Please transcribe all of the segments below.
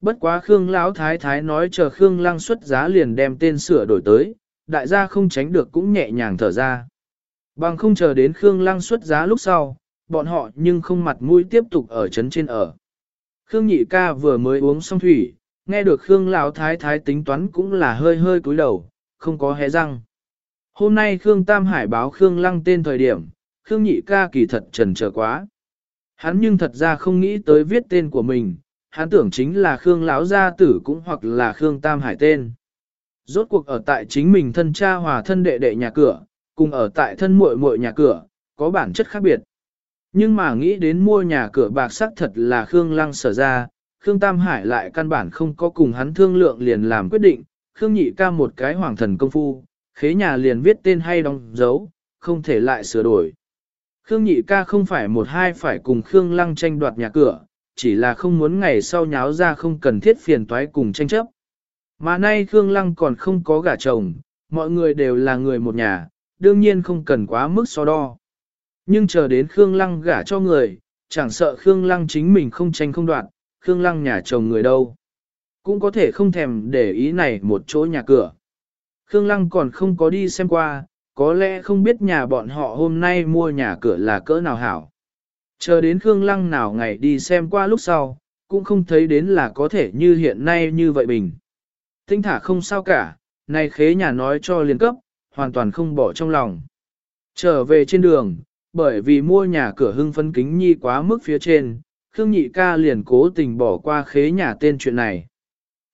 Bất quá Khương Lão Thái Thái nói chờ Khương Lăng xuất giá liền đem tên sửa đổi tới, đại gia không tránh được cũng nhẹ nhàng thở ra. Bằng không chờ đến Khương Lăng xuất giá lúc sau, bọn họ nhưng không mặt mũi tiếp tục ở trấn trên ở. Khương Nhị ca vừa mới uống xong thủy, nghe được Khương Lão Thái Thái tính toán cũng là hơi hơi cúi đầu, không có hé răng. Hôm nay Khương Tam Hải báo Khương Lăng tên thời điểm, Khương Nhị ca kỳ thật trần trở quá. Hắn nhưng thật ra không nghĩ tới viết tên của mình, hắn tưởng chính là Khương Lão Gia Tử cũng hoặc là Khương Tam Hải tên. Rốt cuộc ở tại chính mình thân cha hòa thân đệ đệ nhà cửa, cùng ở tại thân muội muội nhà cửa, có bản chất khác biệt. Nhưng mà nghĩ đến mua nhà cửa bạc sắc thật là Khương Lăng sở ra, Khương Tam Hải lại căn bản không có cùng hắn thương lượng liền làm quyết định, Khương Nhị ca một cái hoàng thần công phu, khế nhà liền viết tên hay đóng dấu, không thể lại sửa đổi. Khương Nhị ca không phải một hai phải cùng Khương Lăng tranh đoạt nhà cửa, chỉ là không muốn ngày sau nháo ra không cần thiết phiền toái cùng tranh chấp. Mà nay Khương Lăng còn không có gả chồng, mọi người đều là người một nhà, đương nhiên không cần quá mức so đo. Nhưng chờ đến Khương Lăng gả cho người, chẳng sợ Khương Lăng chính mình không tranh không đoạn. Khương Lăng nhà chồng người đâu. Cũng có thể không thèm để ý này một chỗ nhà cửa. Khương Lăng còn không có đi xem qua, có lẽ không biết nhà bọn họ hôm nay mua nhà cửa là cỡ nào hảo. Chờ đến Khương Lăng nào ngày đi xem qua lúc sau, cũng không thấy đến là có thể như hiện nay như vậy bình. Tinh thả không sao cả, này khế nhà nói cho liên cấp, hoàn toàn không bỏ trong lòng. Trở về trên đường, bởi vì mua nhà cửa hưng phấn kính nhi quá mức phía trên, Khương Nhị ca liền cố tình bỏ qua khế nhà tên chuyện này.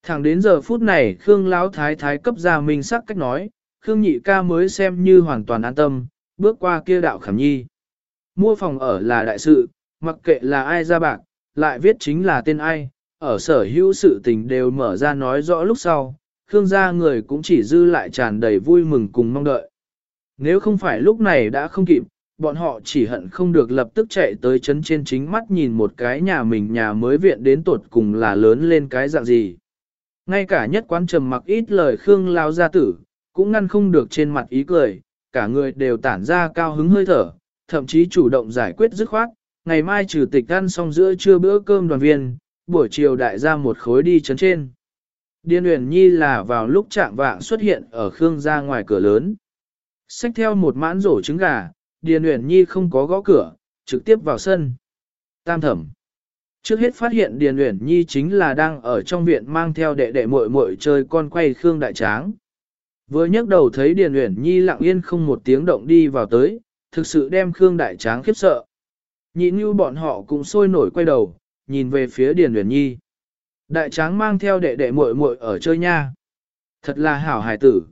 Thẳng đến giờ phút này Khương Lão Thái Thái cấp ra minh sắc cách nói, Khương Nhị ca mới xem như hoàn toàn an tâm, bước qua kia đạo khảm nhi. Mua phòng ở là đại sự, mặc kệ là ai ra bạc, lại viết chính là tên ai, ở sở hữu sự tình đều mở ra nói rõ lúc sau, Khương gia người cũng chỉ dư lại tràn đầy vui mừng cùng mong đợi. Nếu không phải lúc này đã không kịp, bọn họ chỉ hận không được lập tức chạy tới chấn trên chính mắt nhìn một cái nhà mình nhà mới viện đến tột cùng là lớn lên cái dạng gì. Ngay cả nhất quán trầm mặc ít lời Khương lao gia tử, cũng ngăn không được trên mặt ý cười, cả người đều tản ra cao hứng hơi thở, thậm chí chủ động giải quyết dứt khoát, ngày mai trừ tịch ăn xong giữa trưa bữa cơm đoàn viên, buổi chiều đại ra một khối đi chấn trên. Điên Uyển Nhi là vào lúc trạng vạng xuất hiện ở Khương gia ngoài cửa lớn. Xách theo một mãn rổ trứng gà, Điền Uyển Nhi không có gõ cửa, trực tiếp vào sân. Tam thẩm. Trước hết phát hiện Điền Uyển Nhi chính là đang ở trong viện mang theo đệ đệ muội muội chơi con quay Khương Đại Tráng. Vừa nhấc đầu thấy Điền Uyển Nhi lặng yên không một tiếng động đi vào tới, thực sự đem Khương Đại Tráng khiếp sợ. Nhị như bọn họ cũng sôi nổi quay đầu, nhìn về phía Điền Uyển Nhi. Đại Tráng mang theo đệ đệ muội muội ở chơi nha. Thật là hảo hài tử.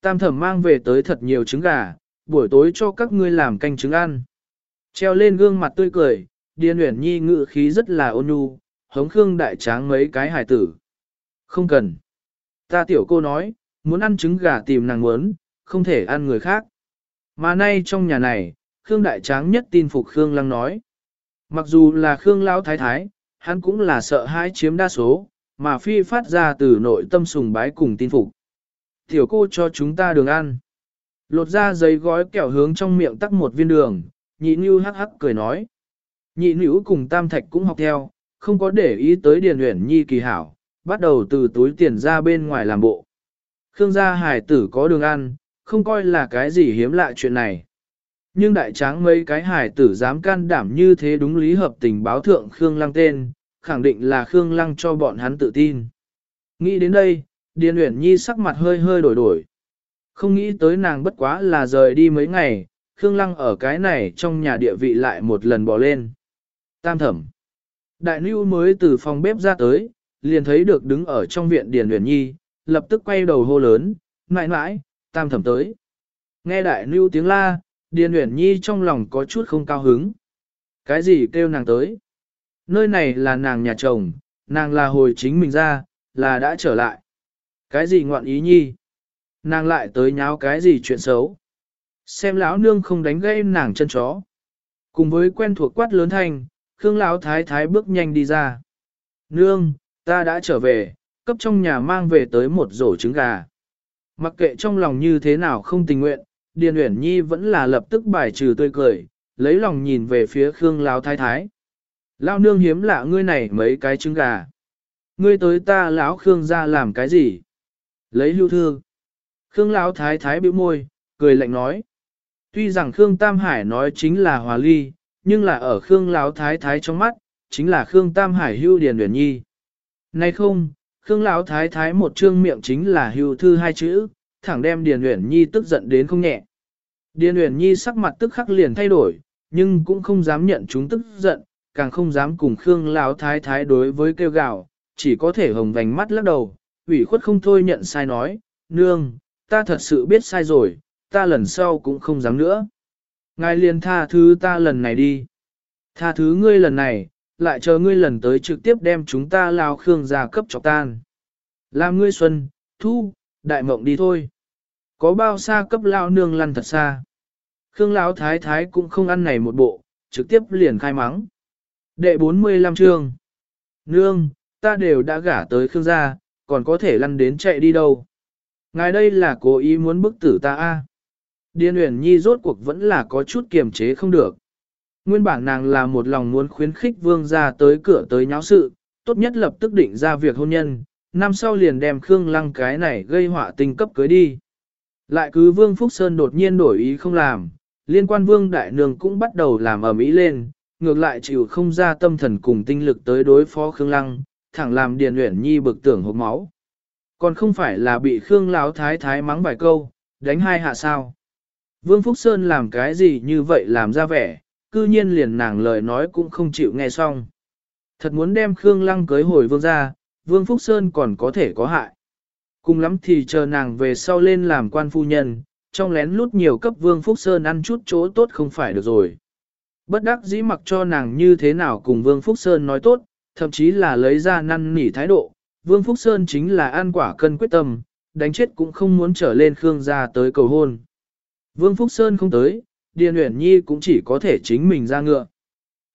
Tam thẩm mang về tới thật nhiều trứng gà, buổi tối cho các ngươi làm canh trứng ăn. Treo lên gương mặt tươi cười, Điền Uyển Nhi ngự khí rất là ôn nhu, hống Khương Đại Tráng mấy cái hài tử. Không cần. Ta tiểu cô nói, muốn ăn trứng gà tìm nàng muốn, không thể ăn người khác. Mà nay trong nhà này, Khương Đại Tráng nhất tin phục Khương Lăng nói. Mặc dù là Khương Lão Thái Thái, hắn cũng là sợ hãi chiếm đa số, mà phi phát ra từ nội tâm sùng bái cùng tin phục. Tiểu cô cho chúng ta đường ăn. Lột ra giấy gói kẹo hướng trong miệng tắc một viên đường, nhị nưu hắc hắc cười nói. Nhị nữ cùng tam thạch cũng học theo, không có để ý tới điền uyển nhi kỳ hảo, bắt đầu từ túi tiền ra bên ngoài làm bộ. Khương gia hải tử có đường ăn, không coi là cái gì hiếm lạ chuyện này. Nhưng đại tráng mấy cái hải tử dám can đảm như thế đúng lý hợp tình báo thượng Khương Lăng tên, khẳng định là Khương Lăng cho bọn hắn tự tin. Nghĩ đến đây, Điền Uyển Nhi sắc mặt hơi hơi đổi đổi. Không nghĩ tới nàng bất quá là rời đi mấy ngày, Khương Lăng ở cái này trong nhà địa vị lại một lần bỏ lên. Tam thẩm. Đại Nưu mới từ phòng bếp ra tới, liền thấy được đứng ở trong viện Điền Uyển Nhi, lập tức quay đầu hô lớn, mãi mãi, tam thẩm tới. Nghe đại Nưu tiếng la, Điền Uyển Nhi trong lòng có chút không cao hứng. Cái gì kêu nàng tới? Nơi này là nàng nhà chồng, nàng là hồi chính mình ra, là đã trở lại. Cái gì ngoạn ý nhi? Nàng lại tới nháo cái gì chuyện xấu? Xem lão nương không đánh gây nàng chân chó. Cùng với quen thuộc quát lớn thanh, Khương lão thái thái bước nhanh đi ra. Nương, ta đã trở về, cấp trong nhà mang về tới một rổ trứng gà. Mặc kệ trong lòng như thế nào không tình nguyện, Điền Uyển Nhi vẫn là lập tức bài trừ tươi cười, lấy lòng nhìn về phía Khương lão thái thái. Lão nương hiếm lạ ngươi này mấy cái trứng gà. ngươi tới ta lão Khương ra làm cái gì? Lấy lưu thương. Khương lão thái thái bĩu môi, cười lạnh nói. Tuy rằng Khương Tam Hải nói chính là hòa ly, nhưng là ở Khương lão thái thái trong mắt, chính là Khương Tam Hải hưu điền Uyển nhi. Nay không, Khương lão thái thái một trương miệng chính là hưu thư hai chữ, thẳng đem Điền Uyển Nhi tức giận đến không nhẹ. Điền Uyển Nhi sắc mặt tức khắc liền thay đổi, nhưng cũng không dám nhận chúng tức giận, càng không dám cùng Khương lão thái thái đối với kêu gào, chỉ có thể hồng vành mắt lắc đầu, ủy khuất không thôi nhận sai nói, nương, ta thật sự biết sai rồi, ta lần sau cũng không dám nữa. Ngài liền tha thứ ta lần này đi. Tha thứ ngươi lần này, lại chờ ngươi lần tới trực tiếp đem chúng ta lao khương ra cấp chọc tan. Làm ngươi xuân, thu, đại mộng đi thôi. Có bao xa cấp lao nương lăn thật xa. Khương lão thái thái cũng không ăn này một bộ, trực tiếp liền khai mắng. Đệ 45 chương. Nương, ta đều đã gả tới Khương gia, còn có thể lăn đến chạy đi đâu. Ngài đây là cố ý muốn bức tử ta a. Điên Uyển Nhi rốt cuộc vẫn là có chút kiềm chế không được. Nguyên bản nàng là một lòng muốn khuyến khích vương gia tới cửa tới nháo sự, tốt nhất lập tức định ra việc hôn nhân, năm sau liền đem Khương Lăng cái này gây họa tình cấp cưới đi. Lại cứ Vương Phúc Sơn đột nhiên đổi ý không làm, liên quan Vương Đại Nương cũng bắt đầu làm ở mỹ lên, ngược lại chịu không ra tâm thần cùng tinh lực tới đối phó Khương Lăng, thẳng làm Điền Uyển Nhi bực tưởng hộp máu. Còn không phải là bị Khương Láo Thái Thái mắng vài câu, đánh hai hạ sao. Vương Phúc Sơn làm cái gì như vậy làm ra vẻ, cư nhiên liền nàng lời nói cũng không chịu nghe xong. Thật muốn đem Khương Lăng cưới hồi vương ra, Vương Phúc Sơn còn có thể có hại. Cùng lắm thì chờ nàng về sau lên làm quan phu nhân, trong lén lút nhiều cấp Vương Phúc Sơn ăn chút chỗ tốt không phải được rồi. Bất đắc dĩ mặc cho nàng như thế nào cùng Vương Phúc Sơn nói tốt, thậm chí là lấy ra năn nỉ thái độ, Vương Phúc Sơn chính là an quả cân quyết tâm, đánh chết cũng không muốn trở lên Khương gia tới cầu hôn. Vương Phúc Sơn không tới, Điền Uyển Nhi cũng chỉ có thể chính mình ra ngựa.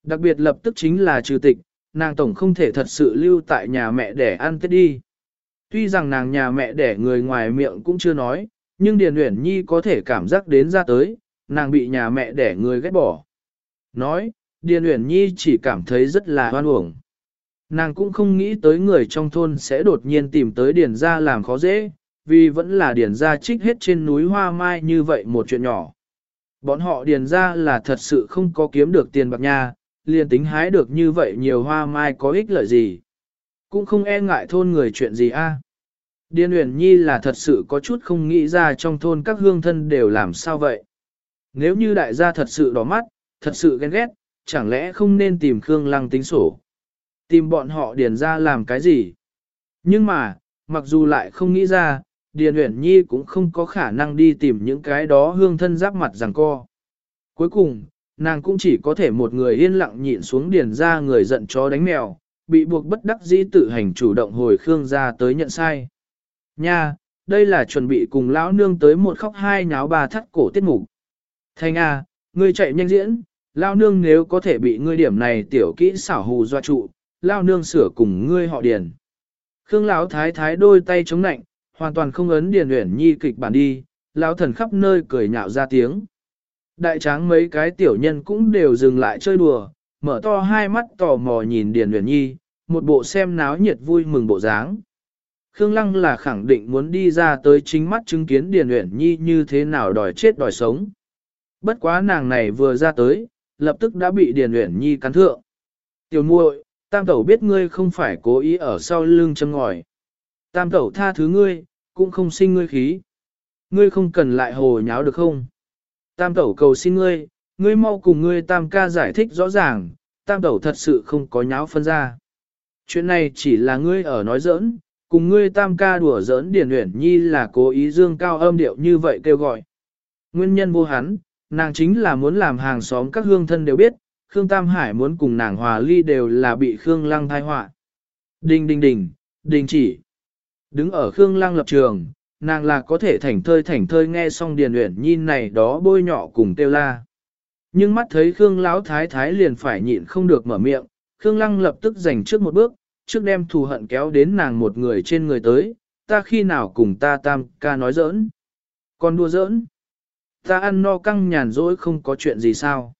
Đặc biệt lập tức chính là trừ tịch, nàng tổng không thể thật sự lưu tại nhà mẹ để ăn tết đi. Tuy rằng nàng nhà mẹ để người ngoài miệng cũng chưa nói, nhưng Điền Uyển Nhi có thể cảm giác đến ra tới, nàng bị nhà mẹ để người ghét bỏ. Nói, Điền Uyển Nhi chỉ cảm thấy rất là hoan uổng. Nàng cũng không nghĩ tới người trong thôn sẽ đột nhiên tìm tới Điền gia làm khó dễ, vì vẫn là Điền gia trích hết trên núi hoa mai như vậy một chuyện nhỏ. Bọn họ Điền ra là thật sự không có kiếm được tiền bạc nha, liền tính hái được như vậy nhiều hoa mai có ích lợi gì. Cũng không e ngại thôn người chuyện gì a. Điền Uyển Nhi là thật sự có chút không nghĩ ra trong thôn các hương thân đều làm sao vậy. Nếu như đại gia thật sự đỏ mắt, thật sự ghen ghét, chẳng lẽ không nên tìm Khương Lăng tính sổ. Tìm bọn họ điền ra làm cái gì. Nhưng mà, mặc dù lại không nghĩ ra, Điền Uyển Nhi cũng không có khả năng đi tìm những cái đó hương thân giáp mặt rằng co. Cuối cùng, nàng cũng chỉ có thể một người yên lặng nhịn xuống điền ra người giận chó đánh mèo, bị buộc bất đắc dĩ tự hành chủ động hồi Khương ra tới nhận sai. Nha, đây là chuẩn bị cùng lão nương tới một khóc hai nháo ba thắt cổ tiết mục. Thanh A, ngươi chạy nhanh diễn, lão nương nếu có thể bị ngươi điểm này tiểu kỹ xảo hù doa trụ, lão nương sửa cùng ngươi họ điền. Khương lão thái thái đôi tay chống nạnh, hoàn toàn không ấn điền uyển nhi kịch bản đi, lão thần khắp nơi cười nhạo ra tiếng. Đại tráng mấy cái tiểu nhân cũng đều dừng lại chơi đùa, mở to hai mắt tò mò nhìn điền uyển nhi, một bộ xem náo nhiệt vui mừng bộ dáng. Khương Lăng là khẳng định muốn đi ra tới chính mắt chứng kiến Điền Uyển Nhi như thế nào đòi chết đòi sống. Bất quá nàng này vừa ra tới, lập tức đã bị Điền Uyển Nhi cắn thượng. Tiểu muội, Tam Tẩu biết ngươi không phải cố ý ở sau lưng châm ngòi. Tam Tẩu tha thứ ngươi, cũng không sinh ngươi khí. Ngươi không cần lại hồ nháo được không? Tam Tẩu cầu xin ngươi, ngươi mau cùng ngươi Tam ca giải thích rõ ràng, Tam Tẩu thật sự không có nháo phân ra. Chuyện này chỉ là ngươi ở nói giỡn, cùng ngươi tam ca đùa giỡn Điền huyển Nhi là cố ý dương cao âm điệu như vậy kêu gọi. Nguyên nhân vô hắn, nàng chính là muốn làm hàng xóm các hương thân đều biết, Khương Tam Hải muốn cùng nàng hòa ly đều là bị Khương Lăng thai họa. Đình đình đình, đình chỉ. Đứng ở Khương Lăng lập trường, nàng là có thể thảnh thơi thảnh thơi nghe xong Điền Uyển Nhi này đó bôi nhọ cùng kêu la. Nhưng mắt thấy Khương Lão Thái Thái liền phải nhịn không được mở miệng, Khương Lăng lập tức giành trước một bước, trước đem thù hận kéo đến nàng một người trên người tới, ta khi nào cùng ta tam ca nói giỡn. Còn đua giỡn. Ta ăn no căng nhàn rỗi không có chuyện gì sao.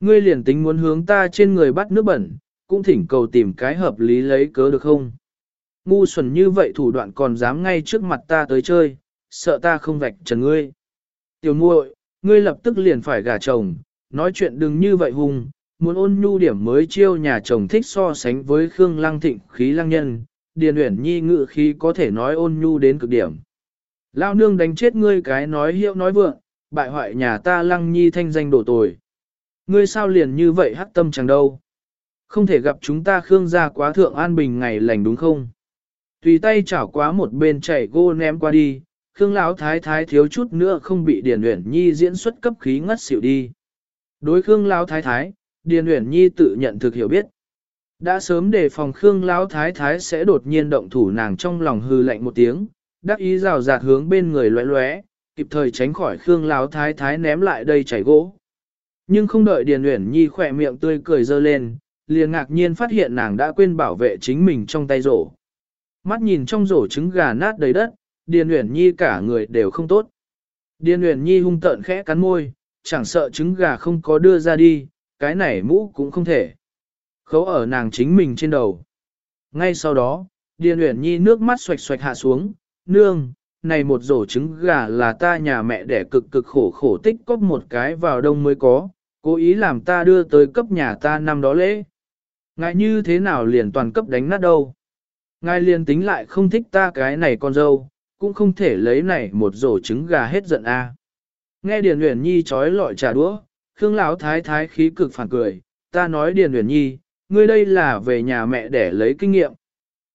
Ngươi liền tính muốn hướng ta trên người bắt nước bẩn, cũng thỉnh cầu tìm cái hợp lý lấy cớ được không? Ngu xuẩn như vậy thủ đoạn còn dám ngay trước mặt ta tới chơi, sợ ta không vạch trần ngươi. Tiểu muội, ngươi lập tức liền phải gả chồng, nói chuyện đừng như vậy hùng, muốn ôn nhu điểm mới chiêu nhà chồng thích so sánh với Khương Lăng Thịnh khí lăng nhân, Điền Uyển Nhi ngự khí có thể nói ôn nhu đến cực điểm. Lao nương đánh chết ngươi cái nói hiệu nói vượng, bại hoại nhà ta Lăng Nhi thanh danh đổ tồi. Ngươi sao liền như vậy hắc tâm chẳng đâu. Không thể gặp chúng ta Khương gia quá thượng an bình ngày lành đúng không? Tùy tay chảo quá một bên chạy gô ném qua đi, Khương Lão thái thái thiếu chút nữa không bị Điền Uyển Nhi diễn xuất cấp khí ngất xỉu đi. Đối Khương Lão thái thái, Điền Uyển Nhi tự nhận thực hiểu biết. Đã sớm đề phòng Khương Lão thái thái sẽ đột nhiên động thủ nàng trong lòng hư lạnh một tiếng, đắc ý rào rạt hướng bên người loé loé, kịp thời tránh khỏi Khương Lão thái thái ném lại đây chảy gỗ. Nhưng không đợi Điền Uyển Nhi khỏe miệng tươi cười dơ lên, liền ngạc nhiên phát hiện nàng đã quên bảo vệ chính mình trong tay rổ. Mắt nhìn trong rổ trứng gà nát đầy đất, Điền Uyển Nhi cả người đều không tốt. Điền Uyển Nhi hung tợn khẽ cắn môi, chẳng sợ trứng gà không có đưa ra đi, cái này mũ cũng không thể. Khấu ở nàng chính mình trên đầu. Ngay sau đó, Điền Uyển Nhi nước mắt xoạch xoạch hạ xuống, nương, này một rổ trứng gà là ta nhà mẹ đẻ cực cực khổ khổ tích cóp một cái vào đông mới có, cố ý làm ta đưa tới cấp nhà ta năm đó lễ. Ngại như thế nào liền toàn cấp đánh nát đâu. Ngài liền tính lại không thích ta cái này con dâu, cũng không thể lấy này một rổ trứng gà hết giận a. Nghe Điền Uyển Nhi chói lọi trà đũa, Khương lão thái thái khí cực phản cười, ta nói Điền Uyển Nhi, ngươi đây là về nhà mẹ để lấy kinh nghiệm.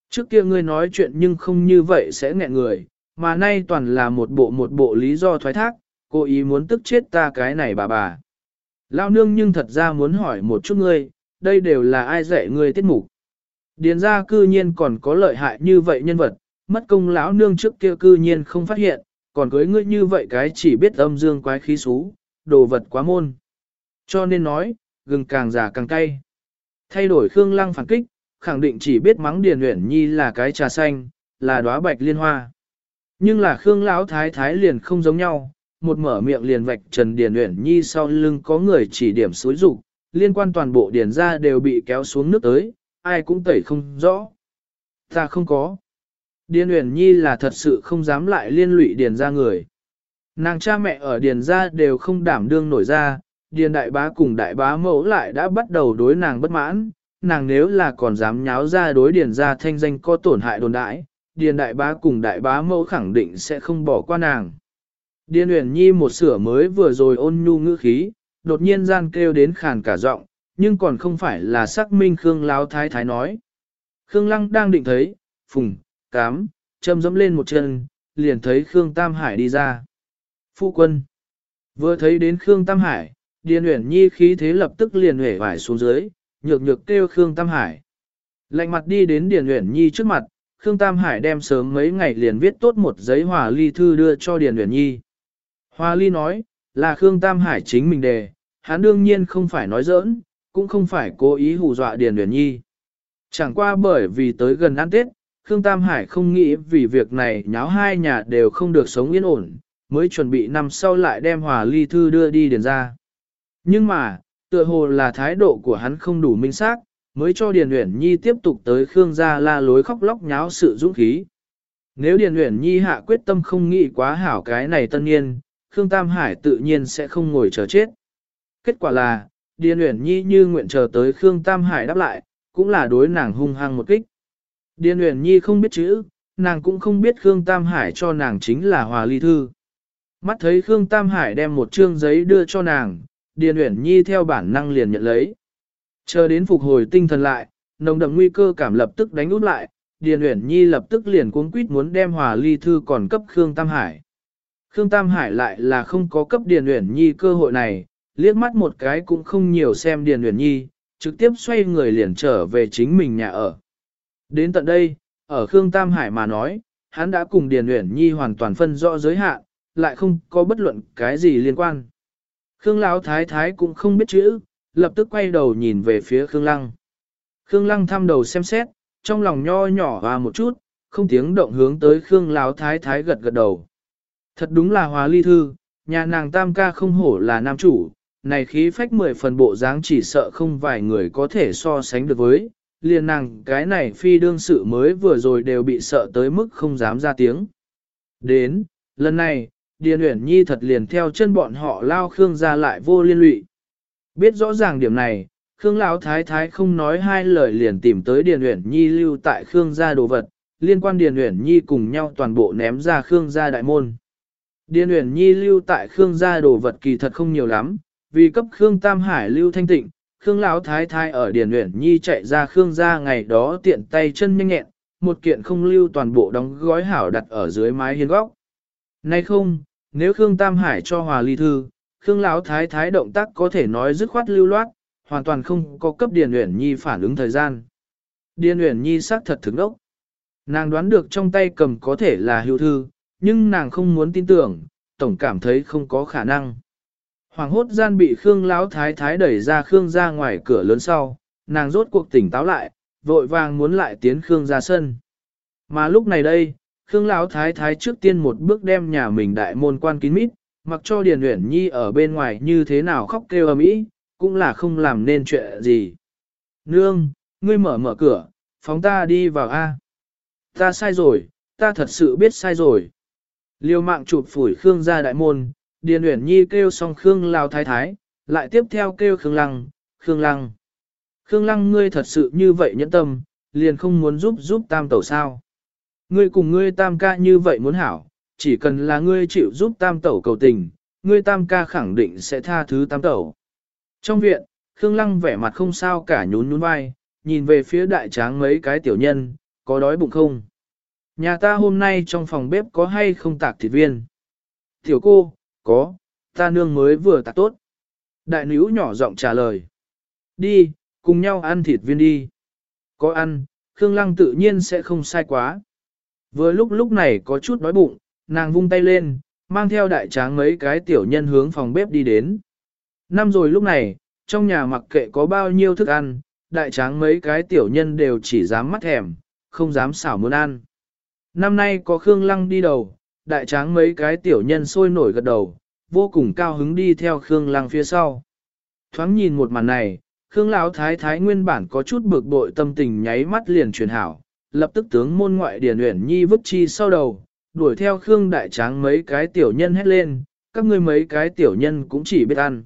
Trước kia ngươi nói chuyện nhưng không như vậy sẽ nghẹn người, mà nay toàn là một bộ một bộ lý do thoái thác, cố ý muốn tức chết ta cái này bà bà. Lao nương nhưng thật ra muốn hỏi một chút ngươi, đây đều là ai dạy ngươi tiết mục. Điền ra cư nhiên còn có lợi hại như vậy nhân vật, mất công lão nương trước kia cư nhiên không phát hiện, còn cưới ngươi như vậy cái chỉ biết âm dương quái khí xú, đồ vật quá môn. Cho nên nói, gừng càng già càng cay. Thay đổi Khương Lăng phản kích, khẳng định chỉ biết mắng Điền Uyển Nhi là cái trà xanh, là đóa bạch liên hoa. Nhưng là Khương lão thái thái liền không giống nhau, một mở miệng liền vạch Trần Điền Uyển Nhi sau lưng có người chỉ điểm suối dục, liên quan toàn bộ điền ra đều bị kéo xuống nước tới, ai cũng tẩy không rõ. Ta không có. Điền Uyển Nhi là thật sự không dám lại liên lụy điền ra người. Nàng cha mẹ ở điền ra đều không đảm đương nổi ra, điền đại bá cùng đại bá mẫu lại đã bắt đầu đối nàng bất mãn, nàng nếu là còn dám nháo ra đối điền ra thanh danh có tổn hại đồn đãi, điền đại bá cùng đại bá mẫu khẳng định sẽ không bỏ qua nàng. Điền Uyển Nhi một sửa mới vừa rồi ôn nhu ngữ khí, đột nhiên gian kêu đến khàn cả giọng, nhưng còn không phải là xác minh Khương Lão Thái Thái nói. Khương Lăng đang định thấy, phùng, cám, châm dẫm lên một chân, liền thấy Khương Tam Hải đi ra. Phu quân. Vừa thấy đến Khương Tam Hải, Điền Uyển Nhi khí thế lập tức liền hể vải xuống dưới, nhược nhược kêu Khương Tam Hải. Lạnh mặt đi đến Điền Uyển Nhi trước mặt, Khương Tam Hải đem sớm mấy ngày liền viết tốt một giấy hòa ly thư đưa cho Điền Uyển Nhi. Hòa ly nói, là Khương Tam Hải chính mình đề, hắn đương nhiên không phải nói giỡn, cũng không phải cố ý hù dọa Điền Uyển Nhi. Chẳng qua bởi vì tới gần ăn Tết, Khương Tam Hải không nghĩ vì việc này nháo hai nhà đều không được sống yên ổn, mới chuẩn bị năm sau lại đem hòa ly thư đưa đi điền ra. Nhưng mà, tựa hồ là thái độ của hắn không đủ minh xác, mới cho Điền Uyển Nhi tiếp tục tới Khương gia la lối khóc lóc nháo sự dũng khí. Nếu Điền Uyển Nhi hạ quyết tâm không nghĩ quá hảo cái này tân niên, Khương Tam Hải tự nhiên sẽ không ngồi chờ chết. Kết quả là, Điền Uyển Nhi như nguyện chờ tới Khương Tam Hải đáp lại, cũng là đối nàng hung hăng một kích. Điền Uyển Nhi không biết chữ, nàng cũng không biết Khương Tam Hải cho nàng chính là hòa ly thư. Mắt thấy Khương Tam Hải đem một chương giấy đưa cho nàng, Điền Uyển Nhi theo bản năng liền nhận lấy. Chờ đến phục hồi tinh thần lại, nồng đậm nguy cơ cảm lập tức đánh út lại, Điền Uyển Nhi lập tức liền cuống quýt muốn đem hòa ly thư còn cấp Khương Tam Hải. Khương Tam Hải lại là không có cấp Điền Uyển Nhi cơ hội này, liếc mắt một cái cũng không nhiều xem Điền Uyển Nhi, trực tiếp xoay người liền trở về chính mình nhà ở. Đến tận đây, ở Khương Tam Hải mà nói, hắn đã cùng Điền Uyển Nhi hoàn toàn phân rõ giới hạn, lại không có bất luận cái gì liên quan. Khương Lão Thái Thái cũng không biết chữ, lập tức quay đầu nhìn về phía Khương Lăng. Khương Lăng thăm đầu xem xét, trong lòng nho nhỏ và một chút, không tiếng động hướng tới Khương Lão Thái Thái gật gật đầu. Thật đúng là hòa ly thư, nhà nàng tam ca không hổ là nam chủ, này khí phách mười phần bộ dáng chỉ sợ không vài người có thể so sánh được với, liền nàng cái này phi đương sự mới vừa rồi đều bị sợ tới mức không dám ra tiếng. Đến, lần này, Điền Uyển Nhi thật liền theo chân bọn họ lao Khương ra lại vô liên lụy. Biết rõ ràng điểm này, Khương Lão Thái Thái không nói hai lời liền tìm tới Điền Uyển Nhi lưu tại Khương gia đồ vật, liên quan Điền Uyển Nhi cùng nhau toàn bộ ném ra Khương gia đại môn. Điền Uyển Nhi lưu tại Khương gia đồ vật kỳ thật không nhiều lắm, vì cấp Khương Tam Hải lưu thanh tịnh, Khương Lão Thái Thái ở Điền Uyển Nhi chạy ra Khương gia ngày đó tiện tay chân nhanh nhẹn, một kiện không lưu toàn bộ đóng gói hảo đặt ở dưới mái hiên góc. Nay không, nếu Khương Tam Hải cho hòa ly thư, Khương Lão Thái Thái động tác có thể nói dứt khoát lưu loát, hoàn toàn không có cấp Điền Uyển Nhi phản ứng thời gian. Điền Uyển Nhi xác thật thực đốc. Nàng đoán được trong tay cầm có thể là hữu thư, nhưng nàng không muốn tin tưởng, tổng cảm thấy không có khả năng. Hoàng hốt gian bị Khương Lão Thái Thái đẩy ra Khương ra ngoài cửa lớn sau, nàng rốt cuộc tỉnh táo lại, vội vàng muốn lại tiến Khương ra sân. Mà lúc này đây, Khương Lão Thái Thái trước tiên một bước đem nhà mình đại môn quan kín mít, mặc cho Điền Uyển Nhi ở bên ngoài như thế nào khóc kêu ầm ĩ, cũng là không làm nên chuyện gì. Nương, ngươi mở mở cửa, phóng ta đi vào A. Ta sai rồi, ta thật sự biết sai rồi. Liêu mạng chụp phủi Khương ra đại môn, Điền Uyển Nhi kêu xong Khương Lao Thái Thái, lại tiếp theo kêu Khương Lăng, Khương Lăng. Khương Lăng ngươi thật sự như vậy nhẫn tâm, liền không muốn giúp giúp tam tẩu sao. Ngươi cùng ngươi tam ca như vậy muốn hảo, chỉ cần là ngươi chịu giúp tam tẩu cầu tình, ngươi tam ca khẳng định sẽ tha thứ tam tẩu. Trong viện, Khương Lăng vẻ mặt không sao cả nhún nhún vai, nhìn về phía đại tráng mấy cái tiểu nhân, có đói bụng không? Nhà ta hôm nay trong phòng bếp có hay không tạc thịt viên? Tiểu cô, có, ta nương mới vừa tạc tốt. Đại nữ nhỏ giọng trả lời. Đi, cùng nhau ăn thịt viên đi. Có ăn, Khương Lăng tự nhiên sẽ không sai quá. Vừa lúc lúc này có chút đói bụng, nàng vung tay lên, mang theo đại tráng mấy cái tiểu nhân hướng phòng bếp đi đến. Năm rồi lúc này, trong nhà mặc kệ có bao nhiêu thức ăn, đại tráng mấy cái tiểu nhân đều chỉ dám mắt thèm, không dám xảo muốn ăn. Năm nay có Khương Lăng đi đầu, đại tráng mấy cái tiểu nhân sôi nổi gật đầu, vô cùng cao hứng đi theo Khương Lăng phía sau. Thoáng nhìn một màn này, Khương Lão Thái Thái nguyên bản có chút bực bội tâm tình nháy mắt liền truyền hảo, lập tức tướng môn ngoại Điền Uyển Nhi vứt chi sau đầu, đuổi theo Khương Đại Tráng mấy cái tiểu nhân hét lên, các ngươi mấy cái tiểu nhân cũng chỉ biết ăn.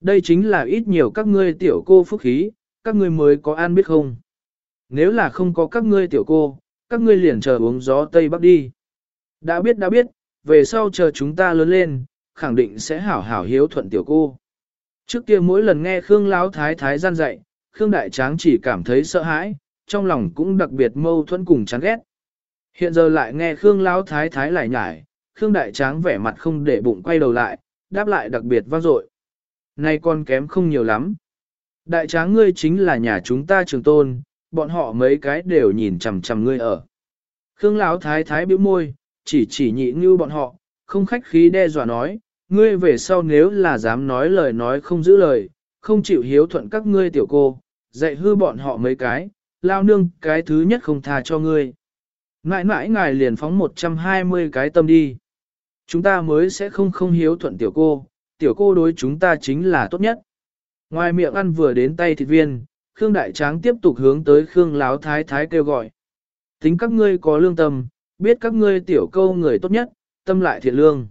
Đây chính là ít nhiều các ngươi tiểu cô phúc khí, các ngươi mới có ăn biết không. Nếu là không có các ngươi tiểu cô, các ngươi liền chờ uống gió Tây Bắc đi. Đã biết đã biết, về sau chờ chúng ta lớn lên, khẳng định sẽ hảo hảo hiếu thuận tiểu cô. Trước kia mỗi lần nghe Khương Lão Thái Thái gian dạy, Khương Đại Tráng chỉ cảm thấy sợ hãi, trong lòng cũng đặc biệt mâu thuẫn cùng chán ghét. Hiện giờ lại nghe Khương Lão Thái Thái lại nhải, Khương Đại Tráng vẻ mặt không để bụng quay đầu lại, đáp lại đặc biệt vang dội. Nay con kém không nhiều lắm. Đại Tráng ngươi chính là nhà chúng ta trường tôn, bọn họ mấy cái đều nhìn chằm chằm ngươi ở. Khương Lão Thái Thái bĩu môi, chỉ chỉ nhị như bọn họ, không khách khí đe dọa nói, ngươi về sau nếu là dám nói lời nói không giữ lời, không chịu hiếu thuận các ngươi tiểu cô, dạy hư bọn họ mấy cái, lao nương cái thứ nhất không tha cho ngươi. Ngại ngại ngài liền phóng 120 cái tâm đi. Chúng ta mới sẽ không không hiếu thuận tiểu cô, tiểu cô đối chúng ta chính là tốt nhất. Ngoài miệng ăn vừa đến tay thịt viên, Khương Đại Tráng tiếp tục hướng tới Khương Láo Thái Thái kêu gọi. Tính các ngươi có lương tâm, biết các ngươi tiểu câu người tốt nhất, tâm lại thiện lương.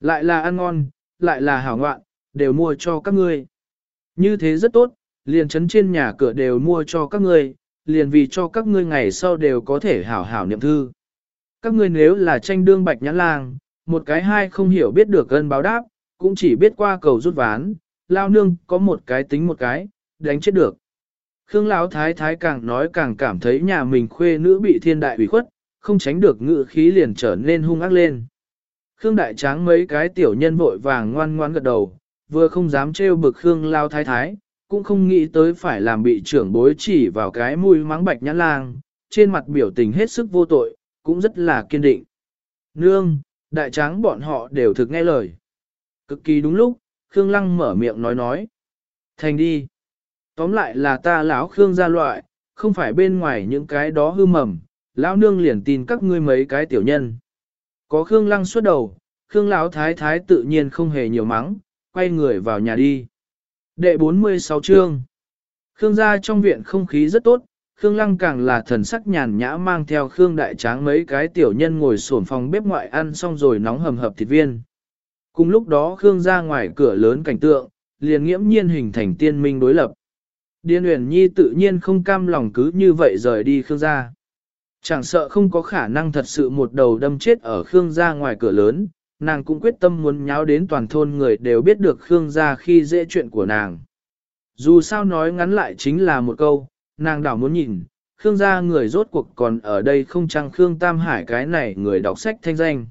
Lại là ăn ngon, lại là hảo ngoạn, đều mua cho các ngươi. Như thế rất tốt, liền chấn trên nhà cửa đều mua cho các ngươi, liền vì cho các ngươi ngày sau đều có thể hảo hảo niệm thư. Các ngươi nếu là tranh đương bạch nhãn lang, một cái hai không hiểu biết được gân báo đáp, cũng chỉ biết qua cầu rút ván, lao nương có một cái tính một cái, đánh chết được. Khương Lão Thái Thái càng nói càng cảm thấy nhà mình khuê nữ bị thiên đại ủy khuất, không tránh được ngự khí liền trở nên hung ác lên. Khương Đại Tráng mấy cái tiểu nhân vội vàng ngoan ngoan gật đầu, vừa không dám trêu bực Khương Lão Thái Thái, cũng không nghĩ tới phải làm bị trưởng bối chỉ vào cái mũi mắng bạch nhãn lang, trên mặt biểu tình hết sức vô tội, cũng rất là kiên định. Nương, Đại Tráng bọn họ đều thực nghe lời. Cực kỳ đúng lúc, Khương Lăng mở miệng nói nói. Thành đi. Tóm lại là ta lão Khương gia loại, không phải bên ngoài những cái đó hư mầm, lão nương liền tin các ngươi mấy cái tiểu nhân. Có Khương Lăng xuất đầu, Khương lão thái thái tự nhiên không hề nhiều mắng, quay người vào nhà đi. Đệ 46 chương. Khương gia trong viện không khí rất tốt, Khương Lăng càng là thần sắc nhàn nhã mang theo Khương Đại Tráng mấy cái tiểu nhân ngồi xổm phòng bếp ngoại ăn xong rồi nóng hầm hập thịt viên. Cùng lúc đó Khương ra ngoài cửa lớn cảnh tượng, liền nghiễm nhiên hình thành tiên minh đối lập. Điên Uyển Nhi tự nhiên không cam lòng cứ như vậy rời đi Khương gia. Chẳng sợ không có khả năng thật sự một đầu đâm chết ở Khương gia ngoài cửa lớn, nàng cũng quyết tâm muốn nháo đến toàn thôn người đều biết được Khương gia khi dễ chuyện của nàng. Dù sao nói ngắn lại chính là một câu, nàng đảo muốn nhìn, Khương gia người rốt cuộc còn ở đây không chăng Khương Tam Hải cái này người đọc sách thanh danh.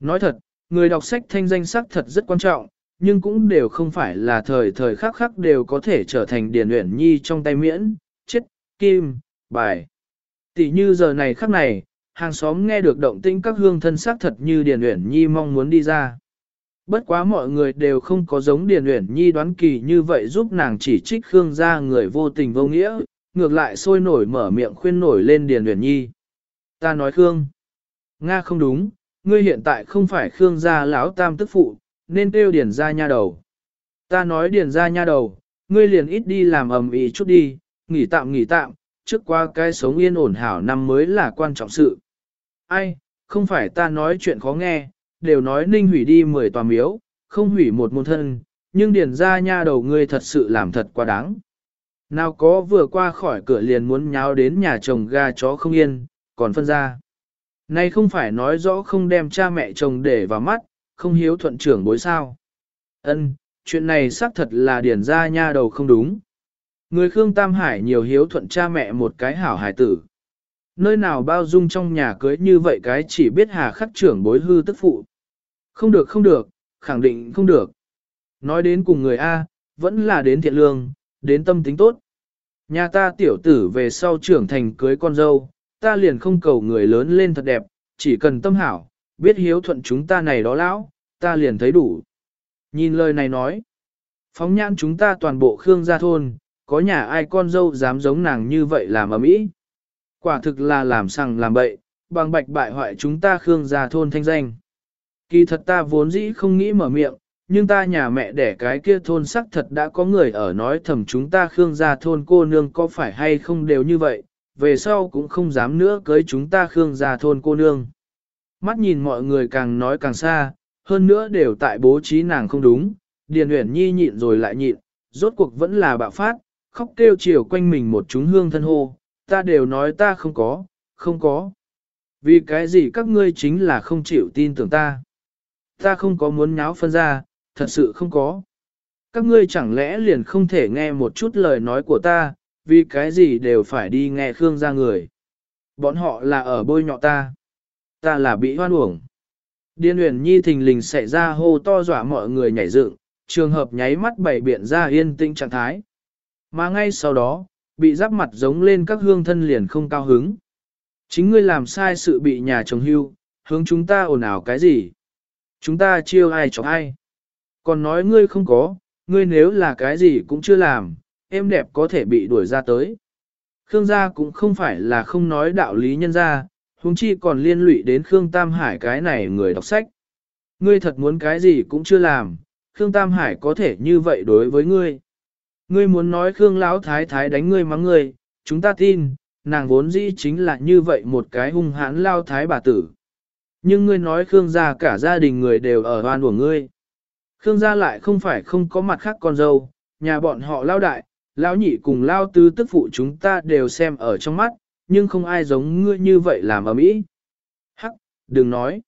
Nói thật, người đọc sách thanh danh sắc thật rất quan trọng, nhưng cũng đều không phải là thời thời khắc khắc đều có thể trở thành điển luyện nhi trong tay miễn, chết, kim, bài. Tỷ như giờ này khắc này, hàng xóm nghe được động tĩnh các hương thân xác thật như Điền Uyển nhi mong muốn đi ra. Bất quá mọi người đều không có giống Điền Uyển Nhi đoán kỳ như vậy giúp nàng chỉ trích Khương gia người vô tình vô nghĩa, ngược lại sôi nổi mở miệng khuyên nổi lên Điền Uyển Nhi. Ta nói Khương, Nga không đúng, ngươi hiện tại không phải Khương gia lão tam tức phụ, nên kêu Điền gia nha đầu. Ta nói Điền gia nha đầu, ngươi liền ít đi làm ầm ĩ chút đi, nghỉ tạm nghỉ tạm, trước qua cái sống yên ổn hảo năm mới là quan trọng sự. Ai, không phải ta nói chuyện khó nghe, đều nói ninh hủy đi 10 tòa miếu, không hủy một môn thân, nhưng điền ra nha đầu ngươi thật sự làm thật quá đáng. Nào có vừa qua khỏi cửa liền muốn nháo đến nhà chồng gà chó không yên, còn phân ra. Nay không phải nói rõ không đem cha mẹ chồng để vào mắt, không hiếu thuận trưởng bối sao. Ân, chuyện này xác thật là điền ra nha đầu không đúng. Người Khương Tam Hải nhiều hiếu thuận cha mẹ một cái hảo hài tử. Nơi nào bao dung trong nhà cưới như vậy cái chỉ biết hà khắc trưởng bối hư tức phụ. Không được không được, khẳng định không được. Nói đến cùng người A, vẫn là đến thiện lương, đến tâm tính tốt. Nhà ta tiểu tử về sau trưởng thành cưới con dâu, ta liền không cầu người lớn lên thật đẹp, chỉ cần tâm hảo, biết hiếu thuận chúng ta này đó lão, ta liền thấy đủ. Nhìn lời này nói, phóng nhãn chúng ta toàn bộ Khương gia thôn, có nhà ai con dâu dám giống nàng như vậy làm ở mỹ. Quả thực là làm sằng làm bậy, bằng bạch bại hoại chúng ta Khương gia thôn thanh danh. Kỳ thật ta vốn dĩ không nghĩ mở miệng, nhưng ta nhà mẹ đẻ cái kia thôn sắc thật đã có người ở nói thầm chúng ta Khương gia thôn cô nương có phải hay không đều như vậy, về sau cũng không dám nữa cưới chúng ta Khương gia thôn cô nương. Mắt nhìn mọi người càng nói càng xa, hơn nữa đều tại bố trí nàng không đúng, Điền Uyển Nhi nhịn rồi lại nhịn, rốt cuộc vẫn là bạo phát, khóc kêu chiều quanh mình một chúng hương thân hô, ta đều nói ta không có, không có. Vì cái gì các ngươi chính là không chịu tin tưởng ta. Ta không có muốn nháo phân ra, thật sự không có. Các ngươi chẳng lẽ liền không thể nghe một chút lời nói của ta, vì cái gì đều phải đi nghe Khương ra người. Bọn họ là ở bôi nhọ ta. Ta là bị hoan uổng. Điên huyền nhi thình lình xảy ra hô to dọa mọi người nhảy dựng, trường hợp nháy mắt bảy biện ra yên tĩnh trạng thái. Mà ngay sau đó, bị giáp mặt giống lên các hương thân liền không cao hứng. Chính ngươi làm sai sự bị nhà chồng hưu, hướng chúng ta ồn ào cái gì? Chúng ta chiêu ai chọc ai? Còn nói ngươi không có, ngươi nếu là cái gì cũng chưa làm, em đẹp có thể bị đuổi ra tới. Khương gia cũng không phải là không nói đạo lý nhân gia, huống chi còn liên lụy đến Khương Tam Hải cái này người đọc sách. Ngươi thật muốn cái gì cũng chưa làm, Khương Tam Hải có thể như vậy đối với ngươi. Ngươi muốn nói Khương Lão Thái Thái đánh ngươi mắng ngươi, chúng ta tin, nàng vốn dĩ chính là như vậy một cái hung hãn lao thái bà tử. Nhưng ngươi nói Khương gia cả gia đình người đều ở hoan của ngươi. Khương gia lại không phải không có mặt khác con dâu, nhà bọn họ lao đại, lão nhị cùng lao tứ tức phụ chúng ta đều xem ở trong mắt, nhưng không ai giống ngươi như vậy làm ở mỹ. Hắc, đừng nói.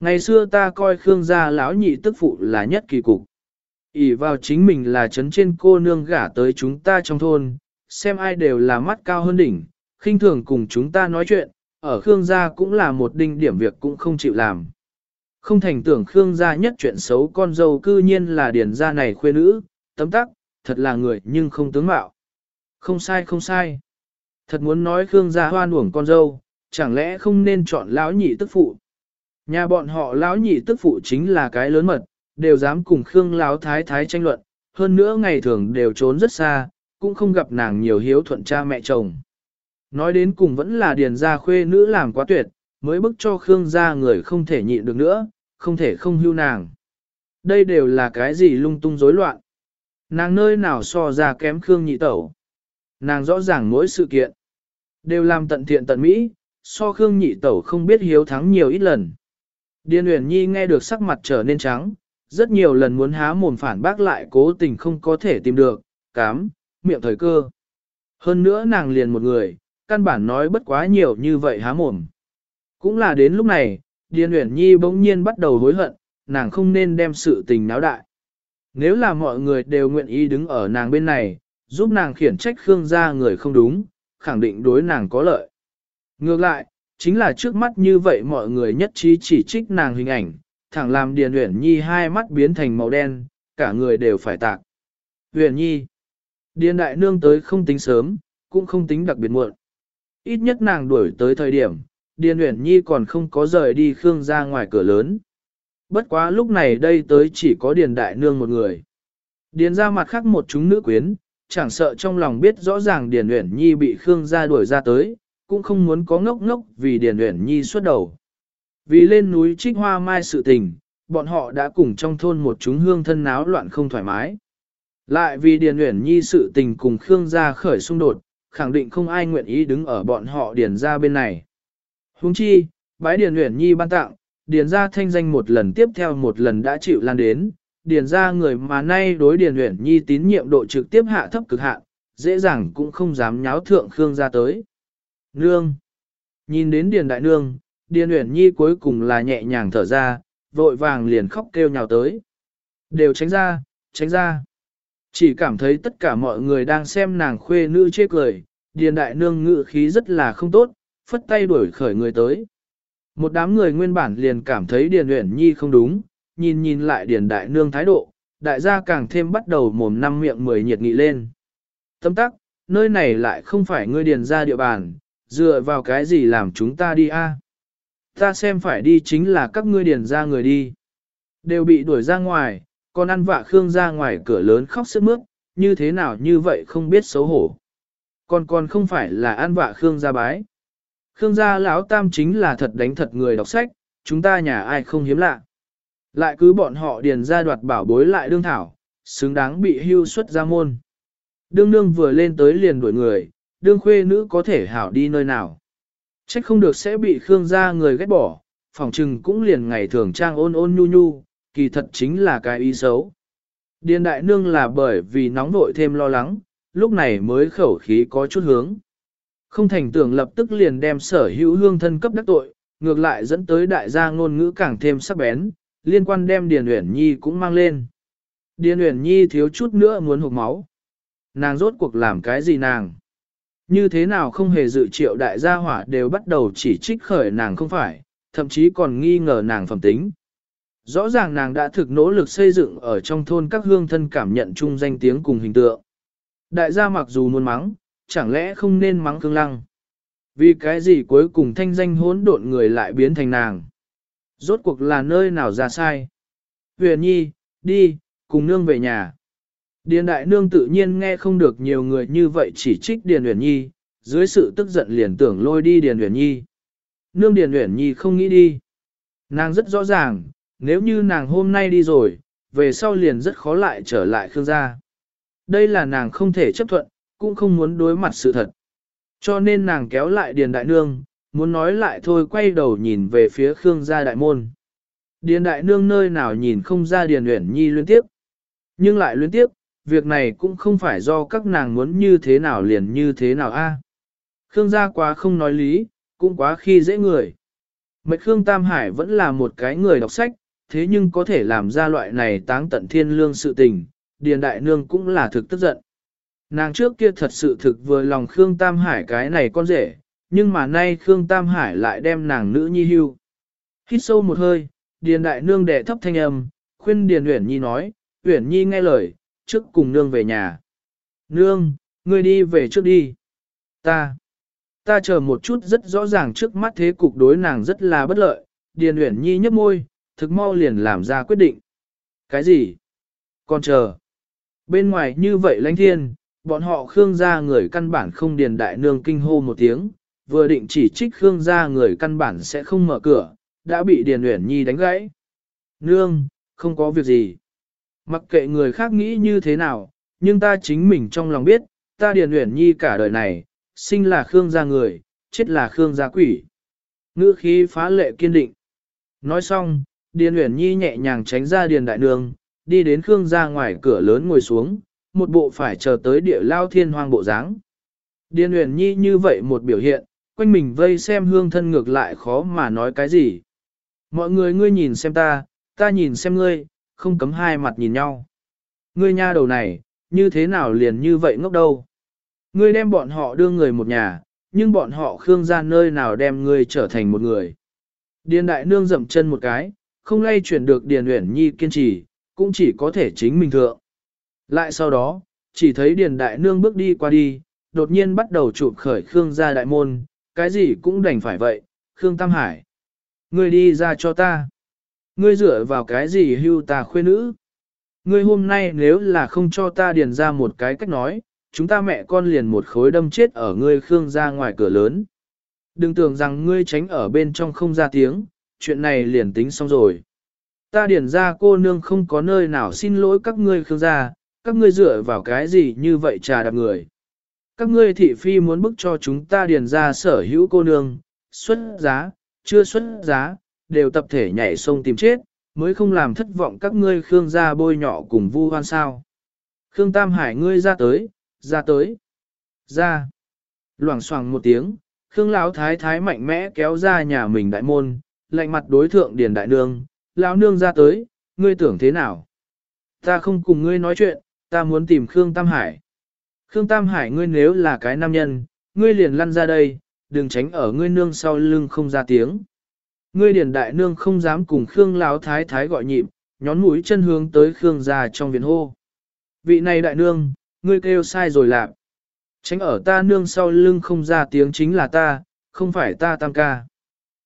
Ngày xưa ta coi Khương gia lão nhị tức phụ là nhất kỳ cục ỉ vào chính mình là chấn trên cô nương gả tới chúng ta trong thôn, xem ai đều là mắt cao hơn đỉnh, khinh thường cùng chúng ta nói chuyện, ở Khương gia cũng là một đinh điểm việc cũng không chịu làm. Không thành tưởng Khương gia nhất chuyện xấu con dâu cư nhiên là điển gia này khuê nữ, tấm tắc, thật là người nhưng không tướng mạo. Không sai không sai. Thật muốn nói Khương gia hoan uổng con dâu, chẳng lẽ không nên chọn lão nhị tức phụ. Nhà bọn họ lão nhị tức phụ chính là cái lớn mật, đều dám cùng Khương lão thái thái tranh luận, hơn nữa ngày thường đều trốn rất xa, cũng không gặp nàng nhiều hiếu thuận cha mẹ chồng. Nói đến cùng vẫn là điền gia khuê nữ làm quá tuyệt, mới bức cho Khương gia người không thể nhịn được nữa, không thể không hưu nàng. Đây đều là cái gì lung tung rối loạn. Nàng nơi nào so ra kém Khương nhị tẩu. Nàng rõ ràng mỗi sự kiện. Đều làm tận thiện tận mỹ, so Khương nhị tẩu không biết hiếu thắng nhiều ít lần. Điền Uyển Nhi nghe được sắc mặt trở nên trắng, rất nhiều lần muốn há mồm phản bác lại cố tình không có thể tìm được, cám, miệng thời cơ. Hơn nữa nàng liền một người, căn bản nói bất quá nhiều như vậy há mồm. Cũng là đến lúc này, Điền Uyển Nhi bỗng nhiên bắt đầu hối hận, nàng không nên đem sự tình náo đại. Nếu là mọi người đều nguyện ý đứng ở nàng bên này, giúp nàng khiển trách Khương gia người không đúng, khẳng định đối nàng có lợi. Ngược lại, chính là trước mắt như vậy mọi người nhất trí chỉ trích nàng hình ảnh, thẳng làm Điền Uyển Nhi hai mắt biến thành màu đen, cả người đều phải tạc. Uyển Nhi, Điền Đại Nương tới không tính sớm, cũng không tính đặc biệt muộn. Ít nhất nàng đuổi tới thời điểm, Điền Uyển Nhi còn không có rời đi Khương ra ngoài cửa lớn. Bất quá lúc này đây tới chỉ có Điền Đại Nương một người. Điền ra mặt khác một chúng nữ quyến, chẳng sợ trong lòng biết rõ ràng Điền Uyển Nhi bị Khương gia đuổi ra tới, cũng không muốn có ngốc ngốc vì Điền Uyển Nhi xuất đầu. Vì lên núi trích hoa mai sự tình, bọn họ đã cùng trong thôn một chúng hương thân náo loạn không thoải mái. Lại vì Điền Uyển Nhi sự tình cùng Khương gia khởi xung đột, khẳng định không ai nguyện ý đứng ở bọn họ Điền gia bên này. Huống chi, bái Điền Uyển Nhi ban tặng, Điền gia thanh danh một lần tiếp theo một lần đã chịu lan đến, Điền gia người mà nay đối Điền Uyển Nhi tín nhiệm độ trực tiếp hạ thấp cực hạn, dễ dàng cũng không dám nháo thượng Khương gia tới. Nương! Nhìn đến Điền Đại Nương, Điền Uyển Nhi cuối cùng là nhẹ nhàng thở ra, vội vàng liền khóc kêu nhào tới. Đều tránh ra, tránh ra. Chỉ cảm thấy tất cả mọi người đang xem nàng khuê nữ chê cười, Điền Đại Nương ngự khí rất là không tốt, phất tay đuổi khởi người tới. Một đám người nguyên bản liền cảm thấy Điền Uyển Nhi không đúng, nhìn nhìn lại Điền Đại Nương thái độ, đại gia càng thêm bắt đầu mồm năm miệng mười nhiệt nghị lên. Tâm tắc, nơi này lại không phải ngươi Điền ra địa bàn, dựa vào cái gì làm chúng ta đi a? Ta xem phải đi chính là các ngươi Điền ra người đi. Đều bị đuổi ra ngoài, còn ăn vạ Khương ra ngoài cửa lớn khóc sức mướt, như thế nào như vậy không biết xấu hổ. Còn còn không phải là ăn vạ Khương gia bái. Khương gia lão tam chính là thật đánh thật người đọc sách, chúng ta nhà ai không hiếm lạ. Lại cứ bọn họ điền ra đoạt bảo bối lại đương thảo, xứng đáng bị hưu xuất ra môn. Đương nương vừa lên tới liền đuổi người, đương khuê nữ có thể hảo đi nơi nào. Trách không được sẽ bị Khương gia người ghét bỏ, phòng trừng cũng liền ngày thường trang ôn ôn nhu nhu, kỳ thật chính là cái ý xấu. Điền đại nương là bởi vì nóng vội thêm lo lắng, lúc này mới khẩu khí có chút hướng. Không thành tưởng lập tức liền đem sở hữu hương thân cấp đắc tội, ngược lại dẫn tới đại gia ngôn ngữ càng thêm sắc bén, liên quan đem Điền Uyển Nhi cũng mang lên. Điền Uyển Nhi thiếu chút nữa muốn hụt máu. Nàng rốt cuộc làm cái gì nàng? Như thế nào không hề dự triệu đại gia hỏa đều bắt đầu chỉ trích khởi nàng không phải, thậm chí còn nghi ngờ nàng phẩm tính. Rõ ràng nàng đã thực nỗ lực xây dựng ở trong thôn các hương thân cảm nhận chung danh tiếng cùng hình tượng. Đại gia mặc dù muốn mắng, chẳng lẽ không nên mắng cương lăng. Vì cái gì cuối cùng thanh danh hỗn độn người lại biến thành nàng. Rốt cuộc là nơi nào ra sai. Huyền nhi, đi, cùng nương về nhà. Điền đại nương tự nhiên nghe không được nhiều người như vậy chỉ trích Điền Uyển Nhi, dưới sự tức giận liền tưởng lôi đi Điền Uyển Nhi. Nương Điền Uyển Nhi không nghĩ đi. Nàng rất rõ ràng, nếu như nàng hôm nay đi rồi, về sau liền rất khó lại trở lại Khương gia. Đây là nàng không thể chấp thuận, cũng không muốn đối mặt sự thật. Cho nên nàng kéo lại Điền Đại Nương, muốn nói lại thôi quay đầu nhìn về phía Khương gia đại môn. Điền Đại Nương nơi nào nhìn không ra Điền Uyển Nhi liên tiếp. Nhưng lại liên tiếp, việc này cũng không phải do các nàng muốn như thế nào liền như thế nào a. Khương gia quá không nói lý, cũng quá khi dễ người. Mệnh Khương Tam Hải vẫn là một cái người đọc sách, thế nhưng có thể làm ra loại này táng tận thiên lương sự tình, Điền Đại Nương cũng là thực tức giận. Nàng trước kia thật sự thực vừa lòng Khương Tam Hải cái này con rể, nhưng mà nay Khương Tam Hải lại đem nàng nữ nhi hưu. Hít sâu một hơi, Điền Đại Nương đệ thấp thanh âm, khuyên Điền Uyển Nhi nói, Uyển Nhi nghe lời, trước cùng nương về nhà. Nương, ngươi đi về trước đi. Ta, ta chờ một chút rất rõ ràng trước mắt thế cục đối nàng rất là bất lợi, Điền Uyển Nhi nhấp môi, thực mau liền làm ra quyết định. Cái gì? Còn chờ. Bên ngoài như vậy lãnh thiên, bọn họ Khương gia người căn bản không điền đại nương kinh hô một tiếng, vừa định chỉ trích Khương gia người căn bản sẽ không mở cửa, đã bị Điền Uyển Nhi đánh gãy. Nương, không có việc gì. Mặc kệ người khác nghĩ như thế nào, nhưng ta chính mình trong lòng biết, ta Điền Uyển Nhi cả đời này, sinh là Khương gia người, chết là Khương gia quỷ. Ngữ khí phá lệ kiên định. Nói xong, Điền Uyển Nhi nhẹ nhàng tránh ra Điền Đại Nương, đi đến Khương gia ngoài cửa lớn ngồi xuống, một bộ phải chờ tới địa lao thiên hoang bộ dáng. Điền Uyển Nhi như vậy một biểu hiện, quanh mình vây xem hương thân ngược lại khó mà nói cái gì. Mọi người ngươi nhìn xem ta, ta nhìn xem ngươi, không cấm hai mặt nhìn nhau. Ngươi nha đầu này, như thế nào liền như vậy ngốc đâu. Ngươi đem bọn họ đưa người một nhà, nhưng bọn họ khương ra nơi nào đem ngươi trở thành một người. Điền đại nương dậm chân một cái, không lay chuyển được Điền Uyển Nhi kiên trì, cũng chỉ có thể chính mình thượng. Lại sau đó, chỉ thấy Điền đại nương bước đi qua đi, đột nhiên bắt đầu chụp khởi Khương gia đại môn, cái gì cũng đành phải vậy, Khương Tam Hải. Ngươi đi ra cho ta. Ngươi dựa vào cái gì hưu ta khuê nữ. Ngươi hôm nay nếu là không cho ta điền ra một cái cách nói, chúng ta mẹ con liền một khối đâm chết ở ngươi Khương ra ngoài cửa lớn. Đừng tưởng rằng ngươi tránh ở bên trong không ra tiếng, chuyện này liền tính xong rồi. Ta điền ra cô nương không có nơi nào xin lỗi các ngươi Khương gia, các ngươi dựa vào cái gì như vậy trà đạp người. Các ngươi thị phi muốn bức cho chúng ta điền ra sở hữu cô nương, xuất giá, chưa xuất giá, đều tập thể nhảy sông tìm chết, mới không làm thất vọng các ngươi Khương gia bôi nhỏ cùng vu hoan sao. Khương Tam Hải ngươi ra tới, ra tới, ra. Loảng xoảng một tiếng, Khương Lão Thái Thái mạnh mẽ kéo ra nhà mình đại môn, lạnh mặt đối thượng Điền Đại Nương, Lão Nương ra tới, ngươi tưởng thế nào? Ta không cùng ngươi nói chuyện, ta muốn tìm Khương Tam Hải. Khương Tam Hải ngươi nếu là cái nam nhân, ngươi liền lăn ra đây, đừng tránh ở ngươi nương sau lưng không ra tiếng. Ngươi điền đại nương không dám cùng Khương Lão Thái Thái gọi nhịp, nhón mũi chân hướng tới Khương gia trong viện hô. Vị này đại nương, ngươi kêu sai rồi lạc. Tránh ở ta nương sau lưng không ra tiếng chính là ta, không phải ta tam ca.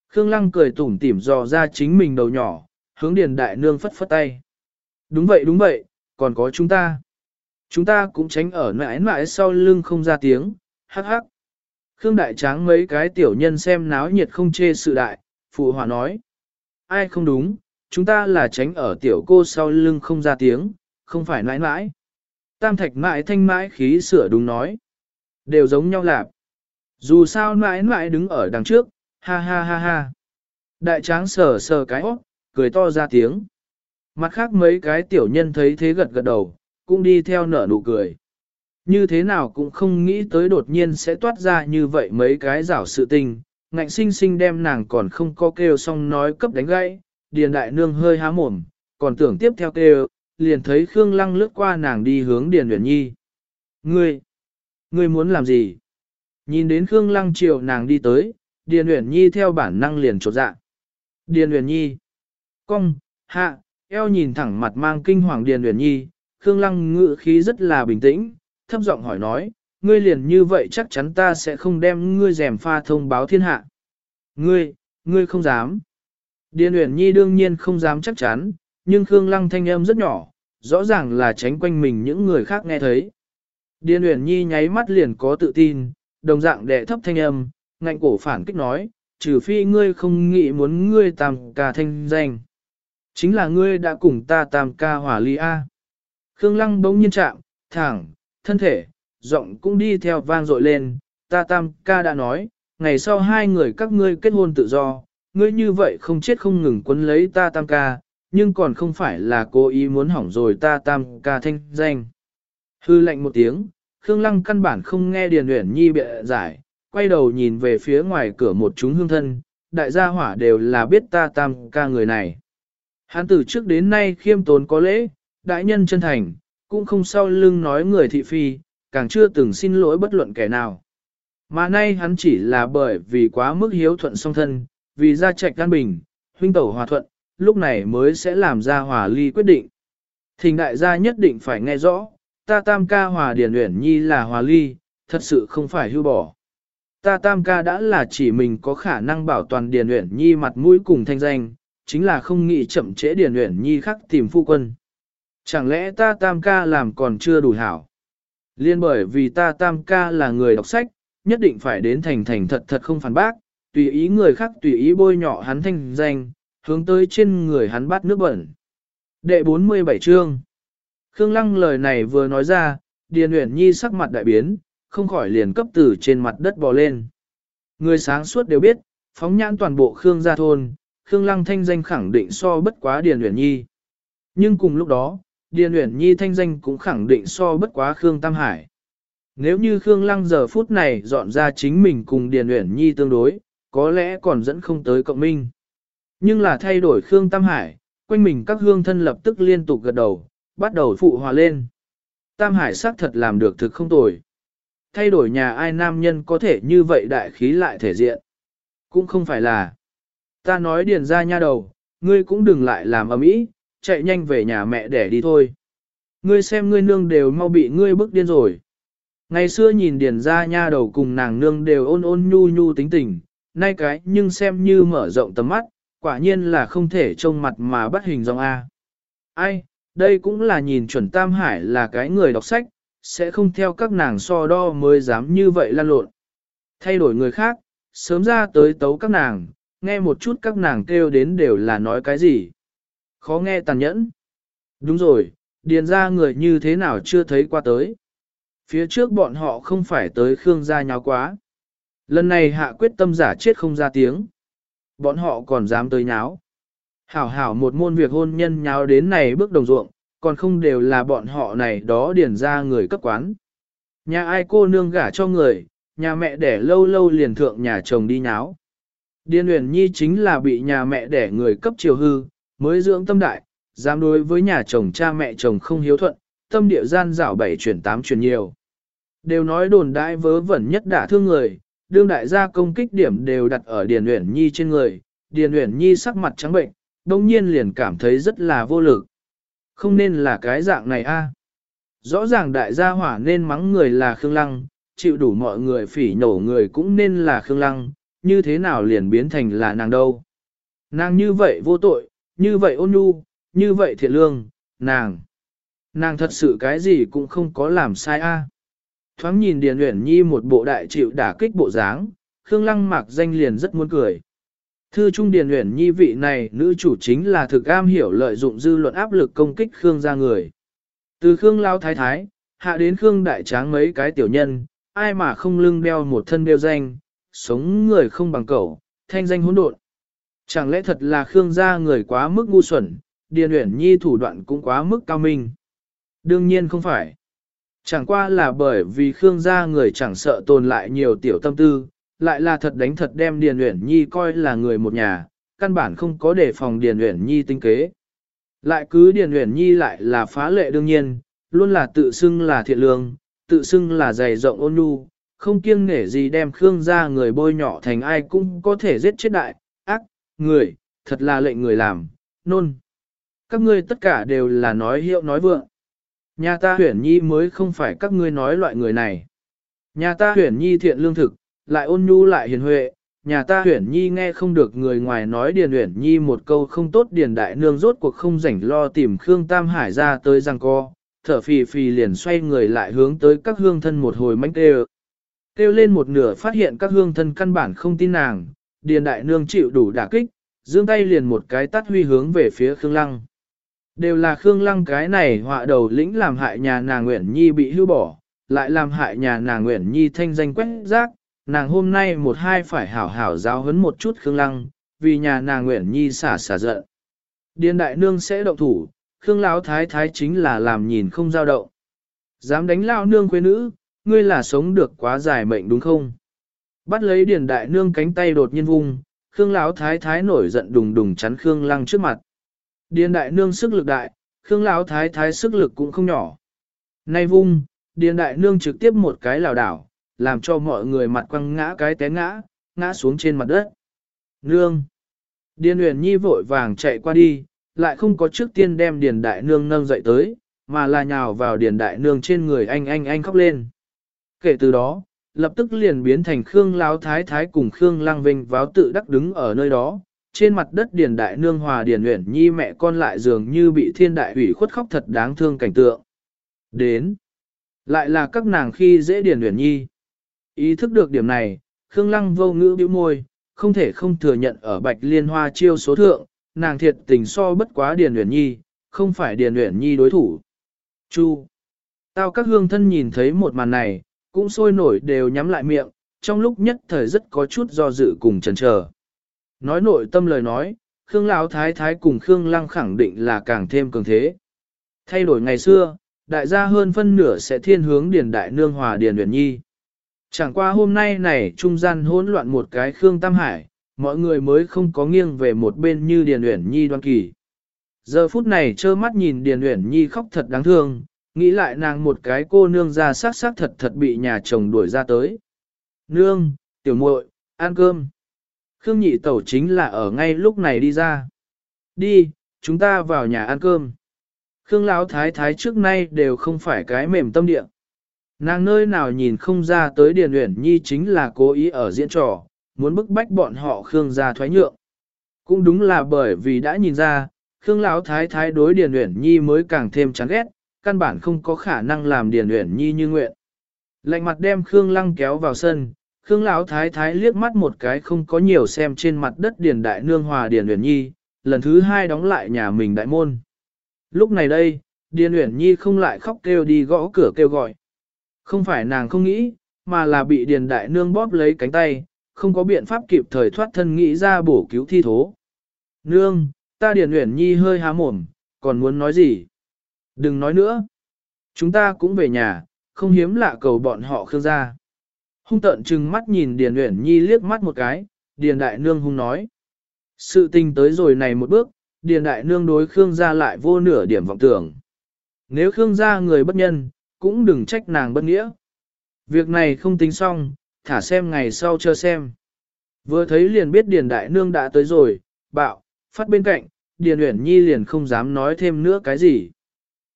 Khương Lăng cười tủm tỉm dò ra chính mình đầu nhỏ, hướng điền đại nương phất phất tay. Đúng vậy đúng vậy, còn có chúng ta. Chúng ta cũng tránh ở mãi mãi sau lưng không ra tiếng, hắc hắc. Khương Đại Tráng mấy cái tiểu nhân xem náo nhiệt không chê sự đại, phụ hòa nói. Ai không đúng, chúng ta là tránh ở tiểu cô sau lưng không ra tiếng, không phải nãi nãi. Tam thạch mãi thanh mãi khí sửa đúng nói. Đều giống nhau lạp. Dù sao mãi mãi đứng ở đằng trước, ha ha ha ha. Đại tráng sờ sờ cái hót, cười to ra tiếng. Mặt khác mấy cái tiểu nhân thấy thế gật gật đầu, cũng đi theo nở nụ cười. Như thế nào cũng không nghĩ tới đột nhiên sẽ toát ra như vậy mấy cái rảo sự tình, ngạnh sinh sinh đem nàng còn không có kêu xong nói cấp đánh gãy, điền đại nương hơi há mồm, còn tưởng tiếp theo kêu, liền thấy Khương Lăng lướt qua nàng đi hướng điền Uyển nhi. Ngươi, ngươi muốn làm gì? Nhìn đến Khương Lăng chiều nàng đi tới, điền Uyển nhi theo bản năng liền trột dạ. Điền Uyển nhi, cong, hạ, eo nhìn thẳng mặt mang kinh hoàng điền Uyển nhi, Khương Lăng ngự khí rất là bình tĩnh, thấp giọng hỏi nói, ngươi liền như vậy chắc chắn ta sẽ không đem ngươi rèm pha thông báo thiên hạ. Ngươi, ngươi không dám. Điền Uyển Nhi đương nhiên không dám chắc chắn, nhưng Khương Lăng thanh âm rất nhỏ, rõ ràng là tránh quanh mình những người khác nghe thấy. Điền Uyển Nhi nháy mắt liền có tự tin, đồng dạng đệ thấp thanh âm, ngạnh cổ phản kích nói, trừ phi ngươi không nghĩ muốn ngươi tam ca thanh danh. Chính là ngươi đã cùng ta tam ca hỏa ly A. Khương Lăng bỗng nhiên chạm, thẳng, thân thể, giọng cũng đi theo vang dội lên, ta tam ca đã nói, ngày sau hai người các ngươi kết hôn tự do, ngươi như vậy không chết không ngừng quấn lấy ta tam ca, nhưng còn không phải là cố ý muốn hỏng rồi ta tam ca thanh danh. Hư lệnh một tiếng, Khương Lăng căn bản không nghe Điền Uyển Nhi bịa giải, quay đầu nhìn về phía ngoài cửa một chúng hương thân, đại gia hỏa đều là biết ta tam ca người này. Hán từ trước đến nay khiêm tốn có lễ, đại nhân chân thành, cũng không sau lưng nói người thị phi, càng chưa từng xin lỗi bất luận kẻ nào. Mà nay hắn chỉ là bởi vì quá mức hiếu thuận song thân, vì gia trạch an bình, huynh tẩu hòa thuận, lúc này mới sẽ làm ra hòa ly quyết định. Thình đại gia nhất định phải nghe rõ, ta tam ca hòa điển uyển nhi là hòa ly, thật sự không phải hưu bỏ. Ta tam ca đã là chỉ mình có khả năng bảo toàn điển uyển nhi mặt mũi cùng thanh danh, chính là không nghĩ chậm trễ điển uyển nhi khắc tìm phu quân. Chẳng lẽ ta tam ca làm còn chưa đủ hảo? Liên bởi vì ta tam ca là người đọc sách, nhất định phải đến thành thành thật thật không phản bác, tùy ý người khác tùy ý bôi nhọ hắn thanh danh, hướng tới trên người hắn bắt nước bẩn. Đệ 47 chương Khương Lăng lời này vừa nói ra, Điền Uyển Nhi sắc mặt đại biến, không khỏi liền cấp từ trên mặt đất bò lên. Người sáng suốt đều biết, phóng nhãn toàn bộ Khương gia thôn, Khương Lăng thanh danh khẳng định so bất quá Điền Uyển Nhi. Nhưng cùng lúc đó, Điền Uyển Nhi thanh danh cũng khẳng định so bất quá Khương Tam Hải. Nếu như Khương Lăng giờ phút này dọn ra chính mình cùng Điền Uyển Nhi tương đối, có lẽ còn dẫn không tới cộng minh. Nhưng là thay đổi Khương Tam Hải, quanh mình các hương thân lập tức liên tục gật đầu, bắt đầu phụ hòa lên. Tam Hải xác thật làm được thực không tồi. Thay đổi nhà ai nam nhân có thể như vậy đại khí lại thể diện. Cũng không phải là. Ta nói điền ra nha đầu, ngươi cũng đừng lại làm ầm ĩ, chạy nhanh về nhà mẹ để đi thôi. Ngươi xem ngươi nương đều mau bị ngươi bức điên rồi. Ngày xưa nhìn điền ra nha đầu cùng nàng nương đều ôn ôn nhu nhu tính tình, nay cái nhưng xem như mở rộng tầm mắt, quả nhiên là không thể trông mặt mà bắt hình dòng A. Ai, đây cũng là nhìn chuẩn Tam Hải là cái người đọc sách, sẽ không theo các nàng so đo mới dám như vậy lan lộn. Thay đổi người khác, sớm ra tới tấu các nàng, nghe một chút các nàng kêu đến đều là nói cái gì. Khó nghe tàn nhẫn. Đúng rồi, điền ra người như thế nào chưa thấy qua tới. Phía trước bọn họ không phải tới Khương gia nháo quá. Lần này hạ quyết tâm giả chết không ra tiếng. Bọn họ còn dám tới nháo. Hảo hảo một môn việc hôn nhân nháo đến này bước đồng ruộng, còn không đều là bọn họ này đó điển ra người cấp quán. Nhà ai cô nương gả cho người, nhà mẹ đẻ lâu lâu liền thượng nhà chồng đi nháo. Điền Uyển Nhi chính là bị nhà mẹ đẻ người cấp chiều hư, mới dưỡng tâm đại, dám đối với nhà chồng cha mẹ chồng không hiếu thuận, tâm địa gian rảo bảy chuyển tám chuyển nhiều. Đều nói đồn đại vớ vẩn nhất đả thương người, đương đại gia công kích điểm đều đặt ở Điền Uyển Nhi trên người, Điền Uyển Nhi sắc mặt trắng bệnh, đồng nhiên liền cảm thấy rất là vô lực. Không nên là cái dạng này a. Rõ ràng đại gia hỏa nên mắng người là Khương Lăng, chịu đủ mọi người phỉ nổ người cũng nên là Khương Lăng, như thế nào liền biến thành là nàng đâu. Nàng như vậy vô tội, như vậy ôn nhu, như vậy thiện lương, nàng. Nàng thật sự cái gì cũng không có làm sai a. Thoáng nhìn Điền Uyển Nhi một bộ đại chịu đả kích bộ dáng, Khương Lăng mặc danh liền rất muốn cười. Thư Trung Điền Uyển Nhi vị này nữ chủ chính là thực am hiểu lợi dụng dư luận áp lực công kích Khương gia người. Từ Khương Lao Thái Thái, hạ đến Khương Đại Tráng mấy cái tiểu nhân, ai mà không lưng đeo một thân đeo danh, sống người không bằng cậu, thanh danh hỗn độn. Chẳng lẽ thật là Khương gia người quá mức ngu xuẩn, Điền Uyển Nhi thủ đoạn cũng quá mức cao minh. Đương nhiên không phải. Chẳng qua là bởi vì Khương gia người chẳng sợ tồn lại nhiều tiểu tâm tư, lại là thật đánh thật đem Điền Uyển Nhi coi là người một nhà, căn bản không có đề phòng Điền Uyển Nhi tinh kế. Lại cứ Điền Uyển Nhi lại là phá lệ đương nhiên, luôn là tự xưng là thiện lương, tự xưng là dày rộng ôn nhu, không kiêng nể gì đem Khương gia người bôi nhỏ thành ai cũng có thể giết chết đại, người, thật là lệnh người làm, nôn. Các ngươi tất cả đều là nói hiệu nói vượng. Nhà ta huyển nhi mới không phải các ngươi nói loại người này. Nhà ta huyển nhi thiện lương thực, lại ôn nhu lại hiền huệ, nhà ta huyển nhi nghe không được người ngoài nói điền huyển nhi một câu không tốt điền đại nương rốt cuộc không rảnh lo tìm Khương Tam Hải ra tới răng co, thở phì phì liền xoay người lại hướng tới các hương thân một hồi mánh kêu. Kêu lên một nửa phát hiện các hương thân căn bản không tin nàng, điền đại nương chịu đủ đả kích, giương tay liền một cái tắt huy hướng về phía Khương Lăng. Đều là Khương Lăng cái này họa đầu lĩnh làm hại nhà nàng Nguyễn Nhi bị hưu bỏ, lại làm hại nhà nàng Nguyễn Nhi thanh danh quét rác, nàng hôm nay một hai phải hảo hảo giáo huấn một chút Khương Lăng, vì nhà nàng Nguyễn Nhi xả xả giận. Điền đại nương sẽ động thủ, Khương Lão thái thái chính là làm nhìn không giao động. Dám đánh lao nương quê nữ, ngươi là sống được quá dài mệnh đúng không? Bắt lấy điền đại nương cánh tay đột nhiên vung, Khương Lão thái thái nổi giận đùng đùng chắn Khương Lăng trước mặt. Điền đại nương sức lực đại, Khương Lão thái thái sức lực cũng không nhỏ. Nay vung, điền đại nương trực tiếp một cái lảo đảo, làm cho mọi người mặt quăng ngã cái té ngã, ngã xuống trên mặt đất. Nương! Điền Uyển Nhi vội vàng chạy qua đi, lại không có trước tiên đem Điền Đại Nương nâng dậy tới, mà là nhào vào Điền Đại Nương trên người anh anh anh khóc lên. Kể từ đó, lập tức liền biến thành Khương Lão Thái Thái cùng Khương Lăng Vinh váo tự đắc đứng ở nơi đó. Trên mặt đất Điền Đại Nương hòa Điền Uyển Nhi mẹ con lại dường như bị thiên đại hủy khuất khóc thật đáng thương cảnh tượng. Đến! Lại là các nàng khi dễ Điền Uyển Nhi. Ý thức được điểm này, Khương Lăng vô ngữ bĩu môi, không thể không thừa nhận ở Bạch Liên Hoa chiêu số thượng, nàng thiệt tình so bất quá Điền Uyển Nhi, không phải Điền Uyển Nhi đối thủ. Chu. Tao các hương thân nhìn thấy một màn này, cũng sôi nổi đều nhắm lại miệng, trong lúc nhất thời rất có chút do dự cùng chần chờ. Nói nội tâm lời nói, Khương Lão Thái Thái cùng Khương Lăng khẳng định là càng thêm cường thế. Thay đổi ngày xưa, đại gia hơn phân nửa sẽ thiên hướng điền đại nương hòa điền huyền nhi. Chẳng qua hôm nay này trung gian hỗn loạn một cái Khương Tam Hải, mọi người mới không có nghiêng về một bên như điền huyền nhi đoan kỳ. Giờ phút này trơ mắt nhìn điền huyền nhi khóc thật đáng thương, nghĩ lại nàng một cái cô nương ra sát sát thật thật bị nhà chồng đuổi ra tới. Nương, tiểu muội, ăn cơm. Khương nhị tẩu chính là ở ngay lúc này đi ra. Đi, chúng ta vào nhà ăn cơm. Khương Lão thái thái trước nay đều không phải cái mềm tâm địa. Nàng nơi nào nhìn không ra tới Điền Uyển Nhi chính là cố ý ở diễn trò, muốn bức bách bọn họ Khương gia thoái nhượng. Cũng đúng là bởi vì đã nhìn ra, Khương Lão thái thái đối Điền Uyển Nhi mới càng thêm chán ghét, căn bản không có khả năng làm Điền Uyển Nhi như nguyện. Lạnh mặt đem Khương Lăng kéo vào sân, Khương Lão thái thái liếc mắt một cái không có nhiều xem trên mặt đất Điền Đại Nương Hòa Điền Uyển Nhi, lần thứ hai đóng lại nhà mình đại môn. Lúc này đây, Điền Uyển Nhi không lại khóc kêu đi gõ cửa kêu gọi. Không phải nàng không nghĩ, mà là bị Điền Đại Nương bóp lấy cánh tay, không có biện pháp kịp thời thoát thân nghĩ ra bổ cứu thi thố. Nương, ta Điền Uyển Nhi hơi há mồm, còn muốn nói gì? Đừng nói nữa. Chúng ta cũng về nhà, không hiếm lạ cầu bọn họ khương ra. Hung tận trừng mắt nhìn Điền Uyển Nhi liếc mắt một cái, Điền Đại Nương hung nói. Sự tình tới rồi này một bước, Điền Đại Nương đối Khương gia lại vô nửa điểm vọng tưởng. Nếu Khương gia người bất nhân, cũng đừng trách nàng bất nghĩa. Việc này không tính xong, thả xem ngày sau chờ xem. Vừa thấy liền biết Điền Đại Nương đã tới rồi, bạo, phát bên cạnh, Điền Uyển Nhi liền không dám nói thêm nữa cái gì.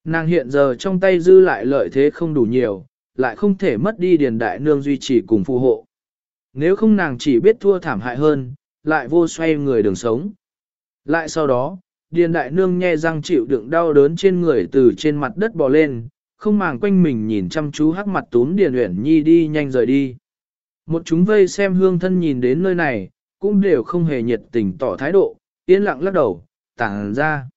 Nàng hiện giờ trong tay dư lại lợi thế không đủ nhiều, lại không thể mất đi Điền Đại Nương duy trì cùng phù hộ. Nếu không nàng chỉ biết thua thảm hại hơn, lại vô xoay người đường sống. Lại sau đó, Điền Đại Nương nhe răng chịu đựng đau đớn trên người từ trên mặt đất bò lên, không màng quanh mình nhìn chăm chú hắc mặt túm Điền Uyển Nhi đi nhanh rời đi. Một chúng vây xem hương thân nhìn đến nơi này, cũng đều không hề nhiệt tình tỏ thái độ, yên lặng lắc đầu, tàng ra.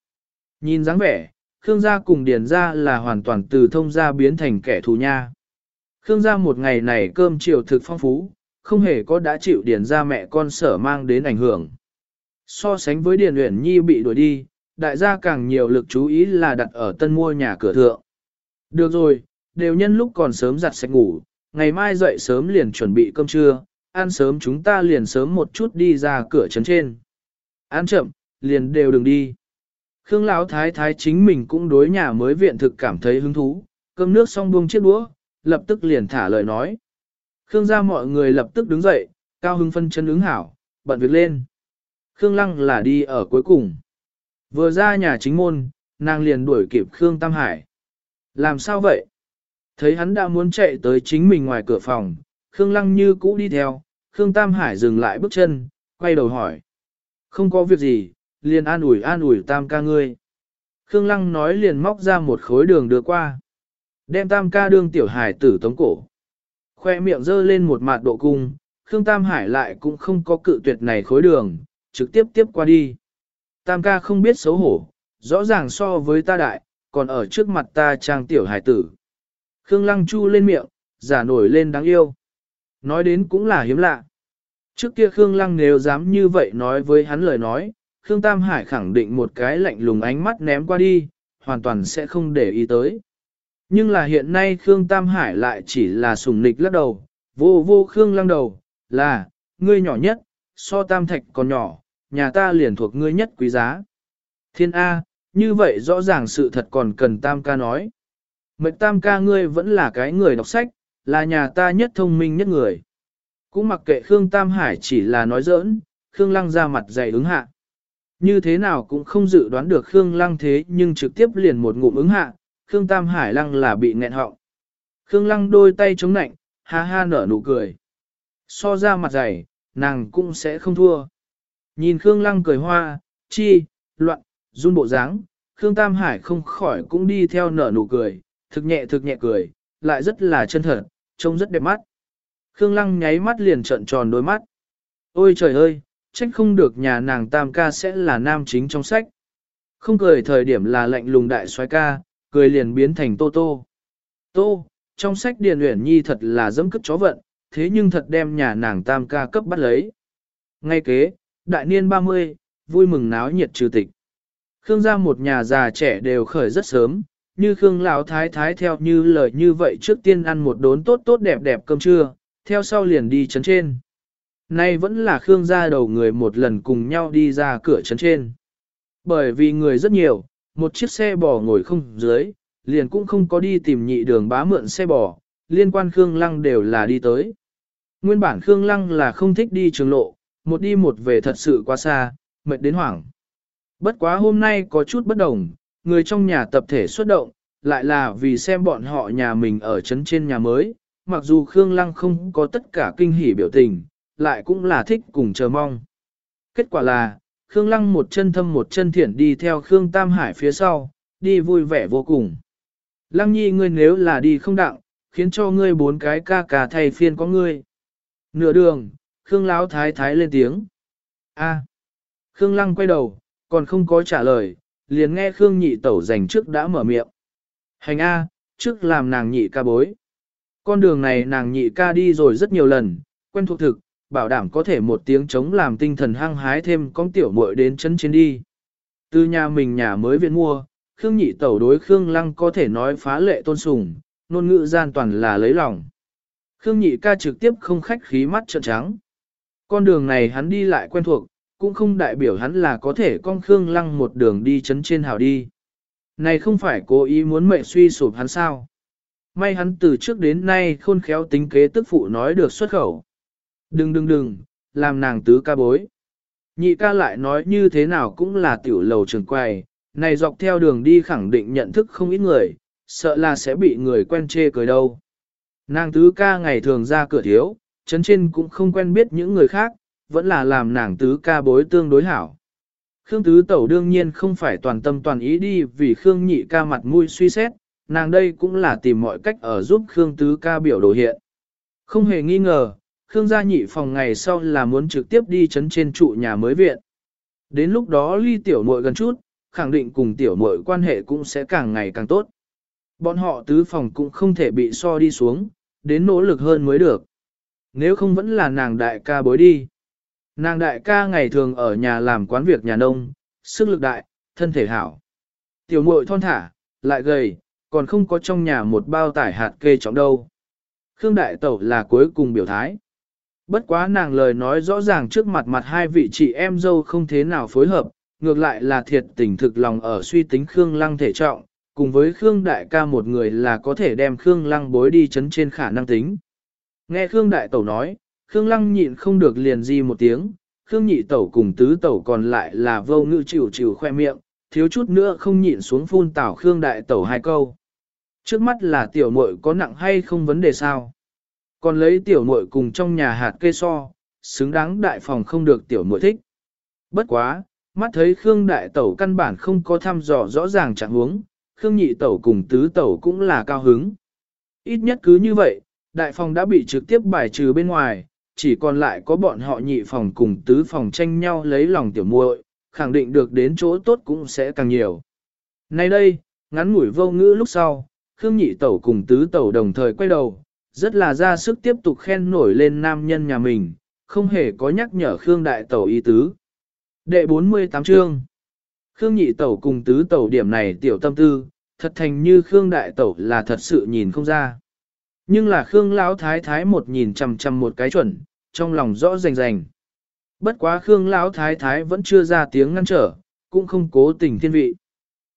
Nhìn dáng vẻ, Khương gia cùng Điền gia là hoàn toàn từ thông gia biến thành kẻ thù nha. Khương gia một ngày này cơm chiều thực phong phú, không hề có đã chịu Điền gia mẹ con sở mang đến ảnh hưởng. So sánh với Điền Uyển Nhi bị đuổi đi, đại gia càng nhiều lực chú ý là đặt ở tân mua nhà cửa thượng. Được rồi, đều nhân lúc còn sớm giặt sạch ngủ, ngày mai dậy sớm liền chuẩn bị cơm trưa, ăn sớm chúng ta liền sớm một chút đi ra cửa trấn trên. Ăn chậm, liền đều đừng đi. Khương Lão Thái Thái chính mình cũng đối nhà mới viện thực cảm thấy hứng thú, cơm nước xong buông chiếc đũa, lập tức liền thả lời nói. Khương gia mọi người lập tức đứng dậy, cao hưng phân chân ứng hảo, bận việc lên. Khương Lăng là đi ở cuối cùng. Vừa ra nhà chính môn, nàng liền đuổi kịp Khương Tam Hải. Làm sao vậy? Thấy hắn đã muốn chạy tới chính mình ngoài cửa phòng, Khương Lăng như cũ đi theo, Khương Tam Hải dừng lại bước chân, quay đầu hỏi. Không có việc gì, liền an ủi an ủi Tam ca ngươi. Khương Lăng nói liền móc ra một khối đường đưa qua. Đem Tam ca đương tiểu hải tử tống cổ. Khoe miệng dơ lên một mạt độ cung, Khương Tam Hải lại cũng không có cự tuyệt này khối đường, trực tiếp tiếp qua đi. Tam ca không biết xấu hổ, rõ ràng so với ta đại, còn ở trước mặt ta trang tiểu hải tử. Khương Lăng Chu lên miệng, giả nổi lên đáng yêu. Nói đến cũng là hiếm lạ. Trước kia Khương Lăng nếu dám như vậy nói với hắn lời nói, Khương Tam Hải khẳng định một cái lạnh lùng ánh mắt ném qua đi, hoàn toàn sẽ không để ý tới. Nhưng là hiện nay Khương Tam Hải lại chỉ là sùng nịch lắc đầu, vô vô Khương Lăng đầu, là, ngươi nhỏ nhất, so Tam Thạch còn nhỏ, nhà ta liền thuộc ngươi nhất quý giá. Thiên A, như vậy rõ ràng sự thật còn cần Tam ca nói. Mệnh Tam ca ngươi vẫn là cái người đọc sách, là nhà ta nhất thông minh nhất người. Cũng mặc kệ Khương Tam Hải chỉ là nói giỡn, Khương Lăng ra mặt dày ứng hạ. Như thế nào cũng không dự đoán được Khương Lăng thế nhưng trực tiếp liền một ngụm ứng hạ, Khương Tam Hải Lăng là bị nghẹn họng. Khương Lăng đôi tay chống nạnh, ha ha nở nụ cười. So ra mặt dày, nàng cũng sẽ không thua. Nhìn Khương Lăng cười hoa, chi, loạn, run bộ dáng, Khương Tam Hải không khỏi cũng đi theo nở nụ cười, thực nhẹ thực nhẹ cười, lại rất là chân thật, trông rất đẹp mắt. Khương Lăng nháy mắt liền trợn tròn đôi mắt. Ôi trời ơi, trách không được nhà nàng Tam ca sẽ là nam chính trong sách. Không cười thời điểm là lạnh lùng đại soái ca, cười liền biến thành Tô Tô. Tô, trong sách Điền Uyển Nhi thật là dẫm cất chó vận, thế nhưng thật đem nhà nàng tam ca cấp bắt lấy. Ngay kế, đại niên 30, vui mừng náo nhiệt trừ tịch. Khương gia một nhà già trẻ đều khởi rất sớm, như Khương lão thái thái theo như lời như vậy trước tiên ăn một đốn tốt tốt đẹp đẹp cơm trưa, theo sau liền đi chấn trên. Nay vẫn là Khương gia đầu người một lần cùng nhau đi ra cửa trấn trên. Bởi vì người rất nhiều, một chiếc xe bò ngồi không dưới, liền cũng không có đi tìm nhị đường bá mượn xe bò, liên quan Khương Lăng đều là đi tới. Nguyên bản Khương Lăng là không thích đi trường lộ, một đi một về thật sự quá xa, mệt đến hoảng. Bất quá hôm nay có chút bất đồng, người trong nhà tập thể xuất động, lại là vì xem bọn họ nhà mình ở trấn trên nhà mới, mặc dù Khương Lăng không có tất cả kinh hỉ biểu tình, lại cũng là thích cùng chờ mong. Kết quả là, Khương Lăng một chân thâm một chân thiện đi theo Khương Tam Hải phía sau, đi vui vẻ vô cùng. Lăng nhi ngươi nếu là đi không đặng, khiến cho ngươi bốn cái ca ca thay phiên có ngươi. Nửa đường, Khương Lão thái thái lên tiếng. A. Khương Lăng quay đầu, còn không có trả lời, liền nghe Khương nhị tẩu dành trước đã mở miệng. Hành A, trước làm nàng nhị ca bối. Con đường này nàng nhị ca đi rồi rất nhiều lần, quen thuộc thực, bảo đảm có thể một tiếng chống làm tinh thần hăng hái thêm con tiểu muội đến chân trên đi. Từ nhà mình nhà mới viện mua, Khương nhị tẩu đối Khương lăng có thể nói phá lệ tôn sùng, ngôn ngữ gian toàn là lấy lòng. Khương nhị ca trực tiếp không khách khí mắt trợn trắng. Con đường này hắn đi lại quen thuộc, cũng không đại biểu hắn là có thể con Khương lăng một đường đi chấn trên hào đi. Này không phải cố ý muốn mệnh suy sụp hắn sao. May hắn từ trước đến nay khôn khéo tính kế tức phụ nói được xuất khẩu. Đừng đừng đừng, làm nàng tứ ca bối. Nhị ca lại nói như thế nào cũng là tiểu lầu trường quầy, này dọc theo đường đi khẳng định nhận thức không ít người, sợ là sẽ bị người quen chê cười đâu. Nàng tứ ca ngày thường ra cửa thiếu, chấn trên cũng không quen biết những người khác, vẫn là làm nàng tứ ca bối tương đối hảo. Khương tứ tẩu đương nhiên không phải toàn tâm toàn ý đi vì Khương nhị ca mặt mũi suy xét, nàng đây cũng là tìm mọi cách ở giúp Khương tứ ca biểu đồ hiện. Không hề nghi ngờ, Khương gia nhị phòng ngày sau là muốn trực tiếp đi chấn trên trụ nhà mới viện. Đến lúc đó ly tiểu muội gần chút, khẳng định cùng tiểu muội quan hệ cũng sẽ càng ngày càng tốt. Bọn họ tứ phòng cũng không thể bị so đi xuống, đến nỗ lực hơn mới được. Nếu không vẫn là nàng đại ca bối đi. Nàng đại ca ngày thường ở nhà làm quán việc nhà nông, sức lực đại, thân thể hảo. Tiểu muội thon thả, lại gầy, còn không có trong nhà một bao tải hạt kê trọng đâu. Khương đại tẩu là cuối cùng biểu thái. Bất quá nàng lời nói rõ ràng trước mặt mặt hai vị chị em dâu không thế nào phối hợp, ngược lại là thiệt tình thực lòng ở suy tính Khương Lăng thể trọng, cùng với Khương Đại ca một người là có thể đem Khương Lăng bối đi chấn trên khả năng tính. Nghe Khương Đại Tẩu nói, Khương Lăng nhịn không được liền di một tiếng, Khương Nhị Tẩu cùng Tứ Tẩu còn lại là vô ngữ chịu chịu khoe miệng, thiếu chút nữa không nhịn xuống phun tảo Khương Đại Tẩu hai câu. Trước mắt là tiểu muội có nặng hay không vấn đề sao? Còn lấy tiểu muội cùng trong nhà hạt cây so, xứng đáng đại phòng không được tiểu muội thích. Bất quá, mắt thấy Khương Đại Tẩu căn bản không có thăm dò rõ ràng trạng huống, Khương Nhị Tẩu cùng Tứ Tẩu cũng là cao hứng. Ít nhất cứ như vậy, đại phòng đã bị trực tiếp bài trừ bên ngoài, chỉ còn lại có bọn họ nhị phòng cùng tứ phòng tranh nhau lấy lòng tiểu muội, khẳng định được đến chỗ tốt cũng sẽ càng nhiều. Nay đây, ngắn ngủi vô ngữ lúc sau, Khương Nhị Tẩu cùng Tứ Tẩu đồng thời quay đầu, rất là ra sức tiếp tục khen nổi lên nam nhân nhà mình, không hề có nhắc nhở Khương Đại Tẩu ý tứ. Đệ 48 chương Khương Nhị Tẩu cùng Tứ Tẩu điểm này tiểu tâm tư, thật thành như Khương Đại Tẩu là thật sự nhìn không ra. Nhưng là Khương Lão Thái Thái một nhìn chằm chằm một cái chuẩn, trong lòng rõ rành rành. Bất quá Khương Lão Thái Thái vẫn chưa ra tiếng ngăn trở, cũng không cố tình thiên vị.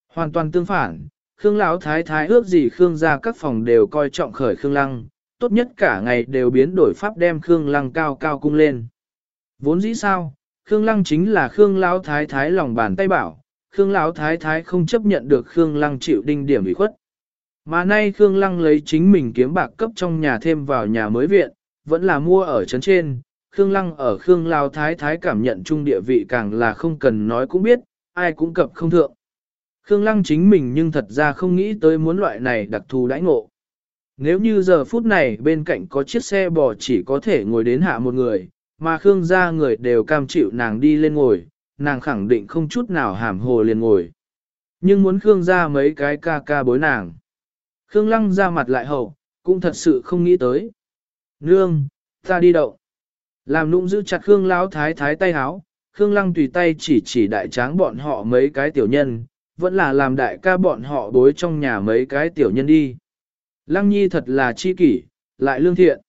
Hoàn toàn tương phản, Khương Lão Thái Thái ước gì Khương ra các phòng đều coi trọng khởi Khương Lăng, tốt nhất cả ngày đều biến đổi pháp đem Khương Lăng cao cao cung lên. Vốn dĩ sao, Khương Lăng chính là Khương Lão Thái Thái lòng bàn tay bảo, Khương Lão Thái Thái không chấp nhận được Khương Lăng chịu đinh điểm ủy khuất. Mà nay Khương Lăng lấy chính mình kiếm bạc cấp trong nhà thêm vào nhà mới viện, vẫn là mua ở trấn trên. Khương Lăng ở Khương Lão Thái Thái cảm nhận chung địa vị càng là không cần nói cũng biết, ai cũng cập không thượng. Khương Lăng chính mình nhưng thật ra không nghĩ tới muốn loại này đặc thù đãi ngộ. Nếu như giờ phút này bên cạnh có chiếc xe bò chỉ có thể ngồi đến hạ một người, mà Khương gia người đều cam chịu nàng đi lên ngồi, nàng khẳng định không chút nào hàm hồ liền ngồi. Nhưng muốn Khương gia mấy cái ca ca bối nàng. Khương lăng ra mặt lại hậu, cũng thật sự không nghĩ tới. Nương, ta đi đậu. Làm nụng giữ chặt Khương Lão thái thái tay háo, Khương Lăng tùy tay chỉ chỉ đại tráng bọn họ mấy cái tiểu nhân, vẫn là làm đại ca bọn họ bối trong nhà mấy cái tiểu nhân đi. Lăng nhi thật là chi kỷ, lại lương thiện.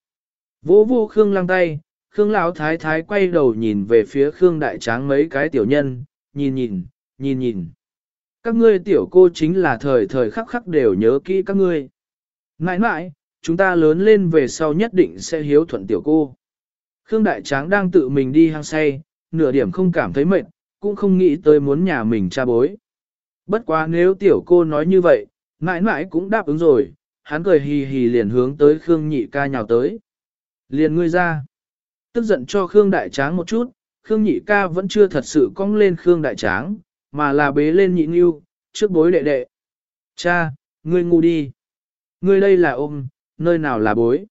Vỗ vô Khương Lăng tay, Khương Lão thái thái quay đầu nhìn về phía Khương đại tráng mấy cái tiểu nhân, nhìn nhìn, nhìn nhìn. Các ngươi tiểu cô chính là thời thời khắc khắc đều nhớ kỹ các ngươi. Mãi mãi, chúng ta lớn lên về sau nhất định sẽ hiếu thuận tiểu cô. Khương Đại Tráng đang tự mình đi hang say, nửa điểm không cảm thấy mệt, cũng không nghĩ tới muốn nhà mình cha bối. Bất quá nếu tiểu cô nói như vậy, mãi mãi cũng đáp ứng rồi, hắn cười hì hì liền hướng tới Khương nhị ca nhào tới. Liền ngươi ra. Tức giận cho Khương Đại Tráng một chút, Khương nhị ca vẫn chưa thật sự cong lên Khương Đại Tráng, mà là bế lên nhị nghiêu, trước bối đệ đệ. Cha, ngươi ngu đi. Ngươi đây là ôm, nơi nào là bối.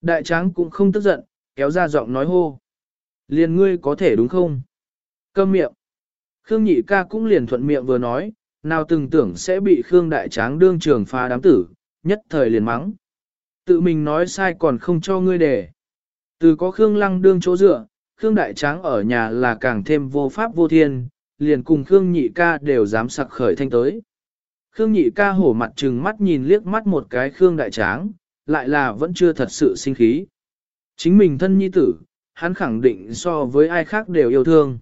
Đại Tráng cũng không tức giận, kéo ra giọng nói hô. Liền ngươi có thể đúng không? Câm miệng. Khương nhị ca cũng liền thuận miệng vừa nói, nào từng tưởng sẽ bị Khương đại tráng đương trường phá đám tử, nhất thời liền mắng. Tự mình nói sai còn không cho ngươi để. Từ có Khương lăng đương chỗ dựa, Khương đại tráng ở nhà là càng thêm vô pháp vô thiên, liền cùng Khương nhị ca đều dám sặc khởi thanh tới. Khương nhị ca hổ mặt trừng mắt nhìn liếc mắt một cái Khương đại tráng, lại là vẫn chưa thật sự sinh khí. Chính mình thân nhi tử, hắn khẳng định so với ai khác đều yêu thương.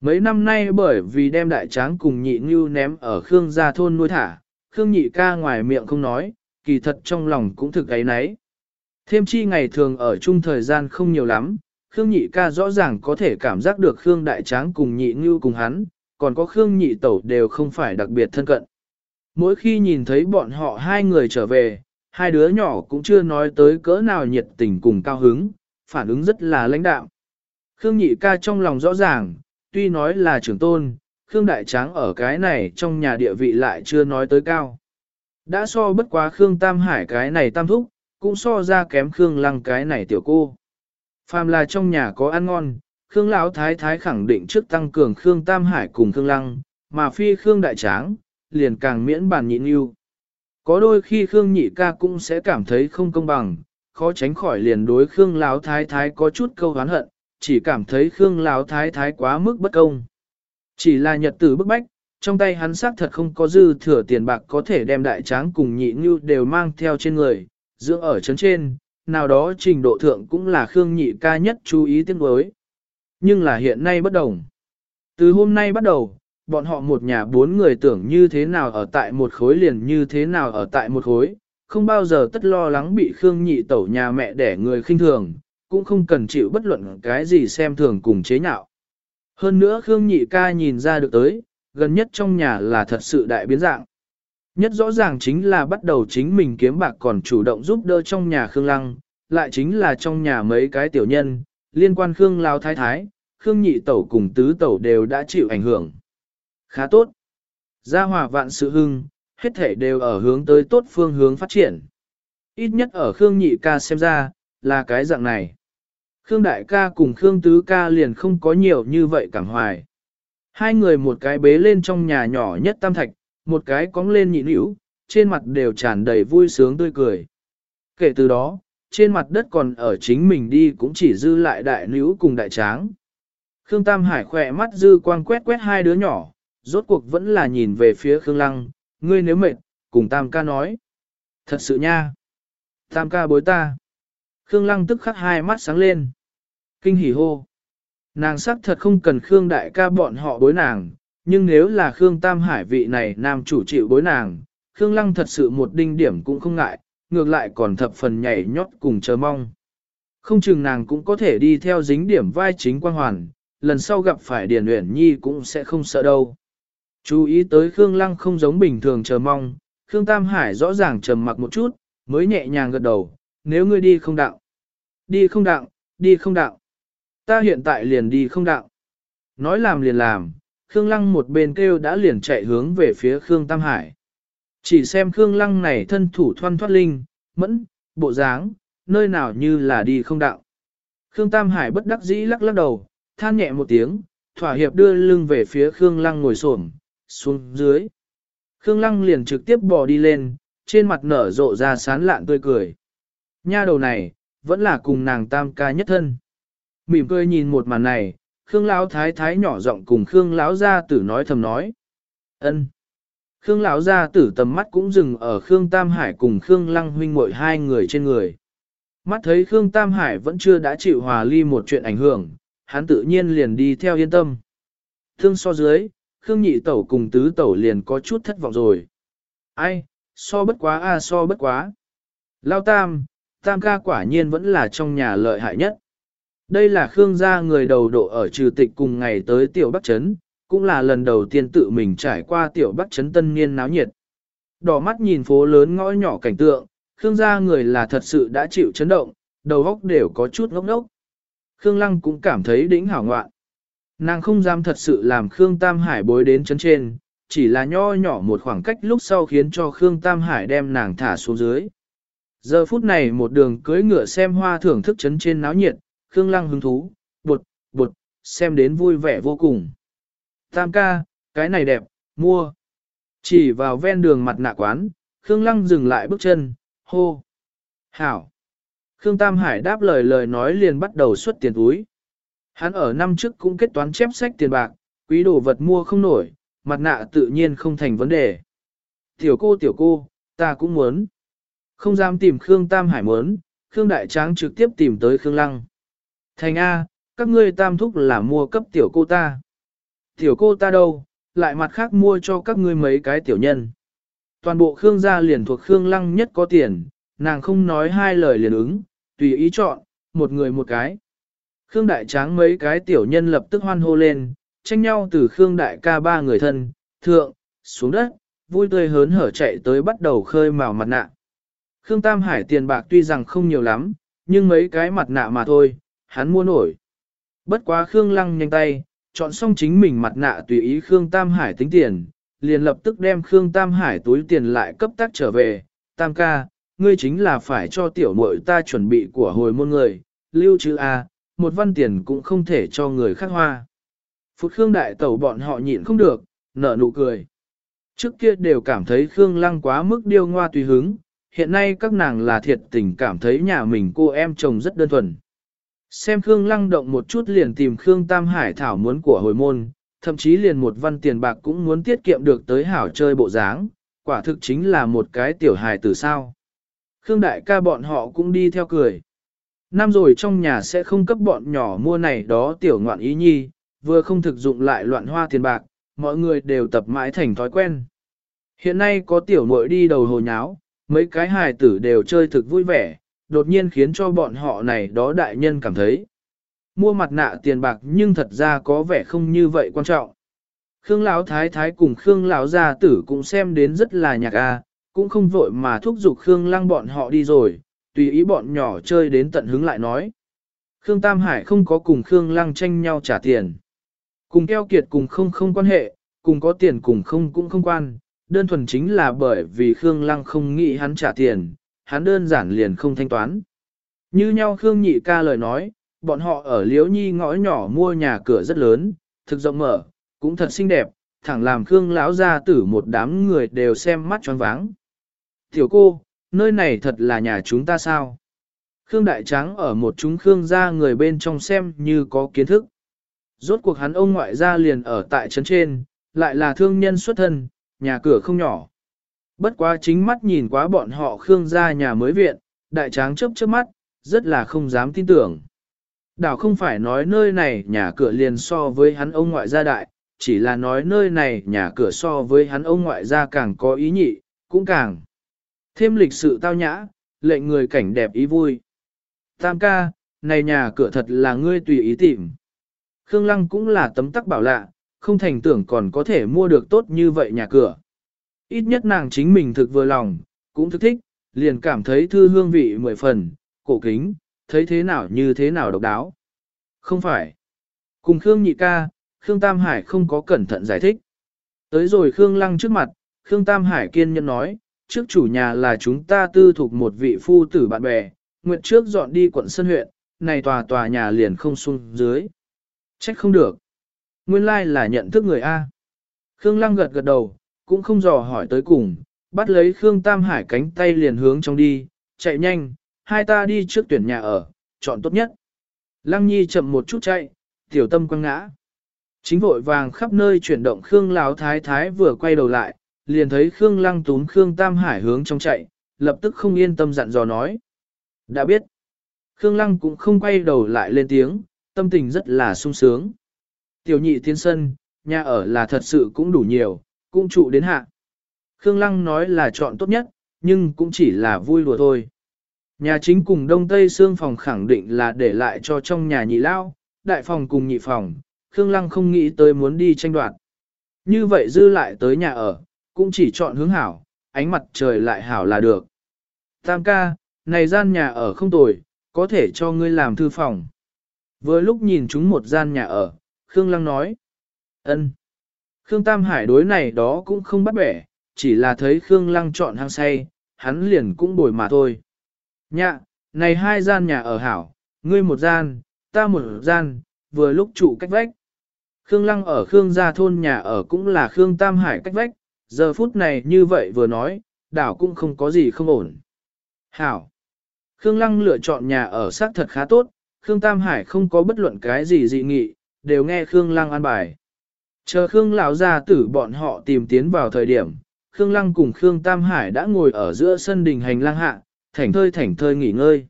Mấy năm nay bởi vì đem đại tráng cùng nhị ngưu ném ở Khương gia thôn nuôi thả, Khương nhị ca ngoài miệng không nói, kỳ thật trong lòng cũng thực ấy nấy. Thêm chi ngày thường ở chung thời gian không nhiều lắm, Khương nhị ca rõ ràng có thể cảm giác được Khương đại tráng cùng nhị Ngưu cùng hắn, còn có Khương nhị tẩu đều không phải đặc biệt thân cận. Mỗi khi nhìn thấy bọn họ hai người trở về, hai đứa nhỏ cũng chưa nói tới cỡ nào nhiệt tình cùng cao hứng, phản ứng rất là lãnh đạo. Khương nhị ca trong lòng rõ ràng, tuy nói là trưởng tôn, Khương đại tráng ở cái này trong nhà địa vị lại chưa nói tới cao. Đã so bất quá Khương Tam Hải cái này tam thúc, cũng so ra kém Khương Lăng cái này tiểu cô. Phàm là trong nhà có ăn ngon, Khương Lão Thái Thái khẳng định trước tăng cường Khương Tam Hải cùng Khương Lăng, mà phi Khương Đại Tráng, liền càng miễn bàn nhịn yêu. Có đôi khi Khương Nhị ca cũng sẽ cảm thấy không công bằng, khó tránh khỏi liền đối Khương Lão Thái Thái có chút câu hán hận, chỉ cảm thấy Khương Lão Thái Thái quá mức bất công. Chỉ là nhật tử bức bách, trong tay hắn xác thật không có dư thừa tiền bạc có thể đem đại tráng cùng nhị như đều mang theo trên người, dưỡng ở chấn trên, nào đó trình độ thượng cũng là Khương Nhị ca nhất chú ý tiếng đối. Nhưng là hiện nay bất đồng. Từ hôm nay bắt đầu, bọn họ một nhà bốn người tưởng như thế nào ở tại một khối liền như thế nào ở tại một khối, không bao giờ tất lo lắng bị Khương nhị tẩu nhà mẹ để người khinh thường, cũng không cần chịu bất luận cái gì xem thường cùng chế nhạo. Hơn nữa Khương nhị ca nhìn ra được tới, gần nhất trong nhà là thật sự đại biến dạng. Nhất rõ ràng chính là bắt đầu chính mình kiếm bạc còn chủ động giúp đỡ trong nhà Khương Lăng, lại chính là trong nhà mấy cái tiểu nhân, liên quan Khương Lao Thái Thái, Khương Nhị Tẩu cùng Tứ Tẩu đều đã chịu ảnh hưởng. Khá tốt. Gia hòa vạn sự hưng, hết thể đều ở hướng tới tốt phương hướng phát triển. Ít nhất ở Khương Nhị ca xem ra, là cái dạng này. Khương Đại ca cùng Khương Tứ ca liền không có nhiều như vậy cảm hoài. Hai người một cái bế lên trong nhà nhỏ nhất tam thạch, một cái cóng lên nhị nữ, trên mặt đều tràn đầy vui sướng tươi cười. Kể từ đó, trên mặt đất còn ở chính mình đi cũng chỉ dư lại đại nữ cùng đại tráng. Khương Tam Hải khỏe mắt dư quang quét quét hai đứa nhỏ, rốt cuộc vẫn là nhìn về phía Khương Lăng, ngươi nếu mệt, cùng Tam ca nói. Thật sự nha. Tam ca bối ta. Khương Lăng tức khắc hai mắt sáng lên. Kinh hỉ hô. Nàng sắc thật không cần Khương đại ca bọn họ bối nàng, nhưng nếu là Khương Tam Hải vị này nam chủ chịu bối nàng, Khương Lăng thật sự một đinh điểm cũng không ngại, ngược lại còn thập phần nhảy nhót cùng chờ mong. Không chừng nàng cũng có thể đi theo dính điểm vai chính quan hoàn, lần sau gặp phải Điền Uyển Nhi cũng sẽ không sợ đâu. Chú ý tới Khương Lăng không giống bình thường chờ mong, Khương Tam Hải rõ ràng trầm mặc một chút, mới nhẹ nhàng gật đầu, nếu ngươi đi không đạo. Đi không đạo, đi không đạo. Ta hiện tại liền đi không đạo. Nói làm liền làm, Khương Lăng một bên kêu đã liền chạy hướng về phía Khương Tam Hải. Chỉ xem Khương Lăng này thân thủ thoăn thoát linh, mẫn, bộ dáng, nơi nào như là đi không đạo. Khương Tam Hải bất đắc dĩ lắc lắc đầu, than nhẹ một tiếng, thỏa hiệp đưa lưng về phía Khương Lăng ngồi xổm xuống dưới. Khương Lăng liền trực tiếp bò đi lên, trên mặt nở rộ ra sán lạn tươi cười. Nha đầu này, vẫn là cùng nàng tam ca nhất thân. Mỉm cười nhìn một màn này, Khương Lão thái thái nhỏ giọng cùng Khương Lão gia tử nói thầm nói. ân. Khương Lão gia tử tầm mắt cũng dừng ở Khương Tam Hải cùng Khương Lăng huynh muội hai người trên người. Mắt thấy Khương Tam Hải vẫn chưa đã chịu hòa ly một chuyện ảnh hưởng, hắn tự nhiên liền đi theo yên tâm. Thương so dưới, Khương nhị tẩu cùng tứ tẩu liền có chút thất vọng rồi. Ai, so bất quá a so bất quá. Lao tam, tam ca quả nhiên vẫn là trong nhà lợi hại nhất. Đây là Khương gia người đầu độ ở trừ tịch cùng ngày tới tiểu Bắc Trấn, cũng là lần đầu tiên tự mình trải qua tiểu Bắc Trấn tân niên náo nhiệt. Đỏ mắt nhìn phố lớn ngõ nhỏ cảnh tượng, Khương gia người là thật sự đã chịu chấn động, đầu óc đều có chút ngốc ngốc. Khương Lăng cũng cảm thấy đỉnh hảo ngoạn. Nàng không dám thật sự làm Khương Tam Hải bối đến chấn trên, chỉ là nho nhỏ một khoảng cách lúc sau khiến cho Khương Tam Hải đem nàng thả xuống dưới. Giờ phút này một đường cưới ngựa xem hoa thưởng thức chấn trên náo nhiệt, Khương Lăng hứng thú, bột, bột, xem đến vui vẻ vô cùng. Tam ca, cái này đẹp, mua. Chỉ vào ven đường mặt nạ quán, Khương Lăng dừng lại bước chân, hô. Hảo. Khương Tam Hải đáp lời lời nói liền bắt đầu xuất tiền túi. Hắn ở năm trước cũng kết toán chép sách tiền bạc, quý đồ vật mua không nổi, mặt nạ tự nhiên không thành vấn đề. Tiểu cô tiểu cô, ta cũng muốn. Không dám tìm Khương Tam Hải muốn, Khương Đại Tráng trực tiếp tìm tới Khương Lăng. Thành A, các ngươi tam thúc là mua cấp tiểu cô ta. Tiểu cô ta đâu, lại mặt khác mua cho các ngươi mấy cái tiểu nhân. Toàn bộ Khương gia liền thuộc Khương Lăng nhất có tiền, nàng không nói hai lời liền ứng, tùy ý chọn, một người một cái. Khương Đại Tráng mấy cái tiểu nhân lập tức hoan hô lên, tranh nhau từ Khương Đại ca ba người thân, thượng, xuống đất, vui tươi hớn hở chạy tới bắt đầu khơi mào mặt nạ. Khương Tam Hải tiền bạc tuy rằng không nhiều lắm, nhưng mấy cái mặt nạ mà thôi, hắn mua nổi. Bất quá Khương Lăng nhanh tay, chọn xong chính mình mặt nạ tùy ý Khương Tam Hải tính tiền, liền lập tức đem Khương Tam Hải túi tiền lại cấp tác trở về. Tam ca, ngươi chính là phải cho tiểu muội ta chuẩn bị của hồi môn người, lưu trữ A, một văn tiền cũng không thể cho người khác hoa. Phút Khương Đại Tẩu bọn họ nhịn không được, nở nụ cười. Trước kia đều cảm thấy Khương Lăng quá mức điêu ngoa tùy hứng, hiện nay các nàng là thiệt tình cảm thấy nhà mình cô em chồng rất đơn thuần. Xem Khương Lăng động một chút liền tìm Khương Tam Hải thảo muốn của hồi môn, thậm chí liền một văn tiền bạc cũng muốn tiết kiệm được tới hảo chơi bộ dáng, quả thực chính là một cái tiểu hài từ sao. Khương đại ca bọn họ cũng đi theo cười. Năm rồi trong nhà sẽ không cấp bọn nhỏ mua này đó tiểu ngoạn ý nhi, vừa không thực dụng lại loạn hoa tiền bạc, mọi người đều tập mãi thành thói quen. Hiện nay có tiểu muội đi đầu hồ nháo, mấy cái hài tử đều chơi thực vui vẻ, đột nhiên khiến cho bọn họ này đó đại nhân cảm thấy. Mua mặt nạ tiền bạc nhưng thật ra có vẻ không như vậy quan trọng. Khương Lão Thái Thái cùng Khương Lão Gia Tử cũng xem đến rất là nhạc a, à, cũng không vội mà thúc giục Khương Lăng bọn họ đi rồi, tùy ý bọn nhỏ chơi đến tận hứng lại nói. Khương Tam Hải không có cùng Khương Lăng tranh nhau trả tiền. Cùng keo kiệt cùng không không quan hệ, cùng có tiền cùng không cũng không quan, đơn thuần chính là bởi vì Khương Lăng không nghĩ hắn trả tiền, hắn đơn giản liền không thanh toán. Như nhau Khương Nhị ca lời nói, bọn họ ở Liễu Nhi ngõ nhỏ mua nhà cửa rất lớn, thực rộng mở, cũng thật xinh đẹp, thẳng làm Khương lão gia tử một đám người đều xem mắt choáng váng. Tiểu cô, nơi này thật là nhà chúng ta sao? Khương Đại Tráng ở một chúng Khương gia người bên trong xem như có kiến thức. Rốt cuộc hắn ông ngoại gia liền ở tại trấn trên, lại là thương nhân xuất thân, nhà cửa không nhỏ. Bất quá chính mắt nhìn quá bọn họ Khương gia nhà mới viện, Đại Tráng chớp chớp mắt, rất là không dám tin tưởng. Đảo không phải nói nơi này nhà cửa liền so với hắn ông ngoại gia đại, chỉ là nói nơi này nhà cửa so với hắn ông ngoại gia càng có ý nhị, cũng càng thêm lịch sự tao nhã, lệnh người cảnh đẹp ý vui. Tam ca, này nhà cửa thật là ngươi tùy ý tìm. Khương Lăng cũng là tấm tắc bảo lạ, không thành tưởng còn có thể mua được tốt như vậy nhà cửa. Ít nhất nàng chính mình thực vừa lòng, cũng thức thích, liền cảm thấy thư hương vị mười phần, cổ kính, thấy thế nào như thế nào độc đáo. Không phải. Cùng Khương nhị ca, Khương Tam Hải không có cẩn thận giải thích. Tới rồi Khương Lăng trước mặt, Khương Tam Hải kiên nhẫn nói, trước chủ nhà là chúng ta tư thuộc một vị phu tử bạn bè, nguyện trước dọn đi quận Sơn huyện, này tòa tòa nhà liền không xuống dưới. Trách không được. Nguyên lai là nhận thức người A. Khương Lăng gật gật đầu, cũng không dò hỏi tới cùng, bắt lấy Khương Tam Hải cánh tay liền hướng trong đi, chạy nhanh, hai ta đi trước tuyển nhà ở, chọn tốt nhất. Lăng Nhi chậm một chút chạy, tiểu tâm quăng ngã. Chính vội vàng khắp nơi chuyển động Khương Lão Thái Thái vừa quay đầu lại, liền thấy Khương Lăng túm Khương Tam Hải hướng trong chạy, lập tức không yên tâm dặn dò nói. Đã biết. Khương Lăng cũng không quay đầu lại lên tiếng, tâm tình rất là sung sướng. Tiểu nhị thiên sân, nhà ở là thật sự cũng đủ nhiều, cũng trụ đến hạ. Khương Lăng nói là chọn tốt nhất, nhưng cũng chỉ là vui đùa thôi. Nhà chính cùng đông tây xương phòng khẳng định là để lại cho trong nhà nhị lao, đại phòng cùng nhị phòng, Khương Lăng không nghĩ tới muốn đi tranh đoạt. Như vậy dư lại tới nhà ở, cũng chỉ chọn hướng hảo, ánh mặt trời lại hảo là được. Tam ca, này gian nhà ở không tồi, có thể cho ngươi làm thư phòng. Vừa lúc nhìn chúng một gian nhà ở, Khương Lăng nói. ân. Khương Tam Hải đối này đó cũng không bắt bẻ, chỉ là thấy Khương Lăng chọn hang say, hắn liền cũng bồi mà thôi. Nhạ, này hai gian nhà ở hảo, ngươi một gian, ta một gian, vừa lúc trụ cách vách. Khương Lăng ở Khương gia thôn nhà ở cũng là Khương Tam Hải cách vách, giờ phút này như vậy vừa nói, đảo cũng không có gì không ổn. Hảo. Khương Lăng lựa chọn nhà ở xác thật khá tốt, Khương Tam Hải không có bất luận cái gì dị nghị, đều nghe Khương Lăng an bài. Chờ Khương lão gia tử bọn họ tìm tiến vào thời điểm, Khương Lăng cùng Khương Tam Hải đã ngồi ở giữa sân đình hành lang hạ, thảnh thơi thảnh thơi nghỉ ngơi.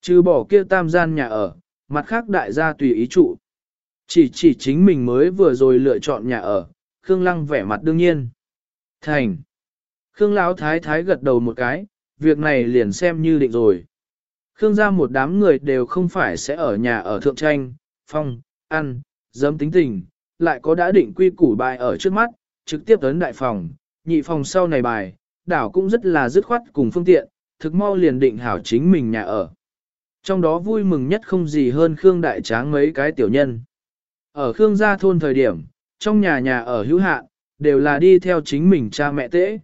Trừ bỏ kia tam gian nhà ở, mặt khác đại gia tùy ý trụ. Chỉ chỉ chính mình mới vừa rồi lựa chọn nhà ở, Khương Lăng vẻ mặt đương nhiên. Thành. Khương Lão Thái Thái gật đầu một cái, việc này liền xem như định rồi. Khương gia một đám người đều không phải sẽ ở nhà ở thượng tranh, phong, ăn, dấm tính tình, lại có đã định quy củ bài ở trước mắt, trực tiếp đến đại phòng, nhị phòng sau này bài, đảo cũng rất là dứt khoát cùng phương tiện, thực mau liền định hảo chính mình nhà ở. Trong đó vui mừng nhất không gì hơn Khương Đại Tráng mấy cái tiểu nhân. Ở Khương gia thôn thời điểm, trong nhà nhà ở hữu hạn, đều là đi theo chính mình cha mẹ tễ.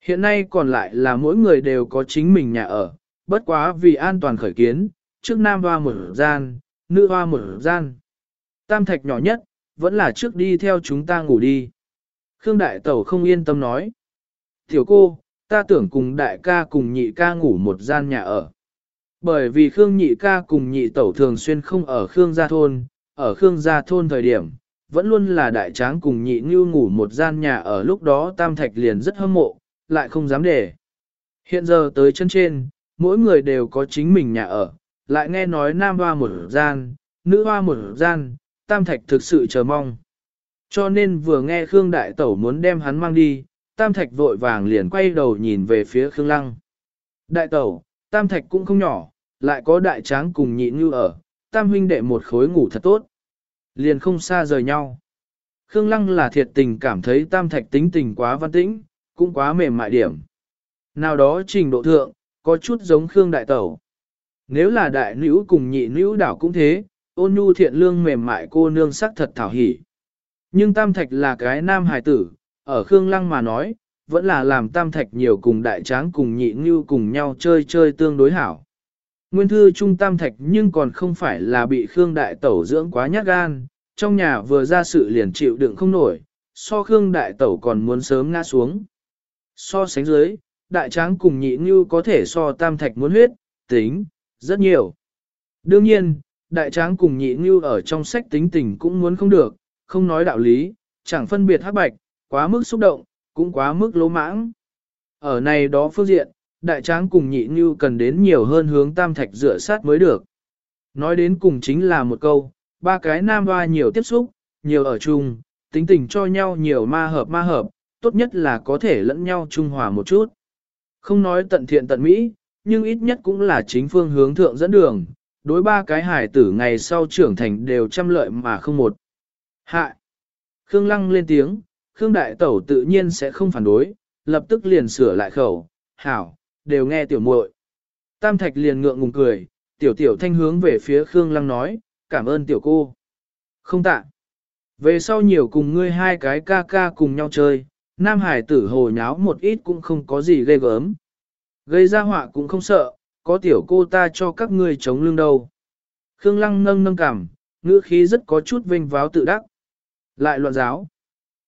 Hiện nay còn lại là mỗi người đều có chính mình nhà ở, bất quá vì an toàn khởi kiến, trước nam hoa một gian, nữ hoa một gian. Tam thạch nhỏ nhất, vẫn là trước đi theo chúng ta ngủ đi. Khương Đại Tẩu không yên tâm nói. Tiểu cô, ta tưởng cùng đại ca cùng nhị ca ngủ một gian nhà ở. Bởi vì Khương nhị ca cùng nhị tẩu thường xuyên không ở Khương gia thôn, ở Khương gia thôn thời điểm, vẫn luôn là đại tráng cùng nhị ngưu ngủ một gian nhà ở lúc đó tam thạch liền rất hâm mộ, lại không dám để. Hiện giờ tới chân trên, mỗi người đều có chính mình nhà ở, lại nghe nói nam hoa một gian, nữ hoa một gian, tam thạch thực sự chờ mong. Cho nên vừa nghe Khương Đại Tẩu muốn đem hắn mang đi, tam thạch vội vàng liền quay đầu nhìn về phía Khương Lăng. Đại Tẩu, tam thạch cũng không nhỏ, lại có đại tráng cùng nhị như ở, tam huynh đệ một khối ngủ thật tốt. Liền không xa rời nhau. Khương Lăng là thiệt tình cảm thấy tam thạch tính tình quá văn tĩnh, cũng quá mềm mại điểm. Nào đó trình độ thượng, có chút giống Khương Đại Tẩu. Nếu là đại nữ cùng nhị nữ đảo cũng thế, ôn nhu thiện lương mềm mại cô nương sắc thật thảo hỉ. Nhưng Tam Thạch là cái nam hài tử, ở Khương Lăng mà nói, vẫn là làm Tam Thạch nhiều cùng đại tráng cùng nhị như cùng nhau chơi chơi tương đối hảo. Nguyên thư trung Tam Thạch nhưng còn không phải là bị Khương Đại Tẩu dưỡng quá nhát gan, trong nhà vừa ra sự liền chịu đựng không nổi, so Khương Đại Tẩu còn muốn sớm ngã xuống. So sánh dưới, đại tráng cùng nhị như có thể so tam thạch muốn huyết, tính, rất nhiều. Đương nhiên, đại tráng cùng nhị như ở trong sách tính tình cũng muốn không được, không nói đạo lý, chẳng phân biệt hắc bạch, quá mức xúc động, cũng quá mức lỗ mãng. Ở này đó phương diện, đại tráng cùng nhị như cần đến nhiều hơn hướng tam thạch dựa sát mới được. Nói đến cùng chính là một câu, ba cái nam hoa nhiều tiếp xúc, nhiều ở chung, tính tình cho nhau nhiều ma hợp ma hợp, tốt nhất là có thể lẫn nhau trung hòa một chút. Không nói tận thiện tận mỹ, nhưng ít nhất cũng là chính phương hướng thượng dẫn đường, đối ba cái hải tử ngày sau trưởng thành đều trăm lợi mà không một. hại. Khương Lăng lên tiếng, Khương Đại Tẩu tự nhiên sẽ không phản đối, lập tức liền sửa lại khẩu, hảo, đều nghe tiểu muội. Tam Thạch liền ngượng ngùng cười, tiểu tiểu thanh hướng về phía Khương Lăng nói, cảm ơn tiểu cô. Không tạ. Về sau nhiều cùng ngươi hai cái ca ca cùng nhau chơi, Nam hải tử hồ nháo một ít cũng không có gì ghê gớm. Gây ra họa cũng không sợ, có tiểu cô ta cho các ngươi chống lưng đâu. Khương Lăng nâng nâng cảm, ngữ khí rất có chút vinh váo tự đắc. Lại loạn giáo.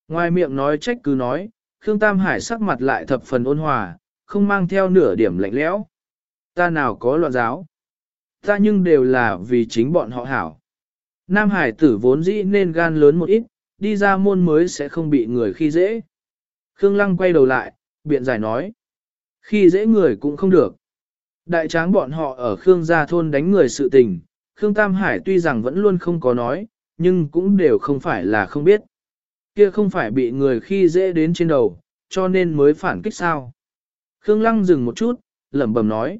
Ngoài miệng nói trách cứ nói, Khương Tam Hải sắc mặt lại thập phần ôn hòa, không mang theo nửa điểm lạnh lẽo. Ta nào có loạn giáo. Ta nhưng đều là vì chính bọn họ hảo. Nam Hải tử vốn dĩ nên gan lớn một ít, đi ra môn mới sẽ không bị người khi dễ. Khương Lăng quay đầu lại, biện giải nói. Khi dễ người cũng không được. Đại tráng bọn họ ở Khương gia thôn đánh người sự tình, Khương Tam Hải tuy rằng vẫn luôn không có nói, nhưng cũng đều không phải là không biết. Kia không phải bị người khi dễ đến trên đầu, cho nên mới phản kích sao. Khương Lăng dừng một chút, lẩm bẩm nói.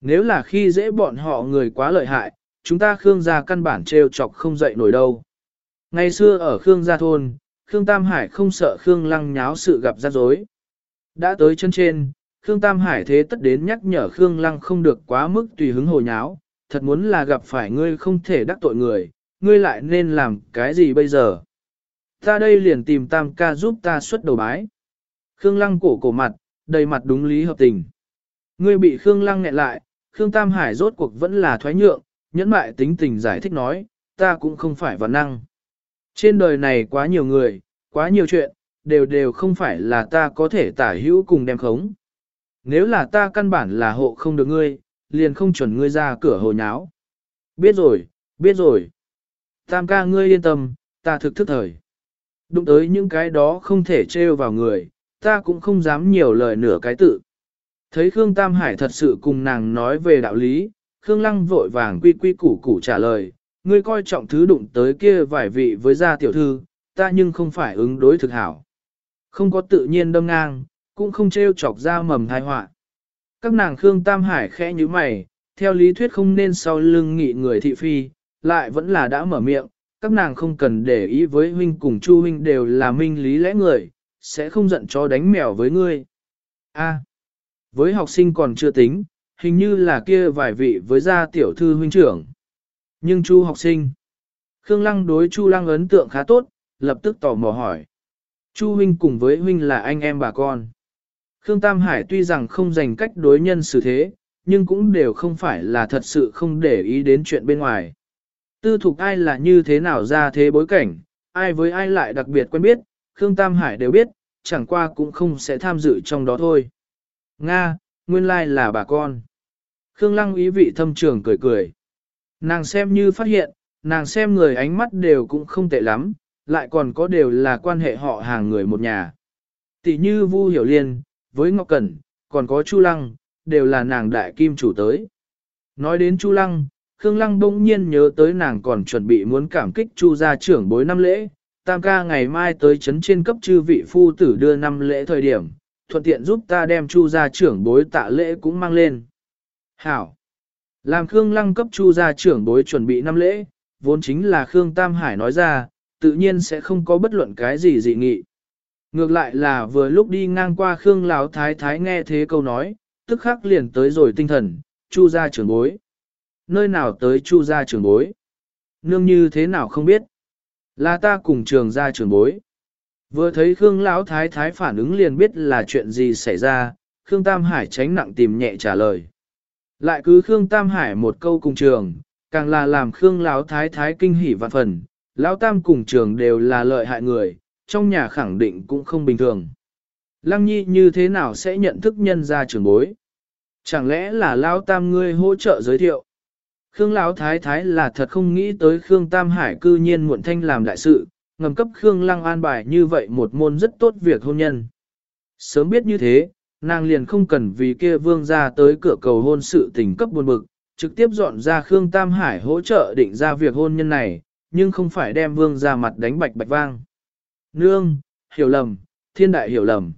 Nếu là khi dễ bọn họ người quá lợi hại, chúng ta Khương gia căn bản trêu chọc không dậy nổi đâu. Ngày xưa ở Khương gia thôn, Khương Tam Hải không sợ Khương Lăng nháo sự gặp rắc rối. Đã tới chân trên, Khương Tam Hải thế tất đến nhắc nhở Khương Lăng không được quá mức tùy hứng hồ nháo, thật muốn là gặp phải ngươi không thể đắc tội người, ngươi lại nên làm cái gì bây giờ? Ta đây liền tìm Tam ca giúp ta xuất đầu bái. Khương Lăng cổ cổ mặt, đầy mặt đúng lý hợp tình. Ngươi bị Khương Lăng nghẹn lại, Khương Tam Hải rốt cuộc vẫn là thoái nhượng, nhẫn mại tính tình giải thích nói, ta cũng không phải văn năng. Trên đời này quá nhiều người, quá nhiều chuyện, đều đều không phải là ta có thể tả hữu cùng đem khống. Nếu là ta căn bản là hộ không được ngươi, liền không chuẩn ngươi ra cửa hồ nháo. Biết rồi, biết rồi. Tam ca ngươi yên tâm, ta thực thức thời. Đụng tới những cái đó không thể trêu vào người, ta cũng không dám nhiều lời nửa cái tự. Thấy Khương Tam Hải thật sự cùng nàng nói về đạo lý, Khương Lăng vội vàng quy quy củ củ trả lời, ngươi coi trọng thứ đụng tới kia vài vị với gia tiểu thư, ta nhưng không phải ứng đối thực hảo. Không có tự nhiên đâm ngang, cũng không trêu chọc ra mầm thai họa. Các nàng Khương Tam Hải khẽ như mày, theo lý thuyết không nên sau lưng nghị người thị phi, lại vẫn là đã mở miệng, các nàng không cần để ý với huynh cùng Chu huynh đều là minh lý lẽ người, sẽ không giận cho đánh mèo với ngươi. A, với học sinh còn chưa tính, hình như là kia vài vị với gia tiểu thư huynh trưởng. Nhưng Chu học sinh, Khương Lăng đối Chu Lăng ấn tượng khá tốt, lập tức tò mò hỏi. Chu huynh cùng với huynh là anh em bà con. Khương Tam Hải tuy rằng không dành cách đối nhân xử thế, nhưng cũng đều không phải là thật sự không để ý đến chuyện bên ngoài. Tư thục ai là như thế nào ra thế bối cảnh, ai với ai lại đặc biệt quen biết, Khương Tam Hải đều biết, chẳng qua cũng không sẽ tham dự trong đó thôi. Nga, nguyên lai là bà con. Khương Lăng ý vị thâm trường cười cười. Nàng xem như phát hiện, nàng xem người ánh mắt đều cũng không tệ lắm, lại còn có đều là quan hệ họ hàng người một nhà. Tỷ như Vu Hiểu Liên, với Ngọc Cẩn, còn có Chu Lăng, đều là nàng đại kim chủ tới. Nói đến Chu Lăng, Khương Lăng bỗng nhiên nhớ tới nàng còn chuẩn bị muốn cảm kích Chu gia trưởng bối năm lễ, tam ca ngày mai tới chấn trên cấp chư vị phu tử đưa năm lễ thời điểm, thuận tiện giúp ta đem Chu gia trưởng bối tạ lễ cũng mang lên. Hảo! Làm Khương Lăng cấp Chu gia trưởng bối chuẩn bị năm lễ, vốn chính là Khương Tam Hải nói ra, tự nhiên sẽ không có bất luận cái gì dị nghị. Ngược lại là vừa lúc đi ngang qua Khương Lão Thái Thái nghe thế câu nói, tức khắc liền tới rồi tinh thần, Chu gia trưởng bối. Nơi nào tới Chu gia trưởng bối? Nương như thế nào không biết? Là ta cùng trường gia trưởng bối. Vừa thấy Khương Lão Thái Thái phản ứng liền biết là chuyện gì xảy ra, Khương Tam Hải tránh nặng tìm nhẹ trả lời. Lại cứ Khương Tam Hải một câu cùng trường, càng là làm Khương Lão Thái Thái kinh hỉ vạn phần, Lão Tam cùng trường đều là lợi hại người, trong nhà khẳng định cũng không bình thường. Lăng nhi như thế nào sẽ nhận thức nhân gia trưởng bối? Chẳng lẽ là Lão Tam ngươi hỗ trợ giới thiệu? Khương Lão Thái Thái là thật không nghĩ tới Khương Tam Hải cư nhiên muộn thanh làm đại sự, ngầm cấp Khương Lăng an bài như vậy một môn rất tốt việc hôn nhân. Sớm biết như thế, nàng liền không cần vì kia vương ra tới cửa cầu hôn sự tình cấp buồn bực, trực tiếp dọn ra Khương Tam Hải hỗ trợ định ra việc hôn nhân này, nhưng không phải đem vương ra mặt đánh bạch bạch vang. Nương, hiểu lầm, thiên đại hiểu lầm.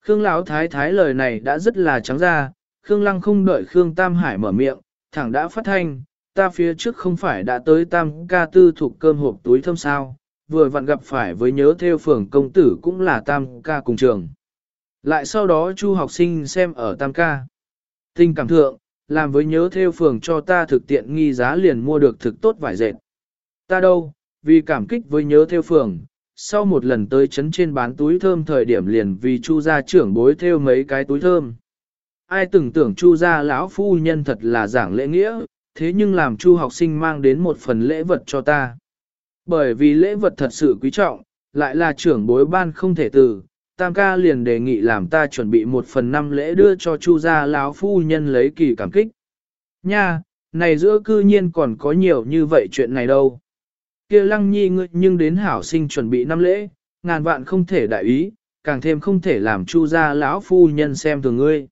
Khương Lão Thái Thái lời này đã rất là trắng ra, Khương Lăng không đợi Khương Tam Hải mở miệng, thẳng đã phát thanh, ta phía trước không phải đã tới Tam ca tư thuộc cơm hộp túi thâm sao, vừa vặn gặp phải với nhớ theo phường công tử cũng là Tam ca cùng trường. Lại sau đó chu học sinh xem ở Tam ca. Tình cảm thượng, làm với nhớ theo phường cho ta thực tiện nghi giá liền mua được thực tốt vải dệt. Ta đâu, vì cảm kích với nhớ theo phường, sau một lần tới chấn trên bán túi thơm thời điểm liền vì chu gia trưởng bối theo mấy cái túi thơm. Ai từng tưởng chu gia lão phu nhân thật là giảng lễ nghĩa, thế nhưng làm chu học sinh mang đến một phần lễ vật cho ta. Bởi vì lễ vật thật sự quý trọng, lại là trưởng bối ban không thể từ, tam ca liền đề nghị làm ta chuẩn bị một phần năm lễ đưa cho chu gia lão phu nhân lấy kỳ cảm kích. Nha, này giữa cư nhiên còn có nhiều như vậy chuyện này đâu kia lăng nhi ngươi nhưng đến hảo sinh chuẩn bị năm lễ, ngàn vạn không thể đại ý, càng thêm không thể làm chu gia lão phu nhân xem thường ngươi.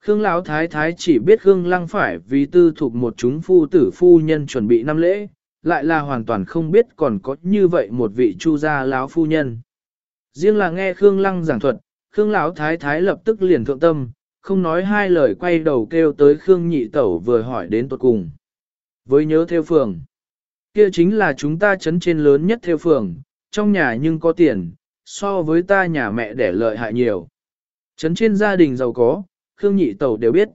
Khương Lão Thái Thái chỉ biết Khương Lăng phải vì tư thuộc một chúng phu tử phu nhân chuẩn bị năm lễ, lại là hoàn toàn không biết còn có như vậy một vị chu gia lão phu nhân. Riêng là nghe Khương Lăng giảng thuật, Khương Lão Thái Thái lập tức liền thượng tâm, không nói hai lời quay đầu kêu tới Khương Nhị Tẩu vừa hỏi đến tuột cùng. Với nhớ theo phường, kia chính là chúng ta chấn trên lớn nhất theo phường, trong nhà nhưng có tiền, so với ta nhà mẹ để lợi hại nhiều. Chấn trên gia đình giàu có, Khương Nhị Tẩu đều biết.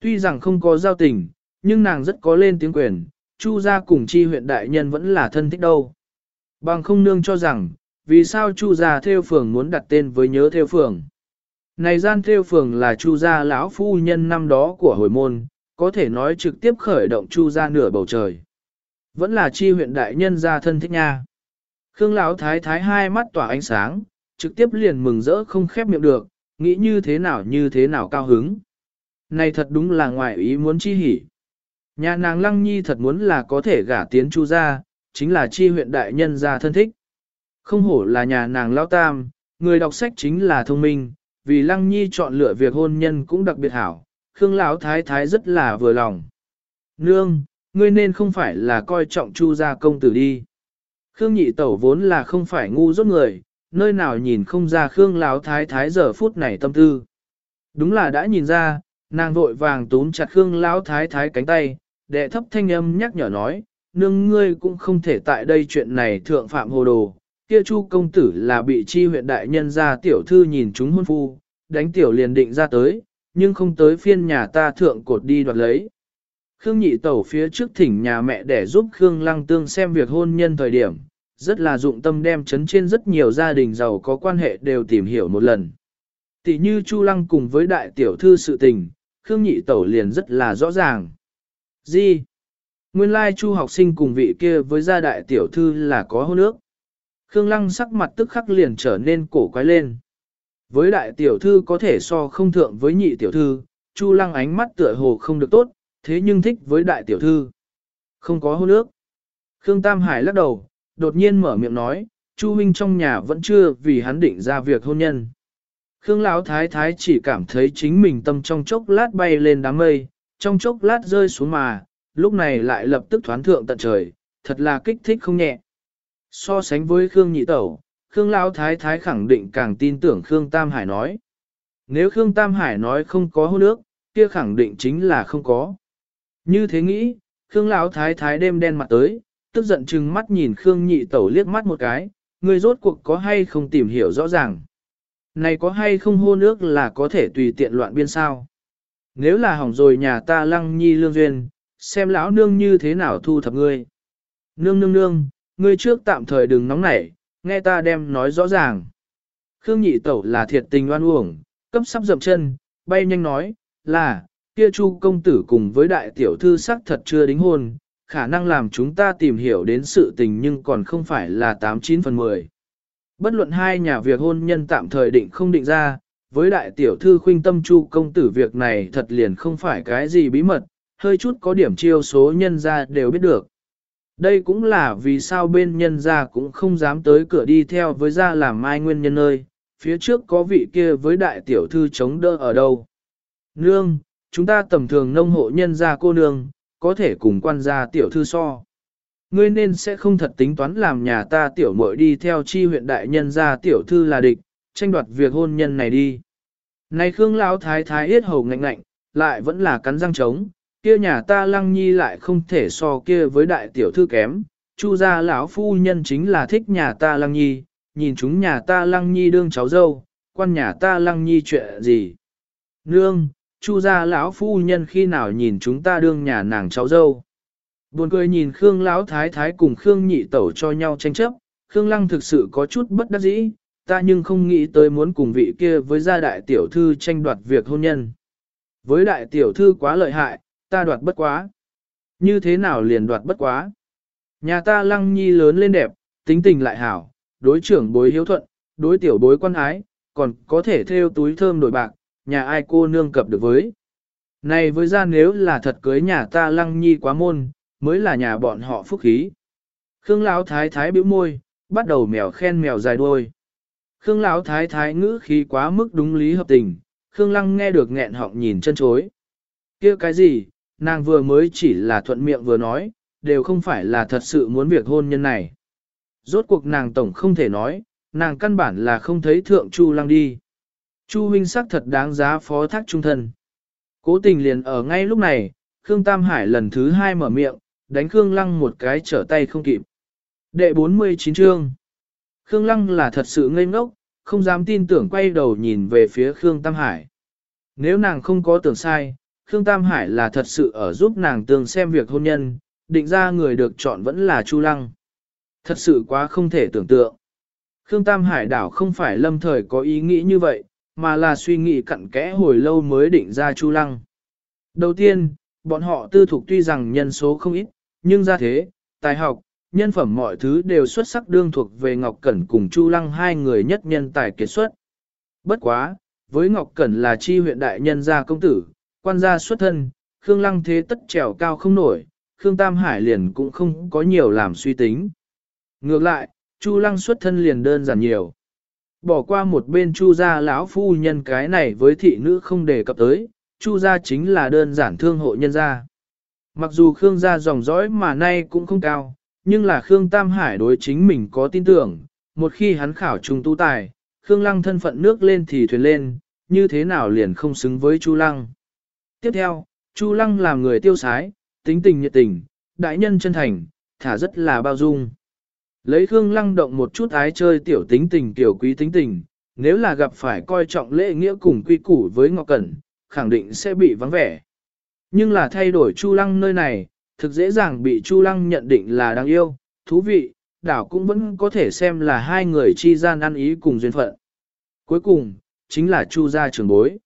Tuy rằng không có giao tình, nhưng nàng rất có lên tiếng quyền, Chu gia cùng chi huyện đại nhân vẫn là thân thích đâu. Bằng không nương cho rằng, vì sao Chu gia theo phường muốn đặt tên với nhớ theo phường. Này gian theo phường là Chu gia lão phu nhân năm đó của hồi môn, có thể nói trực tiếp khởi động Chu gia nửa bầu trời. Vẫn là chi huyện đại nhân gia thân thích nha. Khương lão thái thái hai mắt tỏa ánh sáng, trực tiếp liền mừng rỡ không khép miệng được, nghĩ như thế nào như thế nào cao hứng. Này thật đúng là ngoại ý muốn chi hỉ. Nhà nàng lăng nhi thật muốn là có thể gả tiến chu gia, chính là chi huyện đại nhân gia thân thích. Không hổ là nhà nàng lao tam, người đọc sách chính là thông minh, vì lăng nhi chọn lựa việc hôn nhân cũng đặc biệt hảo, Khương lão thái thái rất là vừa lòng. Nương, ngươi nên không phải là coi trọng chu gia công tử đi. Khương nhị tẩu vốn là không phải ngu dốt người, nơi nào nhìn không ra Khương lão thái thái giờ phút này tâm tư. Đúng là đã nhìn ra, nàng vội vàng túm chặt Khương lão thái thái cánh tay, đệ thấp thanh âm nhắc nhở nói, nương ngươi cũng không thể tại đây chuyện này thượng phạm hồ đồ. Kia chu công tử là bị chi huyện đại nhân ra tiểu thư nhìn chúng hôn phu, đánh tiểu liền định ra tới, nhưng không tới phiên nhà ta thượng cột đi đoạt lấy. Khương nhị tẩu phía trước thỉnh nhà mẹ để giúp Khương lăng tương xem việc hôn nhân thời điểm, rất là dụng tâm đem chấn trên rất nhiều gia đình giàu có quan hệ đều tìm hiểu một lần. Tỷ như Chu Lăng cùng với đại tiểu thư sự tình, Khương nhị tẩu liền rất là rõ ràng. Gì? Nguyên lai Chu học sinh cùng vị kia với gia đại tiểu thư là có hôn ước. Khương Lăng sắc mặt tức khắc liền trở nên cổ quái lên. Với đại tiểu thư có thể so không thượng với nhị tiểu thư, Chu Lăng ánh mắt tựa hồ không được tốt, thế nhưng thích với đại tiểu thư. Không có hôn ước. Khương Tam Hải lắc đầu, đột nhiên mở miệng nói, Chu Minh trong nhà vẫn chưa vì hắn định ra việc hôn nhân. Khương Lão Thái Thái chỉ cảm thấy chính mình tâm trong chốc lát bay lên đám mây, trong chốc lát rơi xuống mà, lúc này lại lập tức thoán thượng tận trời, thật là kích thích không nhẹ. So sánh với Khương Nhị Tẩu, Khương Lão Thái Thái khẳng định càng tin tưởng Khương Tam Hải nói. Nếu Khương Tam Hải nói không có hôn ước, kia khẳng định chính là không có. Như thế nghĩ, Khương Lão Thái Thái đêm đen mặt tới, tức giận chừng mắt nhìn Khương Nhị Tẩu liếc mắt một cái, người rốt cuộc có hay không tìm hiểu rõ ràng. Này có hay không hôn ước là có thể tùy tiện loạn biên sao. Nếu là hỏng rồi nhà ta lăng nhi lương duyên, xem lão nương như thế nào thu thập ngươi. Nương nương nương, ngươi trước tạm thời đừng nóng nảy, nghe ta đem nói rõ ràng. Khương nhị tẩu là thiệt tình oan uổng, cấp sắp dậm chân, bay nhanh nói, là, kia chu công tử cùng với đại tiểu thư sắc thật chưa đính hôn, khả năng làm chúng ta tìm hiểu đến sự tình nhưng còn không phải là 89 phần 10. Bất luận hai nhà việc hôn nhân tạm thời định không định ra, với đại tiểu thư khuynh tâm chu công tử việc này thật liền không phải cái gì bí mật, hơi chút có điểm chiêu số nhân ra đều biết được. Đây cũng là vì sao bên nhân gia cũng không dám tới cửa đi theo với gia làm mai nguyên nhân ơi, phía trước có vị kia với đại tiểu thư chống đỡ ở đâu. Nương, chúng ta tầm thường nông hộ nhân gia cô nương, có thể cùng quan gia tiểu thư so. Ngươi nên sẽ không thật tính toán làm nhà ta tiểu muội đi theo chi huyện đại nhân gia tiểu thư là địch, tranh đoạt việc hôn nhân này đi. Này Khương Lão Thái Thái yết hầu ngạnh ngạnh, lại vẫn là cắn răng trống, kia nhà ta lăng nhi lại không thể so kia với đại tiểu thư kém, chu gia lão phu nhân chính là thích nhà ta lăng nhi, nhìn chúng nhà ta lăng nhi đương cháu dâu, quan nhà ta lăng nhi chuyện gì. Nương, chu gia lão phu nhân khi nào nhìn chúng ta đương nhà nàng cháu dâu. Buồn cười nhìn Khương lão thái thái cùng Khương nhị tẩu cho nhau tranh chấp, Khương lăng thực sự có chút bất đắc dĩ, ta nhưng không nghĩ tới muốn cùng vị kia với gia đại tiểu thư tranh đoạt việc hôn nhân. Với đại tiểu thư quá lợi hại, ta đoạt bất quá. Như thế nào liền đoạt bất quá? Nhà ta lăng nhi lớn lên đẹp, tính tình lại hảo, đối trưởng bối hiếu thuận, đối tiểu bối quan ái, còn có thể theo túi thơm đổi bạc, nhà ai cô nương cập được với. Này với ra nếu là thật cưới nhà ta lăng nhi quá môn, mới là nhà bọn họ phúc khí. Khương Lão thái thái bĩu môi, bắt đầu mèo khen mèo dài đuôi. Khương Lão thái thái ngữ khí quá mức đúng lý hợp tình, Khương Lăng nghe được nghẹn họng nhìn chân chối. kia cái gì, nàng vừa mới chỉ là thuận miệng vừa nói, đều không phải là thật sự muốn việc hôn nhân này. Rốt cuộc nàng tổng không thể nói, nàng căn bản là không thấy thượng Chu Lăng đi. Chu huynh sắc thật đáng giá phó thác trung thân. Cố tình liền ở ngay lúc này, Khương Tam Hải lần thứ hai mở miệng, đánh Khương Lăng một cái trở tay không kịp. Đệ 49 chương Khương Lăng là thật sự ngây ngốc, không dám tin tưởng quay đầu nhìn về phía Khương Tam Hải. Nếu nàng không có tưởng sai, Khương Tam Hải là thật sự ở giúp nàng tường xem việc hôn nhân, định ra người được chọn vẫn là Chu Lăng. Thật sự quá không thể tưởng tượng. Khương Tam Hải đảo không phải lâm thời có ý nghĩ như vậy, mà là suy nghĩ cặn kẽ hồi lâu mới định ra Chu Lăng. Đầu tiên, bọn họ tư thục tuy rằng nhân số không ít, nhưng ra thế, tài học, nhân phẩm mọi thứ đều xuất sắc đương thuộc về Ngọc Cẩn cùng Chu Lăng hai người nhất nhân tài kiệt xuất. Bất quá, với Ngọc Cẩn là chi huyện đại nhân gia công tử, quan gia xuất thân, Khương Lăng thế tất trèo cao không nổi, Khương Tam Hải liền cũng không có nhiều làm suy tính. Ngược lại, Chu Lăng xuất thân liền đơn giản nhiều. Bỏ qua một bên Chu gia lão phu nhân cái này với thị nữ không đề cập tới, Chu gia chính là đơn giản thương hộ nhân gia. Mặc dù Khương gia dòng dõi mà nay cũng không cao, nhưng là Khương Tam Hải đối chính mình có tin tưởng, một khi hắn khảo trung tu tài, Khương Lăng thân phận nước lên thì thuyền lên, như thế nào liền không xứng với Chu Lăng. Tiếp theo, Chu Lăng làm người tiêu sái, tính tình nhiệt tình, đại nhân chân thành, thả rất là bao dung. Lấy Khương Lăng động một chút ái chơi tiểu tính tình tiểu quý tính tình, nếu là gặp phải coi trọng lễ nghĩa cùng quy củ với Ngọc Cẩn, khẳng định sẽ bị vắng vẻ. Nhưng là thay đổi Chu Lăng nơi này, thực dễ dàng bị Chu Lăng nhận định là đáng yêu, thú vị, đảo cũng vẫn có thể xem là hai người chi gian ăn ý cùng duyên phận. Cuối cùng, chính là Chu gia trưởng bối.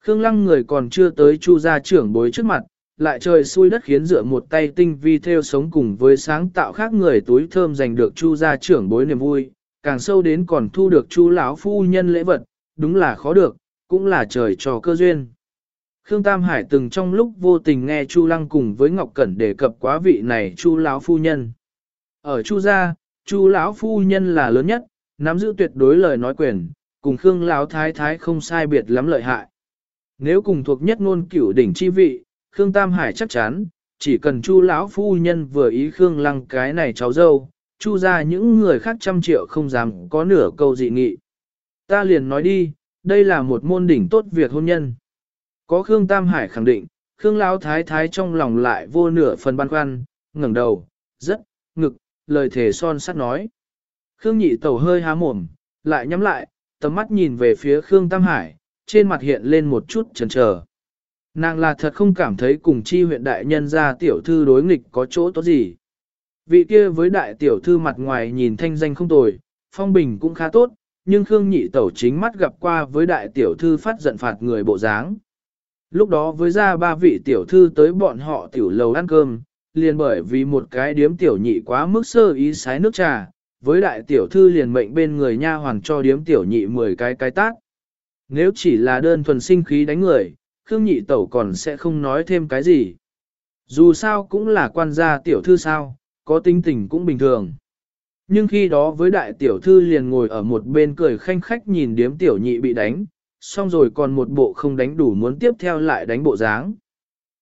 Khương Lăng người còn chưa tới Chu gia trưởng bối trước mặt, lại trời xui đất khiến dựa một tay tinh vi theo sống cùng với sáng tạo khác người túi thơm giành được Chu gia trưởng bối niềm vui, càng sâu đến còn thu được Chu lão phu nhân lễ vật, đúng là khó được, cũng là trời trò cơ duyên. Khương Tam Hải từng trong lúc vô tình nghe Chu Lăng cùng với Ngọc Cẩn đề cập quá vị này Chu lão phu nhân. Ở Chu gia, Chu lão phu nhân là lớn nhất, nắm giữ tuyệt đối lời nói quyền, cùng Khương lão thái thái không sai biệt lắm lợi hại. Nếu cùng thuộc nhất ngôn cửu đỉnh chi vị, Khương Tam Hải chắc chắn, chỉ cần Chu lão phu nhân vừa ý Khương Lăng cái này cháu dâu, Chu ra những người khác trăm triệu không dám có nửa câu dị nghị. Ta liền nói đi, đây là một môn đỉnh tốt việc hôn nhân. Có Khương Tam Hải khẳng định, Khương Lão Thái Thái trong lòng lại vô nửa phần băn khoăn, ngẩng đầu, rất, ngực, lời thể son sắt nói. Khương Nhị Tẩu hơi há mồm, lại nhắm lại, tầm mắt nhìn về phía Khương Tam Hải, trên mặt hiện lên một chút chần chờ. Nàng là thật không cảm thấy cùng chi huyện đại nhân ra tiểu thư đối nghịch có chỗ tốt gì. Vị kia với đại tiểu thư mặt ngoài nhìn thanh danh không tồi, phong bình cũng khá tốt, nhưng Khương Nhị Tẩu chính mắt gặp qua với đại tiểu thư phát giận phạt người bộ dáng. Lúc đó với ra ba vị tiểu thư tới bọn họ tiểu lầu ăn cơm, liền bởi vì một cái điếm tiểu nhị quá mức sơ ý sái nước trà, với đại tiểu thư liền mệnh bên người nha hoàng cho điếm tiểu nhị 10 cái cái tác. Nếu chỉ là đơn thuần sinh khí đánh người, Khương nhị tẩu còn sẽ không nói thêm cái gì. Dù sao cũng là quan gia tiểu thư sao, có tinh tình cũng bình thường. Nhưng khi đó với đại tiểu thư liền ngồi ở một bên cười khanh khách nhìn điếm tiểu nhị bị đánh, xong rồi còn một bộ không đánh đủ muốn tiếp theo lại đánh bộ dáng.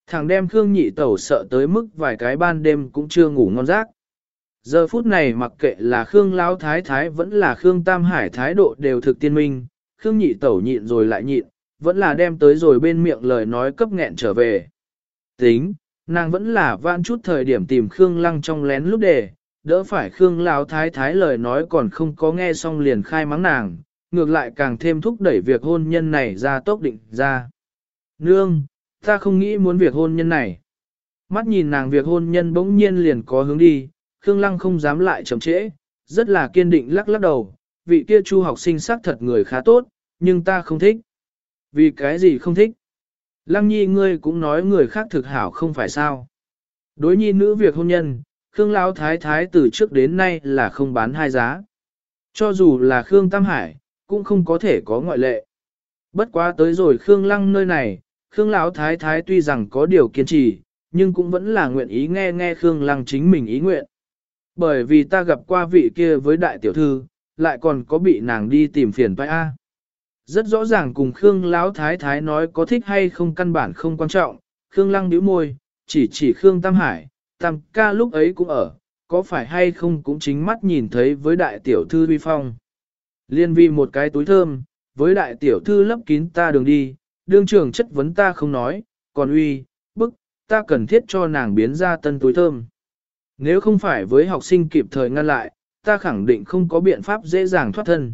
Thằng đem Khương nhị tẩu sợ tới mức vài cái ban đêm cũng chưa ngủ ngon giấc. Giờ phút này mặc kệ là Khương Lão Thái Thái vẫn là Khương Tam Hải thái độ đều thực tiên minh, Khương nhị tẩu nhịn rồi lại nhịn, vẫn là đem tới rồi bên miệng lời nói cấp nghẹn trở về. Tính, nàng vẫn là vãn chút thời điểm tìm Khương Lăng trong lén lúc đề, đỡ phải Khương Lão Thái Thái lời nói còn không có nghe xong liền khai mắng nàng, ngược lại càng thêm thúc đẩy việc hôn nhân này ra tốc định ra. Nương, ta không nghĩ muốn việc hôn nhân này. Mắt nhìn nàng việc hôn nhân bỗng nhiên liền có hướng đi, Khương Lăng không dám lại chậm trễ, rất là kiên định lắc lắc đầu, vị kia chu học sinh sắc thật người khá tốt, nhưng ta không thích. Vì cái gì không thích? Lăng nhi ngươi cũng nói người khác thực hảo không phải sao. Đối nhi nữ việc hôn nhân, Khương Lão Thái Thái từ trước đến nay là không bán hai giá. Cho dù là Khương Tam Hải, cũng không có thể có ngoại lệ. Bất quá tới rồi Khương Lăng nơi này, Khương Lão Thái Thái tuy rằng có điều kiên trì, nhưng cũng vẫn là nguyện ý nghe nghe Khương Lăng chính mình ý nguyện. Bởi vì ta gặp qua vị kia với đại tiểu thư, lại còn có bị nàng đi tìm phiền toái A. Rất rõ ràng cùng Khương Lão Thái Thái nói có thích hay không căn bản không quan trọng, Khương Lăng nhíu môi, chỉ chỉ Khương Tam Hải, Tam ca lúc ấy cũng ở, có phải hay không cũng chính mắt nhìn thấy với đại tiểu thư vi phong. Liên vi một cái túi thơm, với đại tiểu thư lấp kín ta đường đi, đương trưởng chất vấn ta không nói, còn uy, bức, ta cần thiết cho nàng biến ra tân túi thơm. Nếu không phải với học sinh kịp thời ngăn lại, ta khẳng định không có biện pháp dễ dàng thoát thân.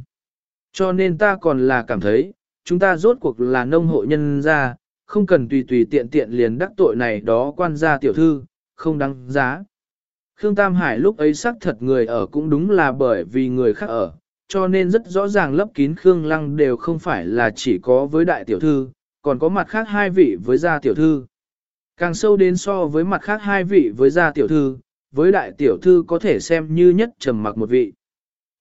Cho nên ta còn là cảm thấy, chúng ta rốt cuộc là nông hộ nhân gia, không cần tùy tùy tiện tiện liền đắc tội này đó quan gia tiểu thư, không đáng giá. Khương Tam Hải lúc ấy xác thật người ở cũng đúng là bởi vì người khác ở, cho nên rất rõ ràng lấp kín Khương Lăng đều không phải là chỉ có với đại tiểu thư, còn có mặt khác hai vị với gia tiểu thư. Càng sâu đến so với mặt khác hai vị với gia tiểu thư, với đại tiểu thư có thể xem như nhất trầm mặc một vị.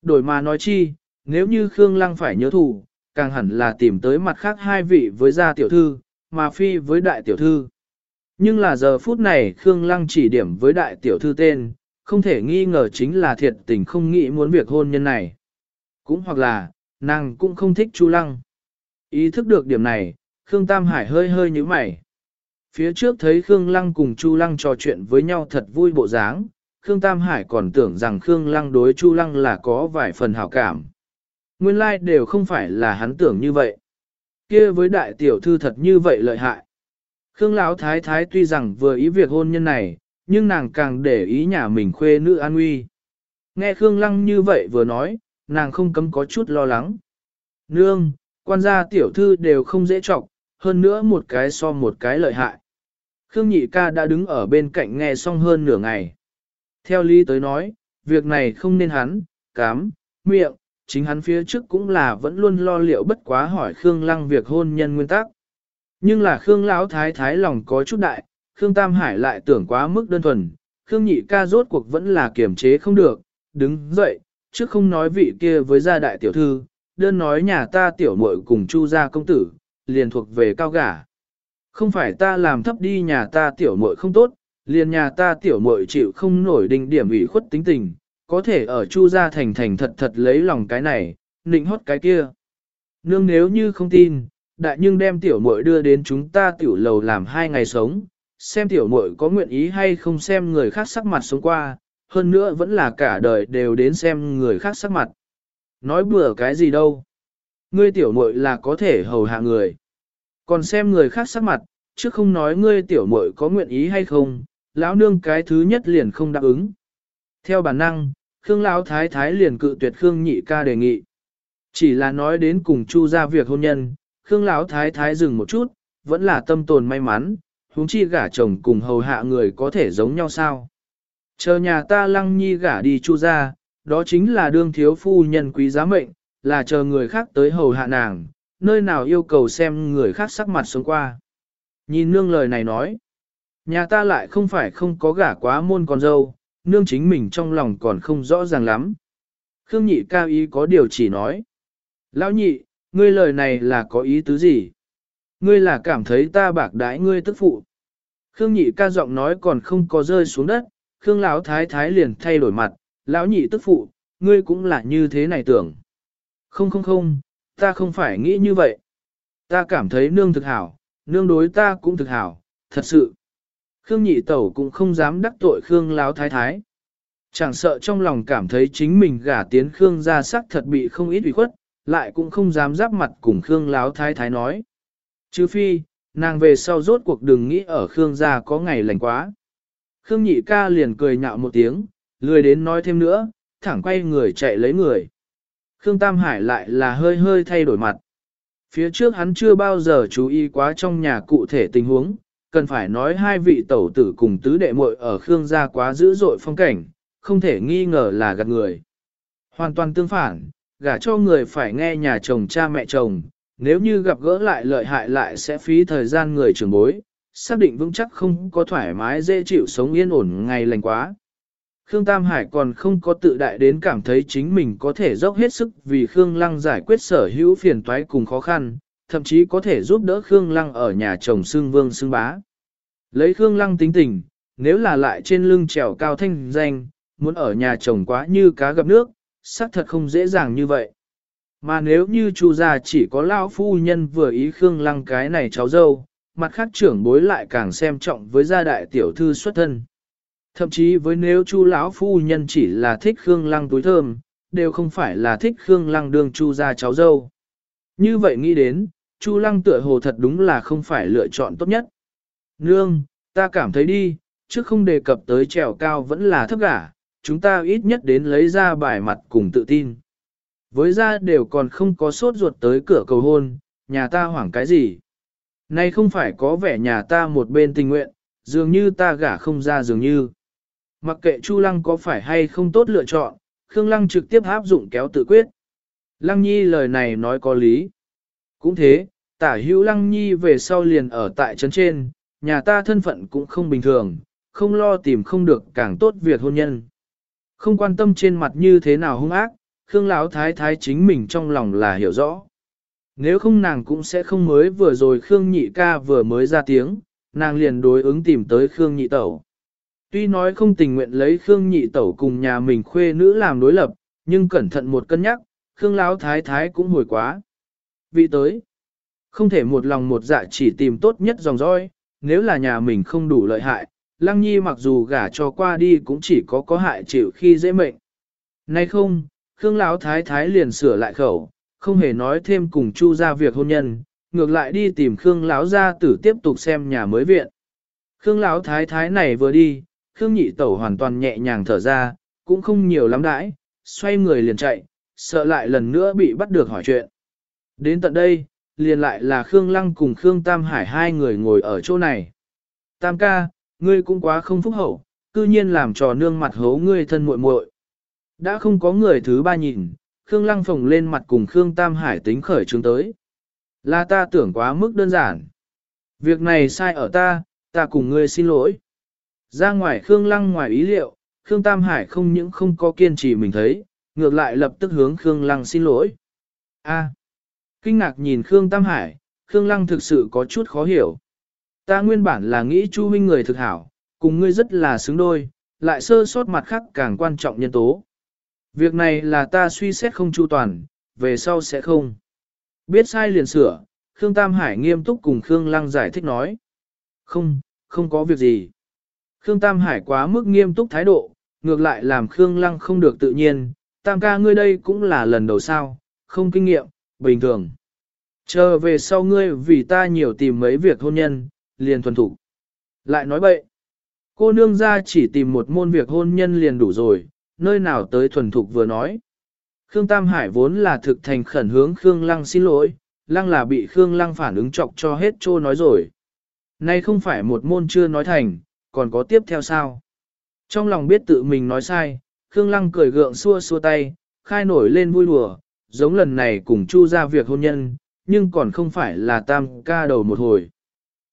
Đổi mà nói chi, nếu như Khương Lăng phải nhớ thủ, càng hẳn là tìm tới mặt khác hai vị với gia tiểu thư, mà phi với đại tiểu thư. Nhưng là giờ phút này Khương Lăng chỉ điểm với đại tiểu thư tên, không thể nghi ngờ chính là thiệt tình không nghĩ muốn việc hôn nhân này. Cũng hoặc là, nàng cũng không thích Chu Lăng. Ý thức được điểm này, Khương Tam Hải hơi hơi như mày. Phía trước thấy Khương Lăng cùng Chu Lăng trò chuyện với nhau thật vui bộ dáng, Khương Tam Hải còn tưởng rằng Khương Lăng đối Chu Lăng là có vài phần hảo cảm. Nguyên lai like đều không phải là hắn tưởng như vậy. kia với đại tiểu thư thật như vậy lợi hại. Khương Lão Thái Thái tuy rằng vừa ý việc hôn nhân này, nhưng nàng càng để ý nhà mình khuê nữ an nguy. Nghe Khương Lăng như vậy vừa nói, nàng không cấm có chút lo lắng. Nương, quan gia tiểu thư đều không dễ trọng, hơn nữa một cái so một cái lợi hại. Khương Nhị ca đã đứng ở bên cạnh nghe xong hơn nửa ngày. Theo lý tới nói, việc này không nên hắn, cám, miệng, chính hắn phía trước cũng là vẫn luôn lo liệu bất quá hỏi Khương Lăng việc hôn nhân nguyên tắc. Nhưng là Khương Lão Thái Thái lòng có chút đại, Khương Tam Hải lại tưởng quá mức đơn thuần, Khương Nhị ca rốt cuộc vẫn là kiềm chế không được, đứng dậy, trước không nói vị kia với gia đại tiểu thư, đơn nói nhà ta tiểu muội cùng chu gia công tử, liền thuộc về cao gả. Không phải ta làm thấp đi nhà ta tiểu muội không tốt, liền nhà ta tiểu muội chịu không nổi đỉnh điểm ủy khuất tính tình, có thể ở chu gia thành thành thật thật lấy lòng cái này, nịnh hót cái kia. Nương nếu như không tin, đại nhưng đem tiểu muội đưa đến chúng ta tiểu lầu làm hai ngày sống, xem tiểu muội có nguyện ý hay không xem người khác sắc mặt sống qua, hơn nữa vẫn là cả đời đều đến xem người khác sắc mặt. Nói bừa cái gì đâu. Ngươi tiểu muội là có thể hầu hạ người. Còn xem người khác sắc mặt, chứ không nói ngươi tiểu muội có nguyện ý hay không, lão nương cái thứ nhất liền không đáp ứng. Theo bản năng, Khương lão thái thái liền cự tuyệt Khương nhị ca đề nghị. Chỉ là nói đến cùng chu ra việc hôn nhân, Khương lão thái thái dừng một chút, vẫn là tâm tồn may mắn, huống chi gả chồng cùng hầu hạ người có thể giống nhau sao. Chờ nhà ta lăng nhi gả đi chu ra, đó chính là đương thiếu phu nhân quý giá mệnh, là chờ người khác tới hầu hạ nàng, nơi nào yêu cầu xem người khác sắc mặt xuống qua. Nhìn nương lời này nói, nhà ta lại không phải không có gả quá môn con dâu, nương chính mình trong lòng còn không rõ ràng lắm. Khương nhị cao ý có điều chỉ nói. Lão nhị, ngươi lời này là có ý tứ gì? Ngươi là cảm thấy ta bạc đãi ngươi tức phụ. Khương nhị ca giọng nói còn không có rơi xuống đất, Khương lão thái thái liền thay đổi mặt, lão nhị tức phụ, ngươi cũng là như thế này tưởng. Không không không, ta không phải nghĩ như vậy. Ta cảm thấy nương thực hảo, nương đối ta cũng thực hảo, thật sự. Khương nhị tẩu cũng không dám đắc tội Khương lão thái thái. Chẳng sợ trong lòng cảm thấy chính mình gả tiến Khương ra sắc thật bị không ít ủy khuất, lại cũng không dám giáp mặt cùng Khương lão thái thái nói. Chứ phi, nàng về sau rốt cuộc đừng nghĩ ở Khương gia có ngày lành quá. Khương nhị ca liền cười nhạo một tiếng, lười đến nói thêm nữa, thẳng quay người chạy lấy người. Khương Tam Hải lại là hơi hơi thay đổi mặt. Phía trước hắn chưa bao giờ chú ý quá trong nhà cụ thể tình huống, cần phải nói hai vị tẩu tử cùng tứ đệ muội ở Khương gia quá dữ dội phong cảnh, không thể nghi ngờ là gạt người. Hoàn toàn tương phản, gả cho người phải nghe nhà chồng cha mẹ chồng, nếu như gặp gỡ lại lợi hại lại sẽ phí thời gian người trưởng bối, xác định vững chắc không có thoải mái dễ chịu sống yên ổn ngày lành quá. Khương Tam Hải còn không có tự đại đến cảm thấy chính mình có thể dốc hết sức vì Khương Lăng giải quyết sở hữu phiền toái cùng khó khăn, thậm chí có thể giúp đỡ Khương Lăng ở nhà chồng xương vương xương bá. Lấy Khương Lăng tính tình, nếu là lại trên lưng trèo cao thanh danh, muốn ở nhà chồng quá như cá gặp nước, xác thật không dễ dàng như vậy. Mà nếu như chu gia chỉ có lão phu nhân vừa ý Khương Lăng cái này cháu dâu, mặt khác trưởng bối lại càng xem trọng với gia đại tiểu thư xuất thân. Thậm chí với nếu chu lão phu nhân chỉ là thích Khương Lăng túi thơm, đều không phải là thích Khương Lăng đương chu gia cháu dâu. Như vậy nghĩ đến, chu Lăng tựa hồ thật đúng là không phải lựa chọn tốt nhất. Nương, ta cảm thấy đi, chứ không đề cập tới trèo cao vẫn là thấp gả, chúng ta ít nhất đến lấy ra bài mặt cùng tự tin. Với ra đều còn không có sốt ruột tới cửa cầu hôn, nhà ta hoảng cái gì. Nay không phải có vẻ nhà ta một bên tình nguyện, dường như ta gả không ra dường như. Mặc kệ Chu Lăng có phải hay không tốt lựa chọn, Khương Lăng trực tiếp áp dụng kéo tự quyết. Lăng Nhi lời này nói có lý. Cũng thế, tả hữu Lăng Nhi về sau liền ở tại trấn trên, nhà ta thân phận cũng không bình thường, không lo tìm không được càng tốt việc hôn nhân. Không quan tâm trên mặt như thế nào hung ác, Khương Lão Thái Thái chính mình trong lòng là hiểu rõ. Nếu không nàng cũng sẽ không mới vừa rồi Khương Nhị ca vừa mới ra tiếng, nàng liền đối ứng tìm tới Khương Nhị Tẩu. Tuy nói không tình nguyện lấy Khương Nhị Tẩu cùng nhà mình khuê nữ làm đối lập, nhưng cẩn thận một cân nhắc, Khương Lão Thái Thái cũng hồi quá. Vị tới, không thể một lòng một dạ chỉ tìm tốt nhất dòng dõi, nếu là nhà mình không đủ lợi hại, Lăng Nhi mặc dù gả cho qua đi cũng chỉ có có hại chịu khi dễ mệnh. Nay không, Khương Lão Thái Thái liền sửa lại khẩu, không hề nói thêm cùng Chu ra việc hôn nhân, ngược lại đi tìm Khương Lão gia tử tiếp tục xem nhà mới viện. Khương Lão Thái Thái này vừa đi, Khương Nhị Tẩu hoàn toàn nhẹ nhàng thở ra, cũng không nhiều lắm đãi, xoay người liền chạy, sợ lại lần nữa bị bắt được hỏi chuyện. Đến tận đây, liền lại là Khương Lăng cùng Khương Tam Hải hai người ngồi ở chỗ này. Tam ca, ngươi cũng quá không phúc hậu, cư nhiên làm trò nương mặt hố ngươi thân muội muội. Đã không có người thứ ba nhìn, Khương Lăng phồng lên mặt cùng Khương Tam Hải tính khởi chứng tới. Là ta tưởng quá mức đơn giản. Việc này sai ở ta, ta cùng ngươi xin lỗi. Ra ngoài Khương Lăng ngoài ý liệu, Khương Tam Hải không những không có kiên trì mình thấy, ngược lại lập tức hướng Khương Lăng xin lỗi. A kinh ngạc nhìn Khương Tam Hải, Khương Lăng thực sự có chút khó hiểu. Ta nguyên bản là nghĩ Chu huynh người thực hảo, cùng ngươi rất là xứng đôi, lại sơ sót mặt khác càng quan trọng nhân tố. Việc này là ta suy xét không chu toàn, về sau sẽ không. Biết sai liền sửa, Khương Tam Hải nghiêm túc cùng Khương Lăng giải thích nói. Không, không có việc gì. Khương Tam Hải quá mức nghiêm túc thái độ, ngược lại làm Khương Lăng không được tự nhiên. Tam ca ngươi đây cũng là lần đầu sao, không kinh nghiệm, bình thường. Chờ về sau ngươi vì ta nhiều tìm mấy việc hôn nhân, liền thuần thủ. Lại nói bậy, cô nương ra chỉ tìm một môn việc hôn nhân liền đủ rồi, nơi nào tới thuần thục vừa nói. Khương Tam Hải vốn là thực thành khẩn hướng Khương Lăng xin lỗi, Lăng là bị Khương Lăng phản ứng chọc cho hết trô nói rồi. Nay không phải một môn chưa nói thành, còn có tiếp theo sao? Trong lòng biết tự mình nói sai, Khương Lăng cười gượng xua xua tay, khai nổi lên vui đùa, giống lần này cùng Chu ra việc hôn nhân, nhưng còn không phải là tam ca đầu một hồi.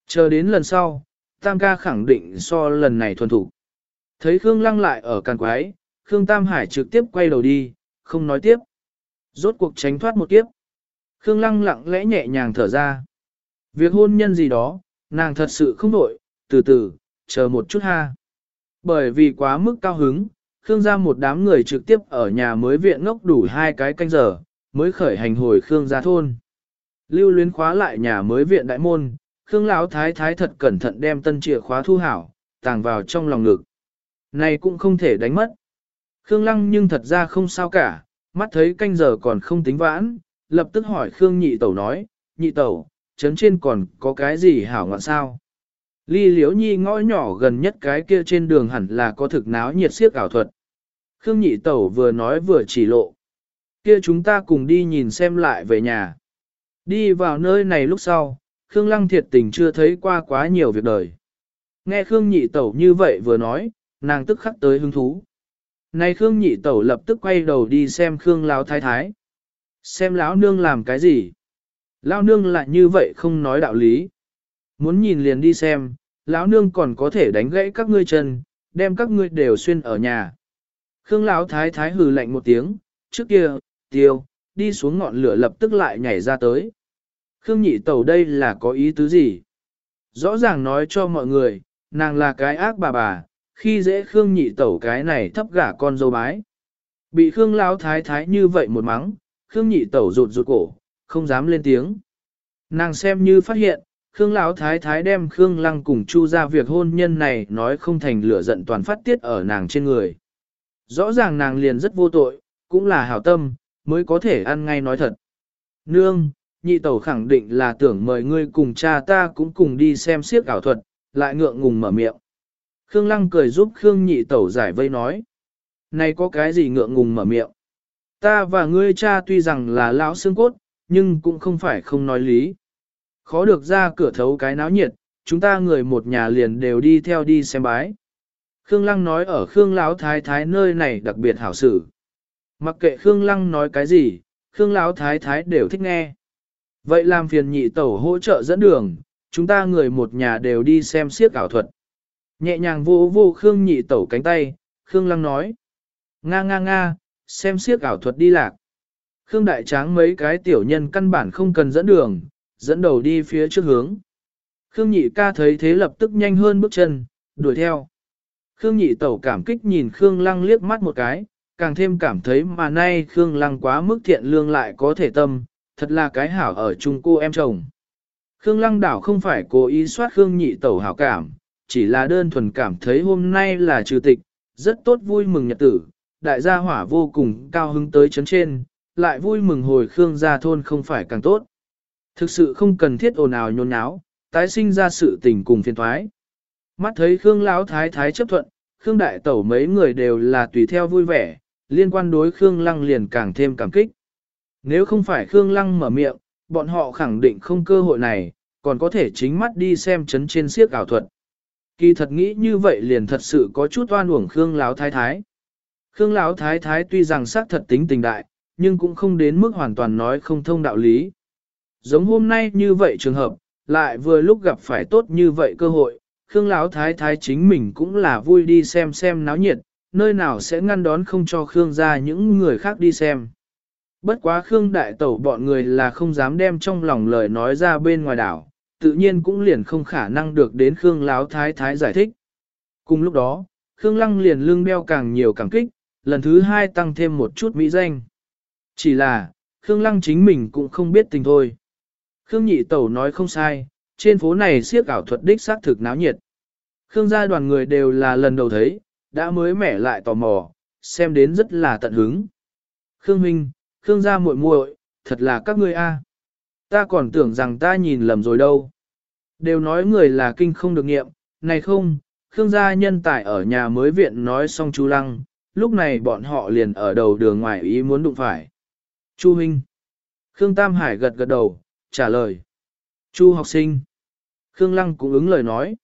Chờ đến lần sau, tam ca khẳng định so lần này thuần thủ. Thấy Khương Lăng lại ở càn quái, Khương Tam Hải trực tiếp quay đầu đi, không nói tiếp. Rốt cuộc tránh thoát một kiếp. Khương Lăng lặng lẽ nhẹ nhàng thở ra. Việc hôn nhân gì đó, nàng thật sự không đổi, từ từ, chờ một chút ha. Bởi vì quá mức cao hứng, Khương ra một đám người trực tiếp ở nhà mới viện ngốc đủ hai cái canh giờ, mới khởi hành hồi Khương gia thôn. Lưu luyến khóa lại nhà mới viện đại môn, Khương Lão Thái Thái thật cẩn thận đem tân chìa khóa thu hảo, tàng vào trong lòng ngực. Này cũng không thể đánh mất. Khương Lăng nhưng thật ra không sao cả, mắt thấy canh giờ còn không tính vãn, lập tức hỏi Khương Nhị Tẩu nói, Nhị Tẩu, chấn trên còn có cái gì hảo ngoạn sao? Ly Liễu Nhi ngõ nhỏ gần nhất cái kia trên đường hẳn là có thực náo nhiệt siếc ảo thuật. Khương Nhị Tẩu vừa nói vừa chỉ lộ. Kia chúng ta cùng đi nhìn xem lại về nhà. Đi vào nơi này lúc sau, Khương Lăng thiệt tình chưa thấy qua quá nhiều việc đời. Nghe Khương Nhị Tẩu như vậy vừa nói, nàng tức khắc tới hứng thú. Này Khương Nhị Tẩu lập tức quay đầu đi xem Khương Lão Thái Thái. Xem lão nương làm cái gì? Lão nương lại như vậy không nói đạo lý. Muốn nhìn liền đi xem, lão nương còn có thể đánh gãy các ngươi chân, đem các ngươi đều xuyên ở nhà. Khương Lão thái thái hừ lạnh một tiếng, trước kia, tiêu, đi xuống ngọn lửa lập tức lại nhảy ra tới. Khương nhị tẩu đây là có ý tứ gì? Rõ ràng nói cho mọi người, nàng là cái ác bà bà, khi dễ Khương nhị tẩu cái này thấp gả con dâu bái. Bị Khương Lão thái thái như vậy một mắng, Khương nhị tẩu rụt rụt cổ, không dám lên tiếng. Nàng xem như phát hiện, Khương Lão thái thái đem Khương Lăng cùng Chu ra việc hôn nhân này nói không thành lửa giận toàn phát tiết ở nàng trên người. Rõ ràng nàng liền rất vô tội, cũng là hảo tâm, mới có thể ăn ngay nói thật. Nương, nhị tẩu khẳng định là tưởng mời ngươi cùng cha ta cũng cùng đi xem siếc ảo thuật, lại ngượng ngùng mở miệng. Khương Lăng cười giúp Khương nhị tẩu giải vây nói. Này có cái gì ngượng ngùng mở miệng? Ta và ngươi cha tuy rằng là lão xương cốt, nhưng cũng không phải không nói lý. Khó được ra cửa thấu cái náo nhiệt, chúng ta người một nhà liền đều đi theo đi xem bái. Khương Lăng nói ở Khương Lão Thái Thái nơi này đặc biệt hảo xử. Mặc kệ Khương Lăng nói cái gì, Khương Lão Thái Thái đều thích nghe. Vậy làm phiền nhị tẩu hỗ trợ dẫn đường, chúng ta người một nhà đều đi xem siếc ảo thuật. Nhẹ nhàng vô vô Khương nhị tẩu cánh tay, Khương Lăng nói. Nga nga nga, xem siếc ảo thuật đi lạc. Khương Đại Tráng mấy cái tiểu nhân căn bản không cần dẫn đường, dẫn đầu đi phía trước hướng. Khương Nhị ca thấy thế lập tức nhanh hơn bước chân, đuổi theo. Khương Nhị tẩu cảm kích nhìn Khương Lăng liếc mắt một cái, càng thêm cảm thấy mà nay Khương Lăng quá mức thiện lương lại có thể tâm, thật là cái hảo ở chung cô em chồng. Khương Lăng đảo không phải cố ý soát Khương Nhị tẩu hảo cảm, chỉ là đơn thuần cảm thấy hôm nay là trừ tịch, rất tốt vui mừng nhật tử, đại gia hỏa vô cùng cao hứng tới chấn trên, lại vui mừng hồi Khương gia thôn không phải càng tốt. Thực sự không cần thiết ồn ào nhôn nháo, tái sinh ra sự tình cùng phiền thoái. Mắt thấy Khương Lão Thái Thái chấp thuận, Khương Đại Tẩu mấy người đều là tùy theo vui vẻ, liên quan đối Khương Lăng liền càng thêm cảm kích. Nếu không phải Khương Lăng mở miệng, bọn họ khẳng định không cơ hội này, còn có thể chính mắt đi xem chấn trên siếc ảo thuật. Kỳ thật nghĩ như vậy liền thật sự có chút oan uổng Khương Lão Thái Thái. Khương Lão Thái Thái tuy rằng xác thật tính tình đại, nhưng cũng không đến mức hoàn toàn nói không thông đạo lý. Giống hôm nay như vậy trường hợp, lại vừa lúc gặp phải tốt như vậy cơ hội, Khương Lão Thái Thái chính mình cũng là vui đi xem xem náo nhiệt, nơi nào sẽ ngăn đón không cho Khương ra những người khác đi xem. Bất quá Khương Đại Tẩu bọn người là không dám đem trong lòng lời nói ra bên ngoài đảo, tự nhiên cũng liền không khả năng được đến Khương láo Thái Thái giải thích. Cùng lúc đó, Khương Lăng liền lương đeo càng nhiều càng kích, lần thứ hai tăng thêm một chút mỹ danh. Chỉ là, Khương Lăng chính mình cũng không biết tình thôi. Khương Nhị Tẩu nói không sai, trên phố này siếc ảo thuật đích xác thực náo nhiệt. Khương gia đoàn người đều là lần đầu thấy, đã mới mẻ lại tò mò, xem đến rất là tận hứng. Khương Minh, Khương gia muội muội, thật là các ngươi a. Ta còn tưởng rằng ta nhìn lầm rồi đâu. Đều nói người là kinh không được nghiệm, này không, Khương gia nhân tài ở nhà mới viện nói xong chú Lăng, lúc này bọn họ liền ở đầu đường ngoài ý muốn đụng phải. Chu Minh. Khương Tam Hải gật gật đầu, trả lời. Chu học sinh. Khương Lăng cũng ứng lời nói.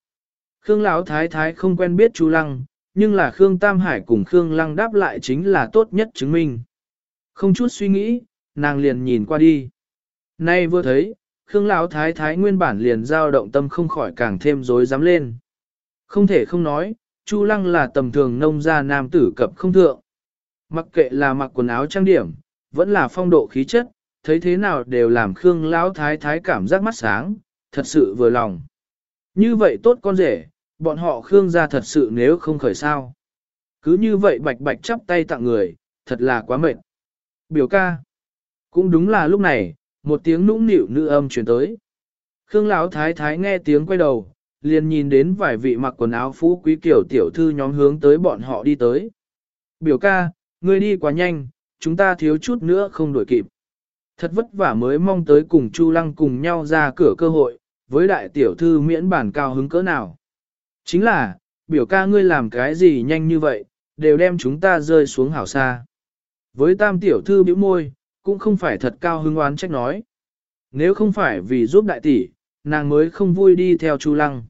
Khương Lão Thái Thái không quen biết Chu Lăng, nhưng là Khương Tam Hải cùng Khương Lăng đáp lại chính là tốt nhất chứng minh. Không chút suy nghĩ, nàng liền nhìn qua đi. Nay vừa thấy, Khương Lão Thái Thái nguyên bản liền dao động tâm không khỏi càng thêm rối dám lên. Không thể không nói, Chu Lăng là tầm thường nông gia nam tử cập không thượng. Mặc kệ là mặc quần áo trang điểm, vẫn là phong độ khí chất, thấy thế nào đều làm Khương Lão Thái Thái cảm giác mắt sáng, thật sự vừa lòng. Như vậy tốt con rể, bọn họ Khương gia thật sự nếu không khởi sao. Cứ như vậy bạch bạch chắp tay tặng người, thật là quá mệt. Biểu ca. Cũng đúng là lúc này, một tiếng nũng nịu nữ âm truyền tới. Khương Lão Thái Thái nghe tiếng quay đầu, liền nhìn đến vài vị mặc quần áo phú quý kiểu tiểu thư nhóm hướng tới bọn họ đi tới. Biểu ca, ngươi đi quá nhanh, chúng ta thiếu chút nữa không đuổi kịp. Thật vất vả mới mong tới cùng Chu Lăng cùng nhau ra cửa cơ hội, với đại tiểu thư miễn bản cao hứng cỡ nào. Chính là, biểu ca ngươi làm cái gì nhanh như vậy, đều đem chúng ta rơi xuống hảo xa. Với tam tiểu thư bĩu môi, cũng không phải thật cao hứng oán trách nói. Nếu không phải vì giúp đại tỷ, nàng mới không vui đi theo Chu Lăng.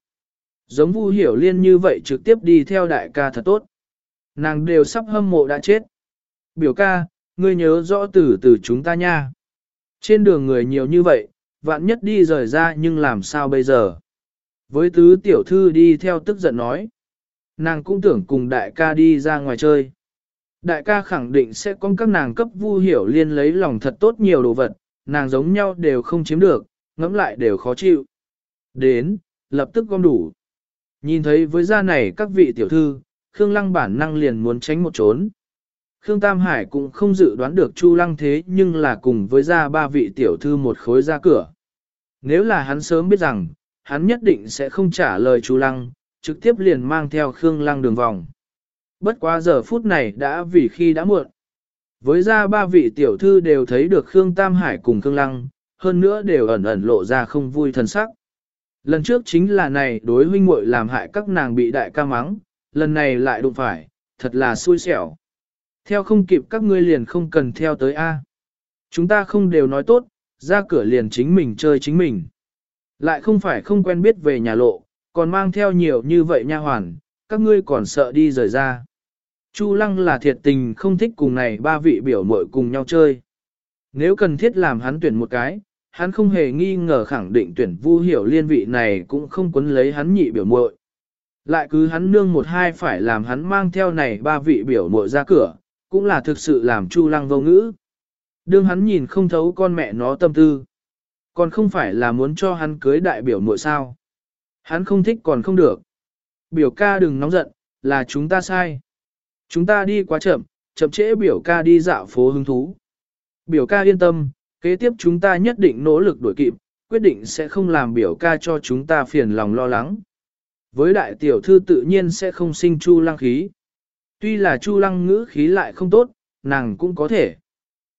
Giống Vu Hiểu Liên như vậy trực tiếp đi theo đại ca thật tốt. Nàng đều sắp hâm mộ đã chết. Biểu ca, ngươi nhớ rõ từ từ chúng ta nha. Trên đường người nhiều như vậy, vạn nhất đi rời ra nhưng làm sao bây giờ? Với tứ tiểu thư đi theo tức giận nói. Nàng cũng tưởng cùng đại ca đi ra ngoài chơi. Đại ca khẳng định sẽ con các nàng cấp vu hiểu liên lấy lòng thật tốt nhiều đồ vật, nàng giống nhau đều không chiếm được, ngẫm lại đều khó chịu. Đến, lập tức gom đủ. Nhìn thấy với gia này các vị tiểu thư, Khương Lăng bản năng liền muốn tránh một trốn. Khương Tam Hải cũng không dự đoán được Chu Lăng thế nhưng là cùng với gia ba vị tiểu thư một khối ra cửa. Nếu là hắn sớm biết rằng, hắn nhất định sẽ không trả lời chú Lăng, trực tiếp liền mang theo Khương Lăng đường vòng. Bất quá giờ phút này đã vì khi đã muộn. Với ra ba vị tiểu thư đều thấy được Khương Tam Hải cùng Khương Lăng, hơn nữa đều ẩn ẩn lộ ra không vui thân sắc. Lần trước chính là này đối huynh muội làm hại các nàng bị đại ca mắng, lần này lại đụng phải, thật là xui xẻo. Theo không kịp các ngươi liền không cần theo tới A. Chúng ta không đều nói tốt, ra cửa liền chính mình chơi chính mình. Lại không phải không quen biết về nhà lộ, còn mang theo nhiều như vậy nha hoàn, các ngươi còn sợ đi rời ra. Chu Lăng là thiệt tình không thích cùng này ba vị biểu muội cùng nhau chơi. Nếu cần thiết làm hắn tuyển một cái, hắn không hề nghi ngờ khẳng định tuyển Vu Hiểu Liên vị này cũng không quấn lấy hắn nhị biểu muội. Lại cứ hắn nương một hai phải làm hắn mang theo này ba vị biểu muội ra cửa, cũng là thực sự làm Chu Lăng vô ngữ. Đương hắn nhìn không thấu con mẹ nó tâm tư. Còn không phải là muốn cho hắn cưới đại biểu muội sao. Hắn không thích còn không được. Biểu ca đừng nóng giận, là chúng ta sai. Chúng ta đi quá chậm, chậm trễ biểu ca đi dạo phố hứng thú. Biểu ca yên tâm, kế tiếp chúng ta nhất định nỗ lực đuổi kịp, quyết định sẽ không làm biểu ca cho chúng ta phiền lòng lo lắng. Với đại tiểu thư tự nhiên sẽ không sinh chu lăng khí. Tuy là chu lăng ngữ khí lại không tốt, nàng cũng có thể.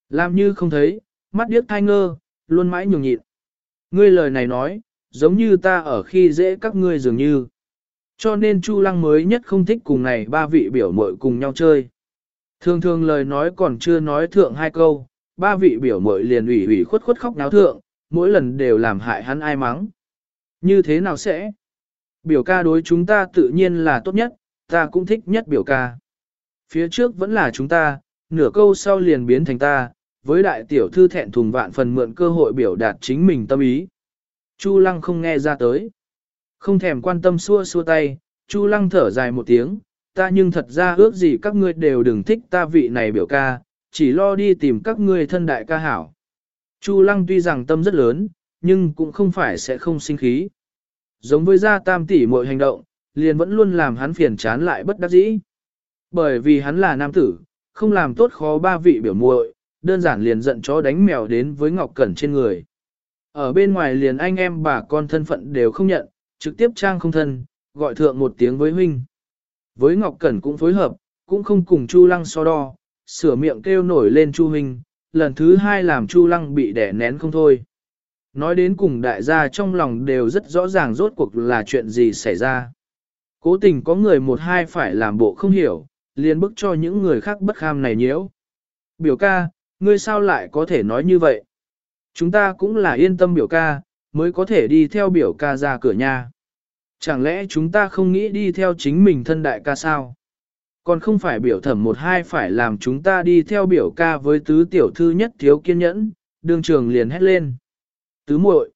Làm như không thấy, mắt điếc thai ngơ, luôn mãi nhường nhịn. Ngươi lời này nói, giống như ta ở khi dễ các ngươi dường như. Cho nên Chu Lăng mới nhất không thích cùng này ba vị biểu muội cùng nhau chơi. Thường thường lời nói còn chưa nói thượng hai câu, ba vị biểu muội liền ủy ủy khuất khuất khóc náo thượng, mỗi lần đều làm hại hắn ai mắng. Như thế nào sẽ? Biểu ca đối chúng ta tự nhiên là tốt nhất, ta cũng thích nhất biểu ca. Phía trước vẫn là chúng ta, nửa câu sau liền biến thành ta, với đại tiểu thư thẹn thùng vạn phần mượn cơ hội biểu đạt chính mình tâm ý. Chu lăng không nghe ra tới. Không thèm quan tâm xua xua tay, Chu lăng thở dài một tiếng, ta nhưng thật ra ước gì các ngươi đều đừng thích ta vị này biểu ca, chỉ lo đi tìm các ngươi thân đại ca hảo. Chu lăng tuy rằng tâm rất lớn, nhưng cũng không phải sẽ không sinh khí. Giống với gia tam tỷ mọi hành động, liền vẫn luôn làm hắn phiền chán lại bất đắc dĩ. Bởi vì hắn là nam tử, không làm tốt khó ba vị biểu muội, đơn giản liền giận chó đánh mèo đến với Ngọc Cẩn trên người. Ở bên ngoài liền anh em bà con thân phận đều không nhận, trực tiếp trang không thân, gọi thượng một tiếng với huynh. Với Ngọc Cẩn cũng phối hợp, cũng không cùng Chu Lăng so đo, sửa miệng kêu nổi lên Chu huynh, lần thứ hai làm Chu Lăng bị đẻ nén không thôi. Nói đến cùng đại gia trong lòng đều rất rõ ràng rốt cuộc là chuyện gì xảy ra. Cố tình có người một hai phải làm bộ không hiểu, liền bức cho những người khác bất kham này nhiễu. Biểu ca, ngươi sao lại có thể nói như vậy? Chúng ta cũng là yên tâm biểu ca, mới có thể đi theo biểu ca ra cửa nhà. Chẳng lẽ chúng ta không nghĩ đi theo chính mình thân đại ca sao? Còn không phải biểu thẩm một hai phải làm chúng ta đi theo biểu ca với tứ tiểu thư nhất thiếu kiên nhẫn, đường trường liền hét lên. Tứ muội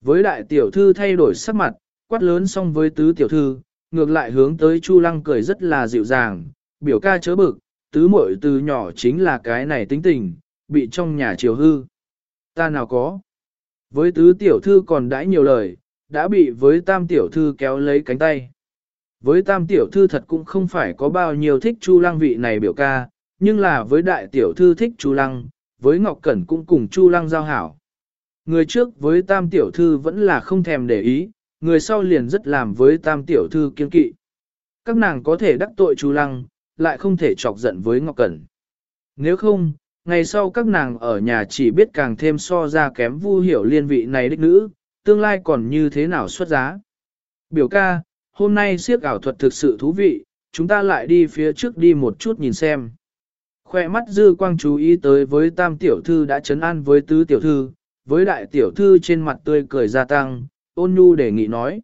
Với đại tiểu thư thay đổi sắc mặt, quát lớn xong với tứ tiểu thư, ngược lại hướng tới Chu Lăng cười rất là dịu dàng, biểu ca chớ bực, tứ muội từ nhỏ chính là cái này tính tình, bị trong nhà chiều hư. Ta nào có. Với tứ tiểu thư còn đãi nhiều lời, đã bị với tam tiểu thư kéo lấy cánh tay. Với tam tiểu thư thật cũng không phải có bao nhiêu thích Chu Lăng vị này biểu ca, nhưng là với đại tiểu thư thích Chu Lăng, với Ngọc Cẩn cũng cùng Chu Lăng giao hảo. Người trước với tam tiểu thư vẫn là không thèm để ý, người sau liền rất làm với tam tiểu thư kiên kỵ. Các nàng có thể đắc tội Chu Lăng, lại không thể chọc giận với Ngọc Cẩn. Nếu không, ngày sau các nàng ở nhà chỉ biết càng thêm so ra kém vu hiểu liên vị này đích nữ, tương lai còn như thế nào xuất giá. Biểu ca, hôm nay siếc ảo thuật thực sự thú vị, chúng ta lại đi phía trước đi một chút nhìn xem. Khoe mắt dư quang chú ý tới với tam tiểu thư đã chấn an với tứ tiểu thư, với đại tiểu thư trên mặt tươi cười gia tăng, ôn nhu đề nghị nói.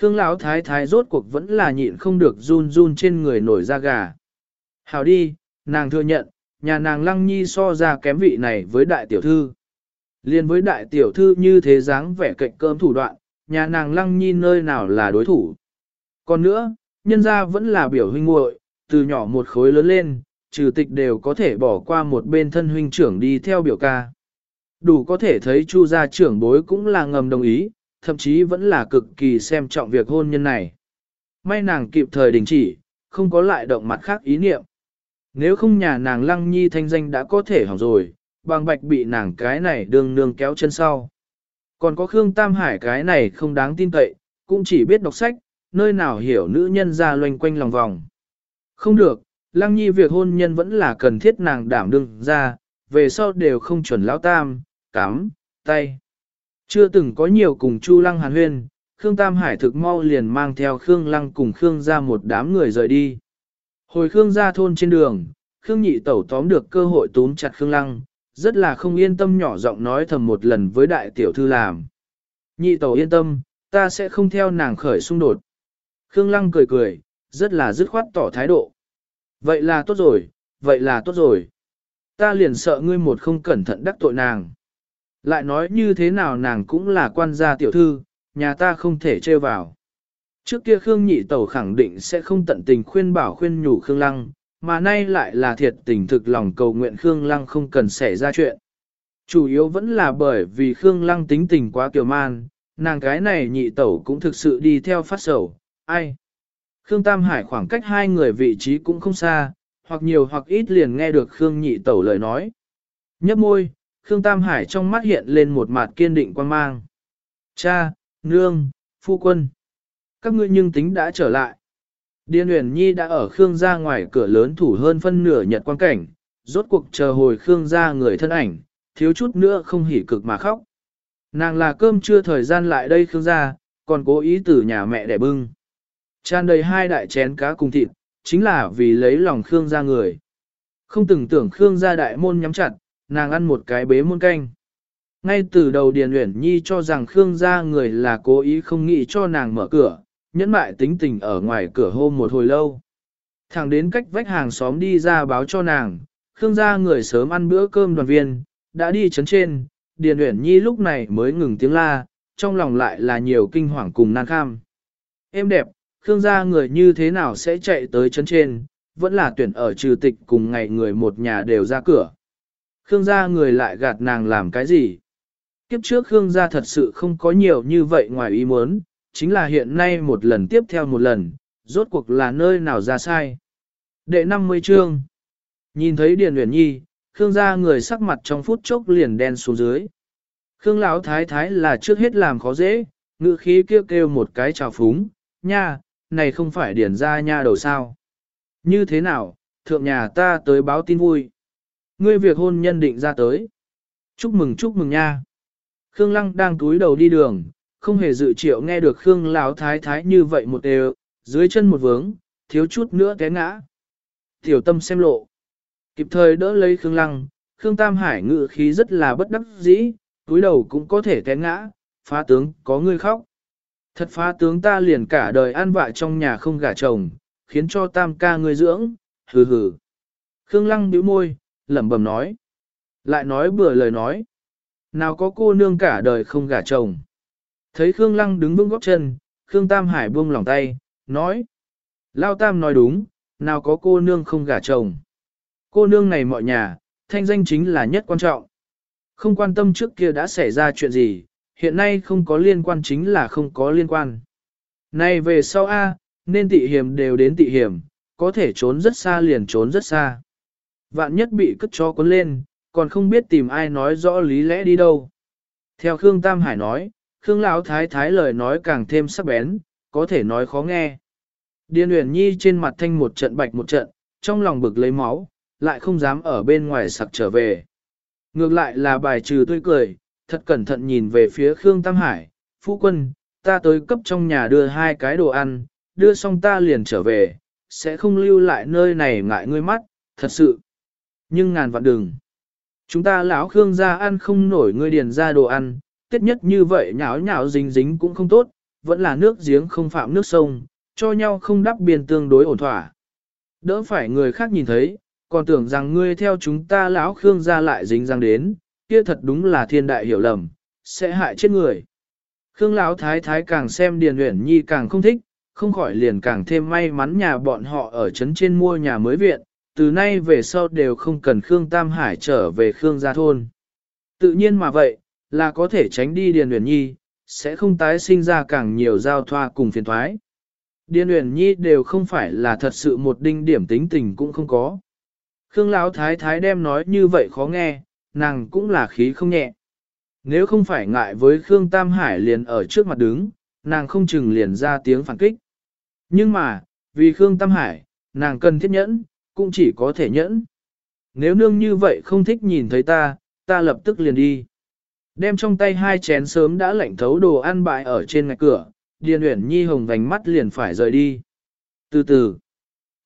Khương Lão thái thái rốt cuộc vẫn là nhịn không được run run trên người nổi da gà. Hào đi, nàng thừa nhận, nhà nàng lăng nhi so ra kém vị này với đại tiểu thư. Liên với đại tiểu thư như thế dáng vẻ cạnh cơm thủ đoạn, nhà nàng lăng nhi nơi nào là đối thủ. Còn nữa, nhân gia vẫn là biểu huynh muội, từ nhỏ một khối lớn lên, trừ tịch đều có thể bỏ qua một bên thân huynh trưởng đi theo biểu ca. Đủ có thể thấy chu gia trưởng bối cũng là ngầm đồng ý, thậm chí vẫn là cực kỳ xem trọng việc hôn nhân này. May nàng kịp thời đình chỉ, không có lại động mặt khác ý niệm. Nếu không nhà nàng lăng nhi thanh danh đã có thể hỏng rồi, bằng bạch bị nàng cái này đường nương kéo chân sau. Còn có Khương Tam Hải cái này không đáng tin cậy, cũng chỉ biết đọc sách, nơi nào hiểu nữ nhân ra loanh quanh lòng vòng. Không được, lăng nhi việc hôn nhân vẫn là cần thiết nàng đảm đương ra, về sau đều không chuẩn lão tam, cắm, tay. Chưa từng có nhiều cùng Chu Lăng hàn huyên, Khương Tam Hải thực mau liền mang theo Khương Lăng cùng Khương ra một đám người rời đi. Hồi Khương ra thôn trên đường, Khương nhị tẩu tóm được cơ hội túm chặt Khương Lăng, rất là không yên tâm nhỏ giọng nói thầm một lần với đại tiểu thư làm. Nhị tẩu yên tâm, ta sẽ không theo nàng khởi xung đột. Khương Lăng cười cười, rất là dứt khoát tỏ thái độ. Vậy là tốt rồi, vậy là tốt rồi. Ta liền sợ ngươi một không cẩn thận đắc tội nàng. Lại nói như thế nào nàng cũng là quan gia tiểu thư, nhà ta không thể trêu vào. Trước kia Khương Nhị Tẩu khẳng định sẽ không tận tình khuyên bảo khuyên nhủ Khương Lăng, mà nay lại là thiệt tình thực lòng cầu nguyện Khương Lăng không cần xảy ra chuyện. Chủ yếu vẫn là bởi vì Khương Lăng tính tình quá kiều man, nàng cái này nhị tẩu cũng thực sự đi theo phát sầu, ai. Khương Tam Hải khoảng cách hai người vị trí cũng không xa, hoặc nhiều hoặc ít liền nghe được Khương nhị tẩu lời nói. Nhấp môi, Khương Tam Hải trong mắt hiện lên một mặt kiên định quan mang. Cha, nương, phu quân. Các ngươi nhưng tính đã trở lại. Điên Uyển nhi đã ở Khương gia ngoài cửa lớn thủ hơn phân nửa nhật quan cảnh, rốt cuộc chờ hồi Khương gia người thân ảnh, thiếu chút nữa không hỉ cực mà khóc. Nàng là cơm chưa thời gian lại đây Khương gia, còn cố ý từ nhà mẹ để bưng. Tràn đầy hai đại chén cá cùng thịt, chính là vì lấy lòng Khương gia người. Không từng tưởng Khương gia đại môn nhắm chặt, nàng ăn một cái bế muôn canh. Ngay từ đầu Điền Uyển Nhi cho rằng Khương gia người là cố ý không nghĩ cho nàng mở cửa, nhẫn mại tính tình ở ngoài cửa hôm một hồi lâu. Thẳng đến cách vách hàng xóm đi ra báo cho nàng, Khương gia người sớm ăn bữa cơm đoàn viên, đã đi chấn trên, Điền Uyển Nhi lúc này mới ngừng tiếng la, trong lòng lại là nhiều kinh hoàng cùng nan kham. Em đẹp, Khương gia người như thế nào sẽ chạy tới chấn trên, vẫn là tuyển ở trừ tịch cùng ngày người một nhà đều ra cửa. Khương gia người lại gạt nàng làm cái gì? Kiếp trước Khương gia thật sự không có nhiều như vậy ngoài ý muốn, chính là hiện nay một lần tiếp theo một lần, rốt cuộc là nơi nào ra sai. Đệ 50 chương Nhìn thấy Điền Uyển Nhi, Khương gia người sắc mặt trong phút chốc liền đen xuống dưới. Khương lão thái thái là trước hết làm khó dễ, ngữ khí kêu kêu một cái trào phúng, nha, này không phải điển ra nha đầu sao. Như thế nào, thượng nhà ta tới báo tin vui. Ngươi việc hôn nhân định ra tới. Chúc mừng chúc mừng nha. Khương Lăng đang túi đầu đi đường, không hề dự triệu nghe được Khương Lão thái thái như vậy một đều, dưới chân một vướng, thiếu chút nữa té ngã. Tiểu tâm xem lộ. Kịp thời đỡ lấy Khương Lăng, Khương Tam Hải ngự khí rất là bất đắc dĩ, túi đầu cũng có thể té ngã, phá tướng, có người khóc. Thật phá tướng ta liền cả đời an vạ trong nhà không gả chồng, khiến cho tam ca người dưỡng, hừ hừ. Khương Lăng bĩu môi, lẩm bẩm nói. Lại nói bừa lời nói. Nào có cô nương cả đời không gả chồng. Thấy Khương Lăng đứng vững góc chân, Khương Tam Hải buông lòng tay, nói. Lao Tam nói đúng, nào có cô nương không gả chồng. Cô nương này mọi nhà, thanh danh chính là nhất quan trọng. Không quan tâm trước kia đã xảy ra chuyện gì, hiện nay không có liên quan chính là không có liên quan. Này về sau A, nên tị hiểm đều đến tị hiểm, có thể trốn rất xa liền trốn rất xa. Vạn nhất bị cất cho cuốn lên, còn không biết tìm ai nói rõ lý lẽ đi đâu. Theo Khương Tam Hải nói, Khương Lão Thái Thái lời nói càng thêm sắc bén, có thể nói khó nghe. Điền Uyển Nhi trên mặt thanh một trận bạch một trận, trong lòng bực lấy máu, lại không dám ở bên ngoài sặc trở về. Ngược lại là bài trừ tươi cười, thật cẩn thận nhìn về phía Khương Tam Hải, Phu quân, ta tới cấp trong nhà đưa hai cái đồ ăn, đưa xong ta liền trở về, sẽ không lưu lại nơi này ngại ngươi mắt, thật sự. Nhưng ngàn vạn đừng. Chúng ta lão Khương gia ăn không nổi ngươi điền ra đồ ăn, tiết nhất như vậy nháo nháo dính dính cũng không tốt, vẫn là nước giếng không phạm nước sông, cho nhau không đắp biên tương đối ổn thỏa. Đỡ phải người khác nhìn thấy, còn tưởng rằng ngươi theo chúng ta lão Khương gia lại dính răng đến, kia thật đúng là thiên đại hiểu lầm, sẽ hại chết người. Khương lão thái thái càng xem Điền Uyển Nhi càng không thích, không khỏi liền càng thêm may mắn nhà bọn họ ở trấn trên mua nhà mới viện, từ nay về sau đều không cần Khương Tam Hải trở về Khương gia thôn. Tự nhiên mà vậy, là có thể tránh đi Điền Uyển Nhi, sẽ không tái sinh ra càng nhiều giao thoa cùng phiền thoái. Điền Uyển Nhi đều không phải là thật sự một đinh điểm tính tình cũng không có. Khương Lão Thái Thái đem nói như vậy khó nghe, nàng cũng là khí không nhẹ. Nếu không phải ngại với Khương Tam Hải liền ở trước mặt đứng, nàng không chừng liền ra tiếng phản kích. Nhưng mà, vì Khương Tam Hải, nàng cần thiết nhẫn, cũng chỉ có thể nhẫn. Nếu nương như vậy không thích nhìn thấy ta, ta lập tức liền đi. Đem trong tay hai chén sớm đã lạnh thấu đồ ăn bại ở trên ngạch cửa, Điền Uyển Nhi hồng vành mắt liền phải rời đi. Từ từ,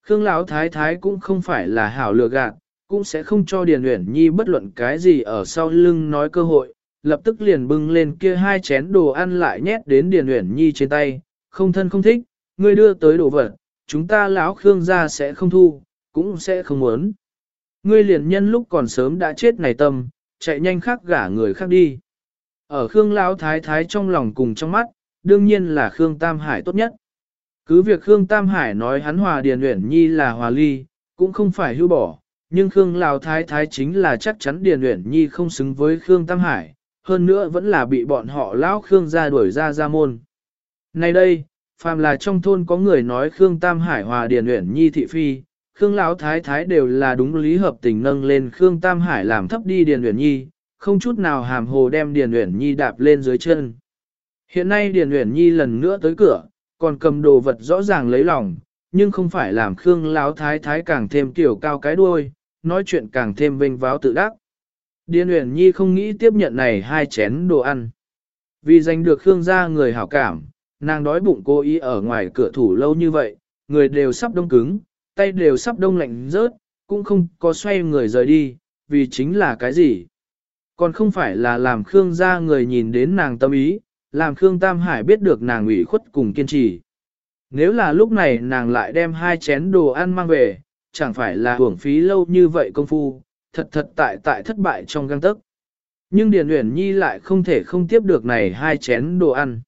Khương Lão Thái Thái cũng không phải là hảo lừa gạt, cũng sẽ không cho Điền Uyển Nhi bất luận cái gì ở sau lưng nói cơ hội, lập tức liền bưng lên kia hai chén đồ ăn lại nhét đến Điền Uyển Nhi trên tay, không thân không thích, ngươi đưa tới đồ vật, chúng ta lão Khương gia sẽ không thu, cũng sẽ không muốn. Ngươi liền nhân lúc còn sớm đã chết này tâm, chạy nhanh khác gả người khác đi. Ở Khương Lão Thái Thái trong lòng cùng trong mắt, đương nhiên là Khương Tam Hải tốt nhất. Cứ việc Khương Tam Hải nói hắn hòa Điền Uyển Nhi là hòa ly, cũng không phải hưu bỏ, nhưng Khương Lão Thái Thái chính là chắc chắn Điền Uyển Nhi không xứng với Khương Tam Hải, hơn nữa vẫn là bị bọn họ Lão Khương ra đuổi ra ra môn. Nay đây, phàm là trong thôn có người nói Khương Tam Hải hòa Điền Uyển Nhi thị phi, Khương Lão Thái Thái đều là đúng lý hợp tình nâng lên Khương Tam Hải làm thấp đi Điền Uyển Nhi, không chút nào hàm hồ đem Điền Uyển Nhi đạp lên dưới chân. Hiện nay Điền Uyển Nhi lần nữa tới cửa, còn cầm đồ vật rõ ràng lấy lòng, nhưng không phải làm Khương Lão Thái Thái càng thêm tiểu cao cái đuôi, nói chuyện càng thêm vinh váo tự đắc. Điền Uyển Nhi không nghĩ tiếp nhận này hai chén đồ ăn. Vì giành được Khương gia người hảo cảm, nàng đói bụng cố ý ở ngoài cửa thủ lâu như vậy, người đều sắp đông cứng, tay đều sắp đông lạnh rớt, cũng không có xoay người rời đi, vì chính là cái gì? Còn không phải là làm Khương gia người nhìn đến nàng tâm ý, làm Khương Tam Hải biết được nàng ủy khuất cùng kiên trì. Nếu là lúc này nàng lại đem hai chén đồ ăn mang về, chẳng phải là hưởng phí lâu như vậy công phu, thật thật tại tại thất bại trong găng tức. Nhưng Điền Uyển Nhi lại không thể không tiếp được này hai chén đồ ăn.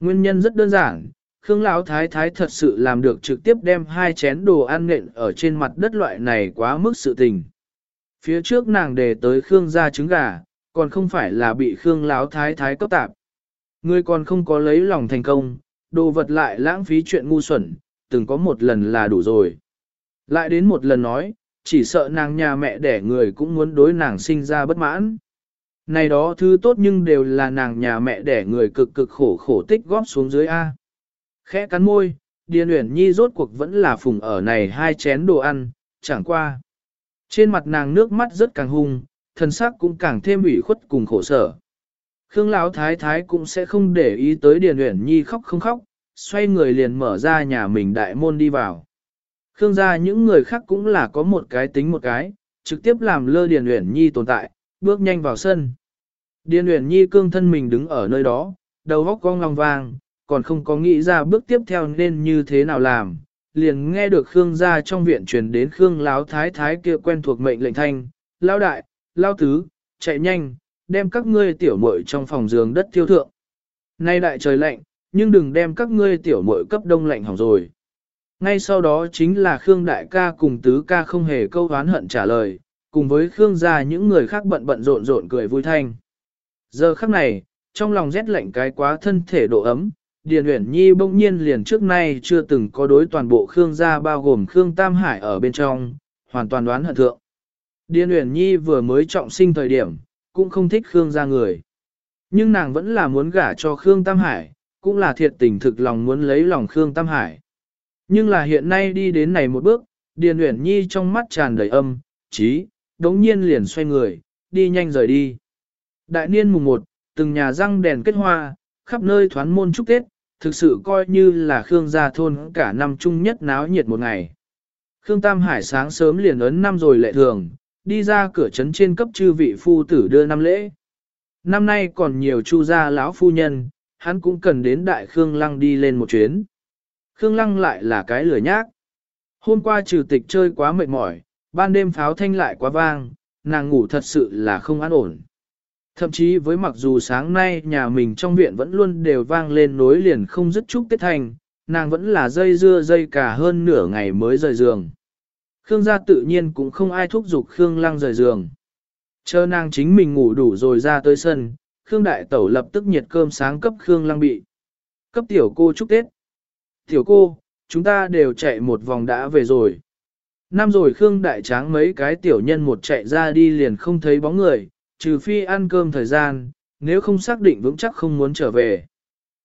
Nguyên nhân rất đơn giản, Khương Lão Thái Thái thật sự làm được trực tiếp đem hai chén đồ ăn nện ở trên mặt đất loại này quá mức sự tình. Phía trước nàng đề tới Khương gia trứng gà, còn không phải là bị Khương Lão Thái Thái cấp tạp. Người còn không có lấy lòng thành công, đồ vật lại lãng phí chuyện ngu xuẩn, từng có một lần là đủ rồi. Lại đến một lần nói, chỉ sợ nàng nhà mẹ đẻ người cũng muốn đối nàng sinh ra bất mãn. Này đó thứ tốt nhưng đều là nàng nhà mẹ đẻ người cực cực khổ khổ tích góp xuống dưới A. Khẽ cắn môi, Điền Uyển Nhi rốt cuộc vẫn là phùng ở này hai chén đồ ăn, chẳng qua. Trên mặt nàng nước mắt rất càng hung, thân sắc cũng càng thêm ủy khuất cùng khổ sở. Khương Lão Thái Thái cũng sẽ không để ý tới Điền Uyển Nhi khóc không khóc, xoay người liền mở ra nhà mình đại môn đi vào. Khương gia những người khác cũng là có một cái tính một cái, trực tiếp làm lơ Điền Uyển Nhi tồn tại, bước nhanh vào sân. Điền Uyển Nhi cương thân mình đứng ở nơi đó, đầu góc cong long vàng còn không có nghĩ ra bước tiếp theo nên như thế nào làm. Liền nghe được Khương gia trong viện truyền đến Khương Lão Thái Thái kia quen thuộc mệnh lệnh thanh, Lão Đại, Lão Tứ, chạy nhanh, đem các ngươi tiểu muội trong phòng giường đất thiêu thượng. Nay đại trời lạnh, nhưng đừng đem các ngươi tiểu muội cấp đông lạnh hỏng rồi. Ngay sau đó chính là Khương Đại ca cùng Tứ ca không hề câu oán hận trả lời, cùng với Khương gia những người khác bận bận rộn rộn cười vui thanh. Giờ khắc này, trong lòng rét lạnh cái quá thân thể độ ấm, Điền Uyển Nhi bỗng nhiên liền trước nay chưa từng có đối toàn bộ Khương gia bao gồm Khương Tam Hải ở bên trong, hoàn toàn đoán hận thượng. Điền Uyển Nhi vừa mới trọng sinh thời điểm, cũng không thích Khương gia người. Nhưng nàng vẫn là muốn gả cho Khương Tam Hải, cũng là thiệt tình thực lòng muốn lấy lòng Khương Tam Hải. Nhưng là hiện nay đi đến này một bước, Điền Uyển Nhi trong mắt tràn đầy âm, trí, đống nhiên liền xoay người, đi nhanh rời đi. Đại niên mùng 1, từng nhà răng đèn kết hoa, khắp nơi thoán môn chúc Tết, thực sự coi như là Khương gia thôn cả năm chung nhất náo nhiệt một ngày. Khương Tam Hải sáng sớm liền ấn năm rồi lệ thường, đi ra cửa trấn trên cấp chư vị phu tử đưa năm lễ. Năm nay còn nhiều chu gia lão phu nhân, hắn cũng cần đến đại Khương Lăng đi lên một chuyến. Khương Lăng lại là cái lửa nhác. Hôm qua trừ tịch chơi quá mệt mỏi, ban đêm pháo thanh lại quá vang, nàng ngủ thật sự là không an ổn. Thậm chí với mặc dù sáng nay nhà mình trong viện vẫn luôn đều vang lên nối liền không dứt chúc tết thành, nàng vẫn là dây dưa dây cả hơn nửa ngày mới rời giường. Khương gia tự nhiên cũng không ai thúc giục Khương lăng rời giường. Chờ nàng chính mình ngủ đủ rồi ra tới sân, Khương đại tẩu lập tức nhiệt cơm sáng cấp Khương lăng bị. Cấp tiểu cô chúc Tết. Tiểu cô, chúng ta đều chạy một vòng đã về rồi. Năm rồi Khương đại tráng mấy cái tiểu nhân một chạy ra đi liền không thấy bóng người, trừ phi ăn cơm thời gian, nếu không xác định vững chắc không muốn trở về.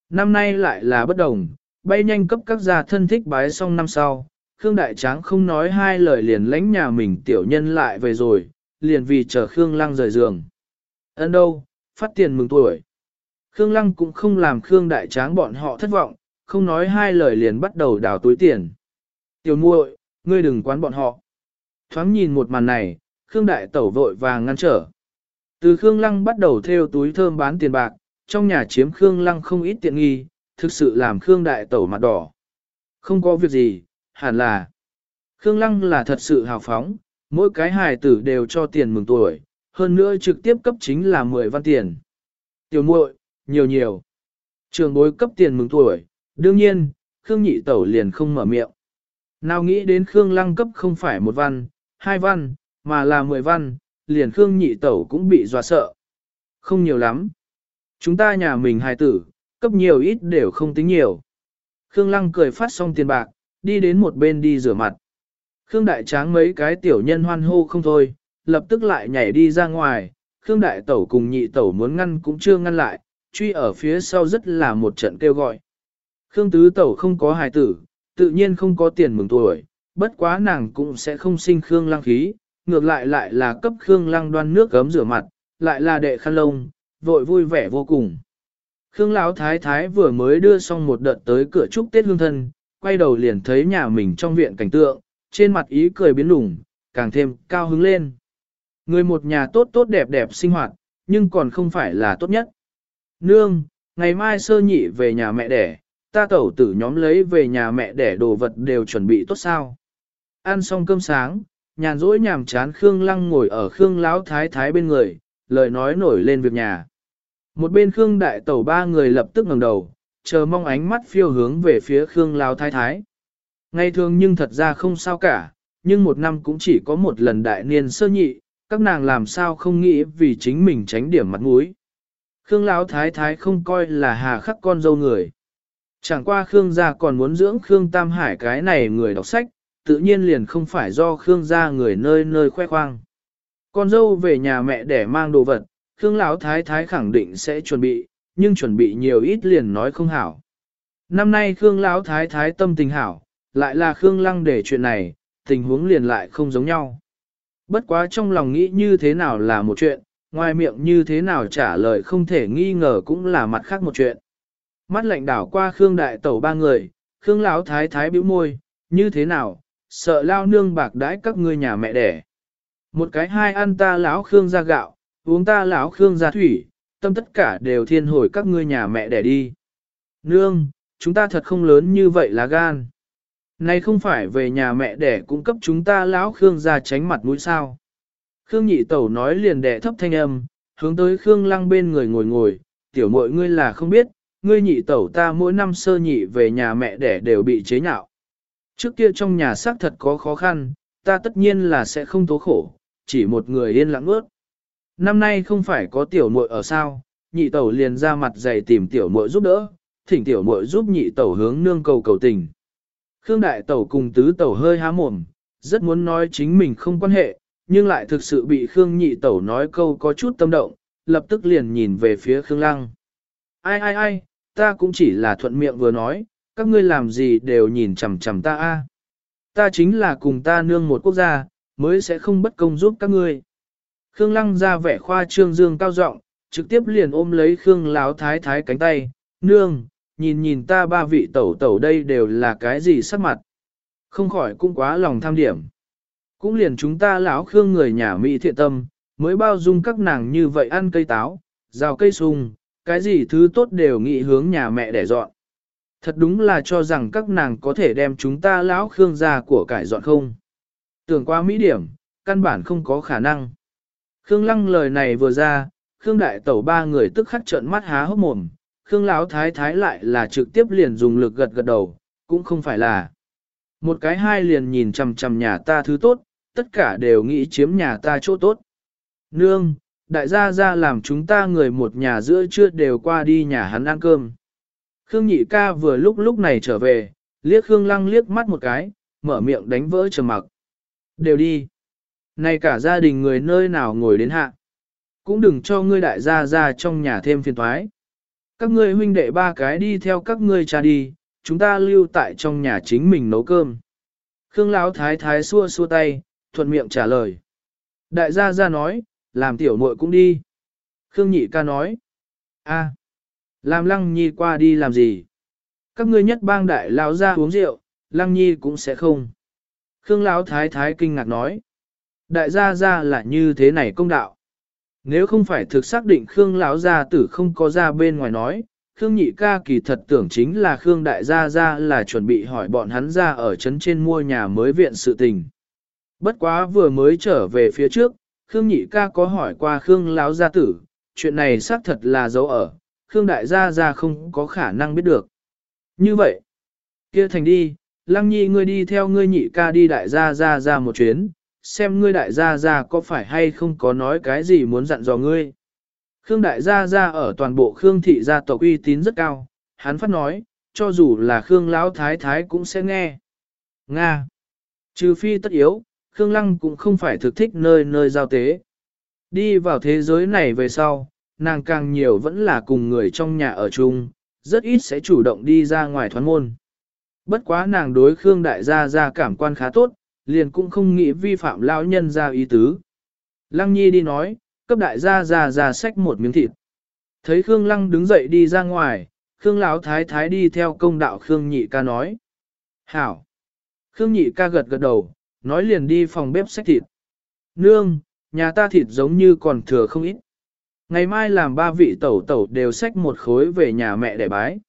Năm nay lại là bất đồng, bay nhanh cấp các gia thân thích bái xong năm sau, Khương Đại Tráng không nói hai lời liền lánh nhà mình tiểu nhân lại về rồi, liền vì chờ Khương Lăng rời giường. Ấn đâu, phát tiền mừng tuổi. Khương Lăng cũng không làm Khương Đại Tráng bọn họ thất vọng, không nói hai lời liền bắt đầu đào túi tiền. Tiểu muội, ngươi đừng quán bọn họ. Thoáng nhìn một màn này, Khương Đại Tẩu vội vàng ngăn trở. Từ Khương Lăng bắt đầu theo túi thơm bán tiền bạc, trong nhà chiếm Khương Lăng không ít tiện nghi, thực sự làm Khương Đại Tẩu mặt đỏ. Không có việc gì, hẳn là. Khương Lăng là thật sự hào phóng, mỗi cái hài tử đều cho tiền mừng tuổi, hơn nữa trực tiếp cấp chính là 10 văn tiền. Tiểu muội, nhiều nhiều. Trường bối cấp tiền mừng tuổi, đương nhiên, Khương Nhị Tẩu liền không mở miệng. Nào nghĩ đến Khương Lăng cấp không phải một văn, hai văn, mà là 10 văn, liền Khương Nhị Tẩu cũng bị dọa sợ. Không nhiều lắm. Chúng ta nhà mình hài tử, cấp nhiều ít đều không tính nhiều. Khương Lăng cười phát xong tiền bạc, đi đến một bên đi rửa mặt. Khương Đại Tráng mấy cái tiểu nhân hoan hô không thôi, lập tức lại nhảy đi ra ngoài, Khương Đại Tẩu cùng nhị tẩu muốn ngăn cũng chưa ngăn lại, truy ở phía sau rất là một trận kêu gọi. Khương Tứ Tẩu không có hài tử, tự nhiên không có tiền mừng tuổi, bất quá nàng cũng sẽ không sinh Khương Lăng khí, ngược lại lại là cấp Khương Lăng đoan nước gấm rửa mặt, lại là đệ khăn lông, vội vui vẻ vô cùng. Khương Lão Thái Thái vừa mới đưa xong một đợt tới cửa chúc Tết hương thân, quay đầu liền thấy nhà mình trong viện cảnh tượng, trên mặt ý cười biến lủng, càng thêm cao hứng lên. Người một nhà tốt tốt đẹp đẹp sinh hoạt, nhưng còn không phải là tốt nhất. Nương, ngày mai sơ nhị về nhà mẹ đẻ, ta tẩu tử nhóm lấy về nhà mẹ đẻ đồ vật đều chuẩn bị tốt sao. Ăn xong cơm sáng, nhàn rỗi nhàm chán Khương Lăng ngồi ở Khương Lão Thái Thái bên người, lời nói nổi lên việc nhà. Một bên Khương Đại Tẩu ba người lập tức ngẩng đầu, chờ mong ánh mắt phiêu hướng về phía Khương Lão Thái Thái. Ngày thường nhưng thật ra không sao cả, nhưng một năm cũng chỉ có một lần đại niên sơ nhị, các nàng làm sao không nghĩ vì chính mình tránh điểm mặt mũi. Khương Lão Thái Thái không coi là hà khắc con dâu người. Chẳng qua Khương gia còn muốn dưỡng Khương Tam Hải cái này người đọc sách, tự nhiên liền không phải do Khương gia người nơi nơi khoe khoang. Con dâu về nhà mẹ để mang đồ vật, Khương Lão Thái Thái khẳng định sẽ chuẩn bị, nhưng chuẩn bị nhiều ít liền nói không hảo. Năm nay Khương Lão Thái Thái tâm tình hảo, lại là Khương Lăng để chuyện này, tình huống liền lại không giống nhau. Bất quá trong lòng nghĩ như thế nào là một chuyện, ngoài miệng như thế nào trả lời không thể nghi ngờ cũng là mặt khác một chuyện. Mắt lạnh đảo qua Khương Đại Tẩu ba người, Khương Lão Thái Thái bĩu môi, như thế nào, sợ lao nương bạc đãi các ngươi nhà mẹ đẻ. Một cái hai ăn ta lão Khương ra gạo, uống ta lão Khương ra thủy, tâm tất cả đều thiên hồi các ngươi nhà mẹ đẻ đi. Nương, chúng ta thật không lớn như vậy là gan. Này không phải về nhà mẹ đẻ cung cấp chúng ta lão Khương ra tránh mặt mũi sao. Khương nhị tẩu nói liền đẻ thấp thanh âm, hướng tới Khương lăng bên người ngồi ngồi, tiểu mội ngươi là không biết, ngươi nhị tẩu ta mỗi năm sơ nhị về nhà mẹ đẻ đều bị chế nhạo. Trước kia trong nhà xác thật có khó khăn, ta tất nhiên là sẽ không tố khổ, chỉ một người yên lặng ướt. Năm nay không phải có tiểu muội ở sao, nhị tẩu liền ra mặt dày tìm tiểu muội giúp đỡ, thỉnh tiểu muội giúp nhị tẩu hướng nương cầu cầu tình. Khương đại tẩu cùng tứ tẩu hơi há mồm, rất muốn nói chính mình không quan hệ, nhưng lại thực sự bị Khương nhị tẩu nói câu có chút tâm động, lập tức liền nhìn về phía Khương lăng. Ai ai ai, ta cũng chỉ là thuận miệng vừa nói, các ngươi làm gì đều nhìn chằm chằm ta a. Ta chính là cùng ta nương một quốc gia, mới sẽ không bất công giúp các ngươi. Khương Lăng ra vẻ khoa trương dương cao giọng, trực tiếp liền ôm lấy Khương Láo Thái Thái cánh tay, nương, nhìn nhìn ta ba vị tẩu tẩu đây đều là cái gì sắc mặt. Không khỏi cũng quá lòng tham điểm. Cũng liền chúng ta lão Khương người nhà Mỹ thiện tâm, mới bao dung các nàng như vậy ăn cây táo, rào cây sung, cái gì thứ tốt đều nghĩ hướng nhà mẹ để dọn. Thật đúng là cho rằng các nàng có thể đem chúng ta lão Khương gia của cải dọn không. Tưởng qua mỹ điểm, căn bản không có khả năng. Khương Lăng lời này vừa ra, Khương Đại Tẩu ba người tức khắc trợn mắt há hốc mồm, Khương Lão Thái Thái lại là trực tiếp liền dùng lực gật gật đầu, cũng không phải là. Một cái hai liền nhìn chằm chằm nhà ta thứ tốt, tất cả đều nghĩ chiếm nhà ta chỗ tốt. Nương, đại gia ra làm chúng ta người một nhà giữa trưa đều qua đi nhà hắn ăn cơm. Khương nhị ca vừa lúc lúc này trở về, liếc Khương lăng liếc mắt một cái, mở miệng đánh vỡ trầm mặc. Đều đi. Này cả gia đình người nơi nào ngồi đến hạ. Cũng đừng cho ngươi đại gia ra trong nhà thêm phiền thoái. Các ngươi huynh đệ ba cái đi theo các ngươi cha đi, chúng ta lưu tại trong nhà chính mình nấu cơm. Khương Lão thái thái xua xua tay, thuận miệng trả lời. Đại gia gia nói, làm tiểu muội cũng đi. Khương nhị ca nói, a, làm lăng nhi qua đi làm gì? Các ngươi nhất bang đại lão ra uống rượu, lăng nhi cũng sẽ không. Khương Lão thái thái kinh ngạc nói, đại gia gia là như thế này công đạo. Nếu không phải thực xác định Khương lão gia tử không có ra bên ngoài nói, Khương nhị ca kỳ thật tưởng chính là Khương đại gia gia là chuẩn bị hỏi bọn hắn ra ở trấn trên mua nhà mới viện sự tình. Bất quá vừa mới trở về phía trước, Khương nhị ca có hỏi qua Khương lão gia tử, chuyện này xác thật là dấu ở, Khương đại gia gia không có khả năng biết được. Như vậy, kia thành đi, lăng nhi ngươi đi theo ngươi nhị ca đi đại gia gia Gia một chuyến, xem ngươi đại gia gia có phải hay không có nói cái gì muốn dặn dò ngươi. Khương đại gia gia ở toàn bộ Khương thị gia tộc uy tín rất cao, hắn phát nói, cho dù là Khương lão thái thái cũng sẽ nghe. Nga. Trừ phi tất yếu, Khương Lăng cũng không phải thực thích nơi nơi giao tế. Đi vào thế giới này về sau, nàng càng nhiều vẫn là cùng người trong nhà ở chung, rất ít sẽ chủ động đi ra ngoài thoán môn. Bất quá nàng đối Khương đại gia gia cảm quan khá tốt, liền cũng không nghĩ vi phạm lão nhân ra ý tứ. Lăng Nhi đi nói, cấp đại gia gia gia xách một miếng thịt. Thấy Khương Lăng đứng dậy đi ra ngoài, Khương Lão Thái Thái đi theo công đạo Khương Nhị ca nói. Hảo! Khương Nhị ca gật gật đầu, nói liền đi phòng bếp xách thịt. Nương, nhà ta thịt giống như còn thừa không ít. Ngày mai làm ba vị tẩu tẩu đều xách một khối về nhà mẹ để bái.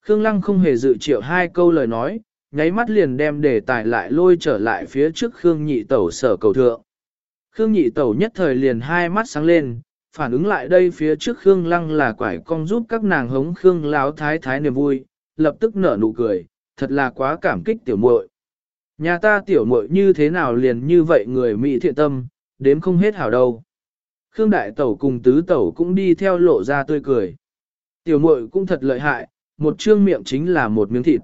Khương Lăng không hề dự triệu hai câu lời nói, nháy mắt liền đem đề tài lại lôi trở lại phía trước Khương Nhị tẩu sở cầu thượng. Khương nhị tẩu nhất thời liền hai mắt sáng lên, phản ứng lại đây phía trước Khương lăng là quải cong giúp các nàng hống Khương láo thái thái niềm vui, lập tức nở nụ cười, thật là quá cảm kích tiểu muội. Nhà ta tiểu muội như thế nào liền như vậy người mỹ thiện tâm, đếm không hết hảo đâu. Khương đại tẩu cùng tứ tẩu cũng đi theo lộ ra tươi cười. Tiểu muội cũng thật lợi hại, một trương miệng chính là một miếng thịt.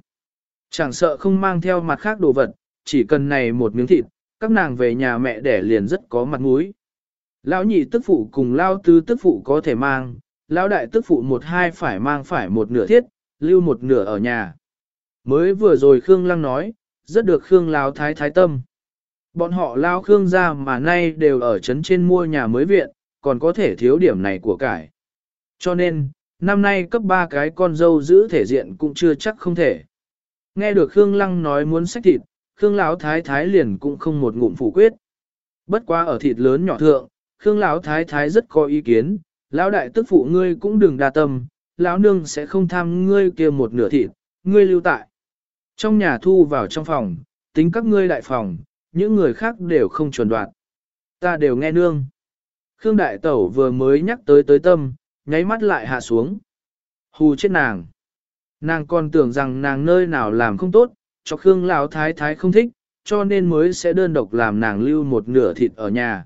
Chẳng sợ không mang theo mặt khác đồ vật, chỉ cần này một miếng thịt, các nàng về nhà mẹ đẻ liền rất có mặt mũi. Lão nhị tức phụ cùng lao tứ tức phụ có thể mang, lão đại tức phụ một hai phải mang phải một nửa thiết, lưu một nửa ở nhà. Mới vừa rồi Khương Lăng nói, rất được Khương Lão thái thái tâm. Bọn họ lao Khương ra mà nay đều ở trấn trên mua nhà mới viện, còn có thể thiếu điểm này của cải. Cho nên, năm nay cấp ba cái con dâu giữ thể diện cũng chưa chắc không thể. Nghe được Khương Lăng nói muốn sách thịt, Khương Lão Thái Thái liền cũng không một ngụm phủ quyết. Bất quá ở thịt lớn nhỏ thượng, Khương Lão Thái Thái rất có ý kiến, Lão đại tức phụ ngươi cũng đừng đa tâm, Lão nương sẽ không tham ngươi kia một nửa thịt, ngươi lưu tại. Trong nhà thu vào trong phòng, tính các ngươi đại phòng, những người khác đều không chuẩn đoạn. Ta đều nghe nương. Khương Đại Tẩu vừa mới nhắc tới tới tâm, nháy mắt lại hạ xuống. Hù chết nàng. Nàng còn tưởng rằng nàng nơi nào làm không tốt, cho Khương Lão Thái Thái không thích, cho nên mới sẽ đơn độc làm nàng lưu một nửa thịt ở nhà.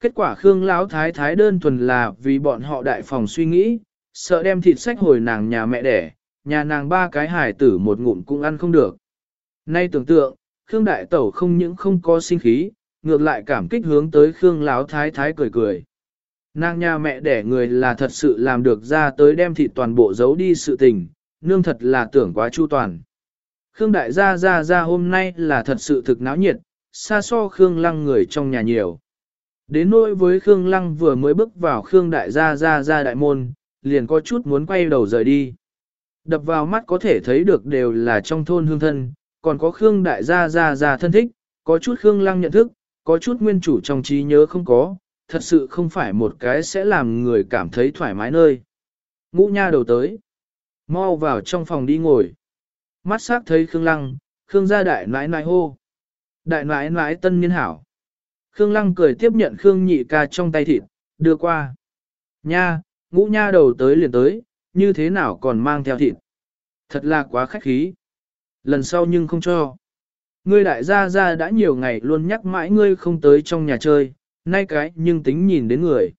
Kết quả Khương Lão Thái Thái đơn thuần là vì bọn họ đại phòng suy nghĩ, sợ đem thịt sách hồi nàng nhà mẹ đẻ, nhà nàng ba cái hải tử một ngụm cũng ăn không được. Nay tưởng tượng, Khương Đại Tẩu không những không có sinh khí, ngược lại cảm kích hướng tới Khương Lão Thái Thái cười cười. Nàng nhà mẹ đẻ người là thật sự làm được ra tới đem thịt toàn bộ giấu đi sự tình, nương thật là tưởng quá chu toàn. Khương đại gia gia gia hôm nay là thật sự thực náo nhiệt, xa so Khương lăng người trong nhà nhiều. Đến nỗi với Khương lăng vừa mới bước vào Khương đại gia gia gia đại môn, liền có chút muốn quay đầu rời đi. Đập vào mắt có thể thấy được đều là trong thôn hương thân, còn có Khương đại gia gia gia thân thích, có chút Khương lăng nhận thức, có chút nguyên chủ trong trí nhớ không có, thật sự không phải một cái sẽ làm người cảm thấy thoải mái nơi. Ngũ nha đầu tới. Mau vào trong phòng đi ngồi. Mắt sắc thấy Khương Lăng, Khương gia đại nãi nãi hô. Đại nãi nãi tân niên hảo. Khương Lăng cười tiếp nhận Khương nhị ca trong tay thịt, đưa qua. Nha, ngũ nha đầu tới liền tới, như thế nào còn mang theo thịt. Thật là quá khách khí. Lần sau nhưng không cho. Ngươi đại gia gia đã nhiều ngày luôn nhắc mãi ngươi không tới trong nhà chơi, nay cái nhưng tính nhìn đến người.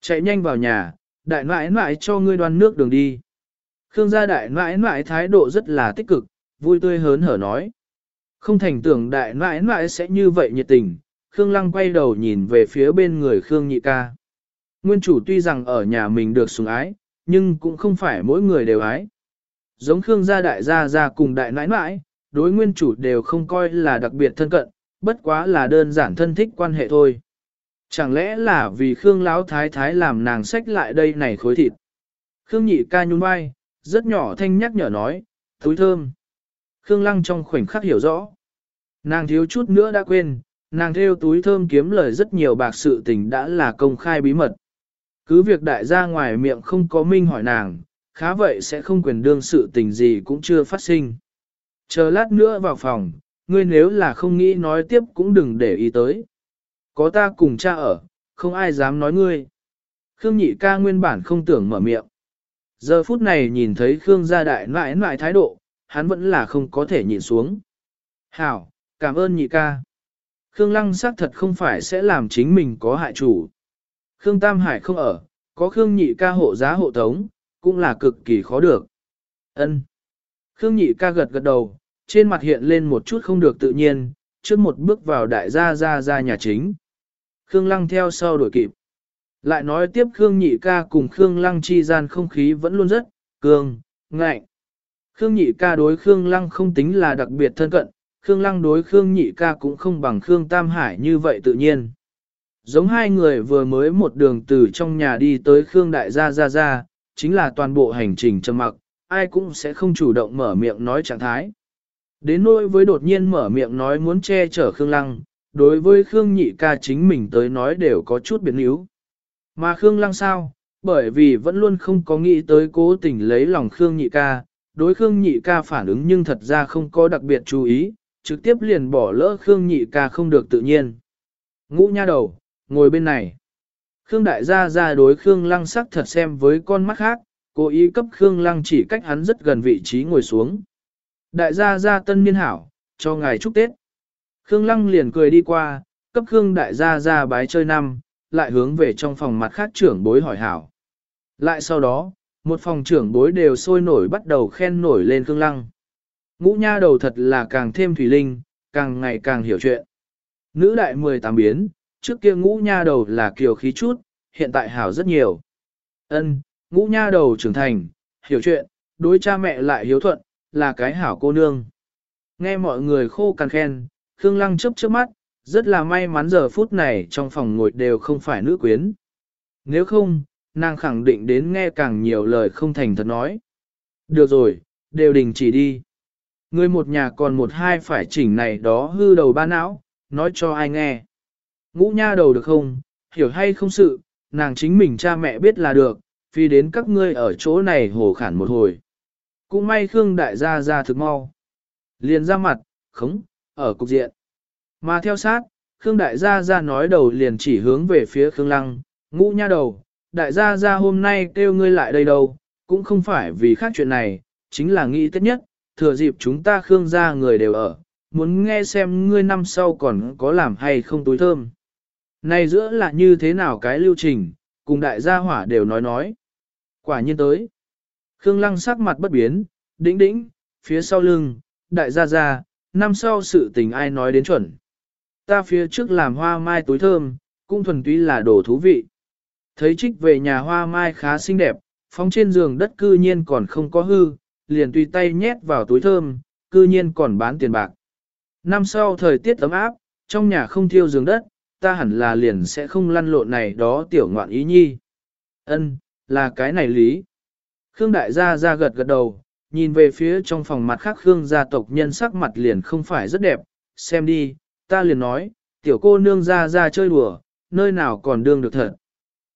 Chạy nhanh vào nhà, đại nãi nãi cho ngươi đoan nước đường đi. Khương gia đại nãi nãi thái độ rất là tích cực, vui tươi hớn hở nói. Không thành tưởng đại nãi nãi sẽ như vậy nhiệt tình, Khương Lăng quay đầu nhìn về phía bên người Khương Nhị ca. Nguyên chủ tuy rằng ở nhà mình được sủng ái, nhưng cũng không phải mỗi người đều ái. Giống Khương gia đại gia gia cùng đại nãi nãi, đối nguyên chủ đều không coi là đặc biệt thân cận, bất quá là đơn giản thân thích quan hệ thôi. Chẳng lẽ là vì Khương Lão Thái Thái làm nàng sách lại đây này khối thịt. Khương nhị ca nhún vai, rất nhỏ thanh nhắc nhở nói, túi thơm. Khương Lăng trong khoảnh khắc hiểu rõ. Nàng thiếu chút nữa đã quên, nàng theo túi thơm kiếm lời rất nhiều bạc sự tình đã là công khai bí mật. Cứ việc đại gia ngoài miệng không có minh hỏi nàng, khá vậy sẽ không quyền đương sự tình gì cũng chưa phát sinh. Chờ lát nữa vào phòng, ngươi nếu là không nghĩ nói tiếp cũng đừng để ý tới. Có ta cùng cha ở, không ai dám nói ngươi. Khương nhị ca nguyên bản không tưởng mở miệng. Giờ phút này nhìn thấy Khương gia đại nãi nãi thái độ, hắn vẫn là không có thể nhìn xuống. Hảo, cảm ơn nhị ca. Khương lăng xác thật không phải sẽ làm chính mình có hại chủ. Khương Tam Hải không ở, có Khương nhị ca hộ giá hộ tống, cũng là cực kỳ khó được. Ân. Khương nhị ca gật gật đầu, trên mặt hiện lên một chút không được tự nhiên, trước một bước vào đại gia gia gia nhà chính. Khương Lăng theo sau đuổi kịp. Lại nói tiếp Khương nhị ca cùng Khương Lăng chi gian không khí vẫn luôn rất, cường, ngạnh. Khương nhị ca đối Khương Lăng không tính là đặc biệt thân cận, Khương Lăng đối Khương nhị ca cũng không bằng Khương Tam Hải như vậy tự nhiên. Giống hai người vừa mới một đường từ trong nhà đi tới Khương Đại Gia Gia Gia, chính là toàn bộ hành trình trầm mặc, ai cũng sẽ không chủ động mở miệng nói trạng thái. Đến nỗi với đột nhiên mở miệng nói muốn che chở Khương Lăng, đối với Khương nhị ca chính mình tới nói đều có chút biến yếu. Mà Khương Lăng sao? Bởi vì vẫn luôn không có nghĩ tới cố tình lấy lòng Khương nhị ca, đối Khương nhị ca phản ứng nhưng thật ra không có đặc biệt chú ý, trực tiếp liền bỏ lỡ Khương nhị ca không được tự nhiên. Ngũ nha đầu, ngồi bên này. Khương đại gia ra đối Khương lăng sắc thật xem với con mắt khác, cố ý cấp Khương lăng chỉ cách hắn rất gần vị trí ngồi xuống. Đại gia gia tân niên hảo, cho ngài chúc Tết. Khương lăng liền cười đi qua, cấp Khương đại gia gia bái chơi năm, lại hướng về trong phòng mặt khác trưởng bối hỏi hảo. Lại sau đó, một phòng trưởng bối đều sôi nổi bắt đầu khen nổi lên Khương lăng. Ngũ nha đầu thật là càng thêm thủy linh, càng ngày càng hiểu chuyện. Nữ đại 18 biến, trước kia ngũ nha đầu là kiều khí chút, hiện tại hảo rất nhiều. Ân, ngũ nha đầu trưởng thành, hiểu chuyện, đối cha mẹ lại hiếu thuận, là cái hảo cô nương. Nghe mọi người khô cằn khen, Khương Lăng chớp chớp mắt, rất là may mắn giờ phút này trong phòng ngồi đều không phải nữ quyến. Nếu không, nàng khẳng định đến nghe càng nhiều lời không thành thật nói. Được rồi, đều đình chỉ đi. Người một nhà còn một hai phải chỉnh này đó hư đầu ba não, nói cho ai nghe. Ngũ nha đầu được không, hiểu hay không sự, nàng chính mình cha mẹ biết là được, phi đến các ngươi ở chỗ này hồ khản một hồi. Cũng may Khương đại gia ra thực mau. Liền ra mặt, khống, ở cục diện. Mà theo sát, Khương đại gia ra nói đầu liền chỉ hướng về phía Khương lăng, ngũ nha đầu, đại gia ra hôm nay kêu ngươi lại đây đâu, cũng không phải vì khác chuyện này, chính là nghĩ tất nhất, thừa dịp chúng ta Khương gia người đều ở, muốn nghe xem ngươi năm sau còn có làm hay không túi thơm. Này giữa là như thế nào cái lưu trình, cùng đại gia hỏa đều nói nói. Quả nhiên tới. Khương Lăng sắc mặt bất biến, đĩnh đĩnh, phía sau lưng, đại gia gia, năm sau sự tình ai nói đến chuẩn. Ta phía trước làm hoa mai túi thơm, cũng thuần túy là đồ thú vị. Thấy trích về nhà hoa mai khá xinh đẹp, phóng trên giường đất cư nhiên còn không có hư, liền tùy tay nhét vào túi thơm, cư nhiên còn bán tiền bạc. Năm sau thời tiết ấm áp, trong nhà không thiêu giường đất, ta hẳn là liền sẽ không lăn lộn này đó tiểu ngoạn ý nhi. Ân, là cái này lý. Khương đại gia ra gật gật đầu, nhìn về phía trong phòng mặt khác Khương gia tộc nhân sắc mặt liền không phải rất đẹp, xem đi, ta liền nói, tiểu cô nương ra ra chơi đùa, nơi nào còn đương được thật.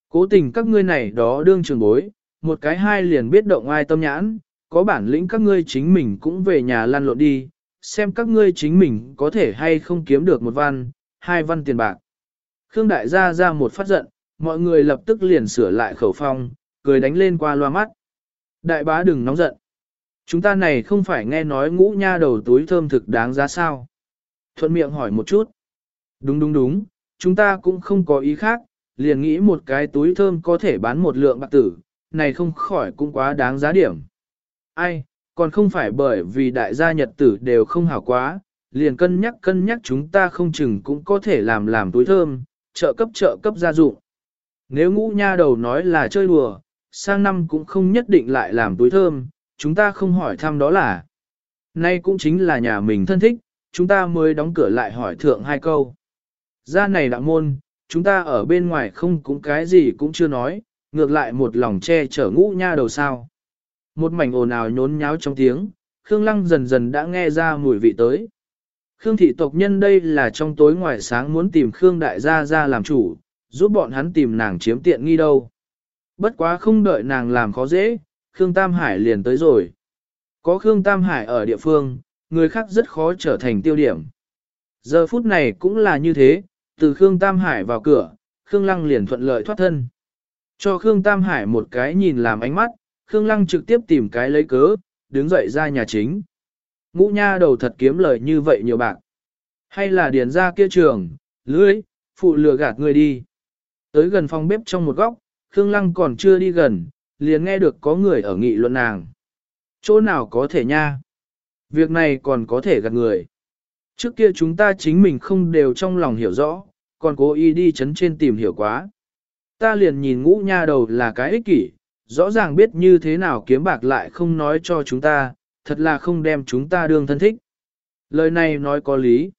Cố tình các ngươi này đó đương trường bối, một cái hai liền biết động ai tâm nhãn, có bản lĩnh các ngươi chính mình cũng về nhà lăn lộn đi, xem các ngươi chính mình có thể hay không kiếm được một văn, hai văn tiền bạc. Khương đại gia ra một phát giận, mọi người lập tức liền sửa lại khẩu phong, cười đánh lên qua loa mắt. Đại bá đừng nóng giận. Chúng ta này không phải nghe nói ngũ nha đầu túi thơm thực đáng giá sao. thuận miệng hỏi một chút. Đúng đúng đúng, chúng ta cũng không có ý khác, liền nghĩ một cái túi thơm có thể bán một lượng bạc tử, này không khỏi cũng quá đáng giá điểm. Ai, còn không phải bởi vì đại gia nhật tử đều không hảo quá, liền cân nhắc cân nhắc chúng ta không chừng cũng có thể làm làm túi thơm, trợ cấp trợ cấp gia dụng. Nếu ngũ nha đầu nói là chơi đùa, sang năm cũng không nhất định lại làm túi thơm, chúng ta không hỏi thăm đó là. Nay cũng chính là nhà mình thân thích, chúng ta mới đóng cửa lại hỏi thượng hai câu. Ra này đạo môn, chúng ta ở bên ngoài không cũng cái gì cũng chưa nói, ngược lại một lòng che chở ngũ nha đầu sao. Một mảnh ồn ào nhốn nháo trong tiếng, Khương Lăng dần dần đã nghe ra mùi vị tới. Khương thị tộc nhân đây là trong tối ngoài sáng muốn tìm Khương đại gia ra làm chủ, giúp bọn hắn tìm nàng chiếm tiện nghi đâu. Bất quá không đợi nàng làm khó dễ, Khương Tam Hải liền tới rồi. Có Khương Tam Hải ở địa phương, người khác rất khó trở thành tiêu điểm. Giờ phút này cũng là như thế, từ Khương Tam Hải vào cửa, Khương Lăng liền thuận lợi thoát thân. Cho Khương Tam Hải một cái nhìn làm ánh mắt, Khương Lăng trực tiếp tìm cái lấy cớ, đứng dậy ra nhà chính. Ngũ nha đầu thật kiếm lời như vậy nhiều bạc. Hay là điền ra kia trường, lưới, phụ lừa gạt người đi. Tới gần phòng bếp trong một góc, Khương Lăng còn chưa đi gần, liền nghe được có người ở nghị luận nàng. Chỗ nào có thể nha? Việc này còn có thể gạt người. Trước kia chúng ta chính mình không đều trong lòng hiểu rõ, còn cố ý đi chấn trên tìm hiểu quá. Ta liền nhìn ngũ nha đầu là cái ích kỷ, rõ ràng biết như thế nào kiếm bạc lại không nói cho chúng ta, thật là không đem chúng ta đương thân thích. Lời này nói có lý.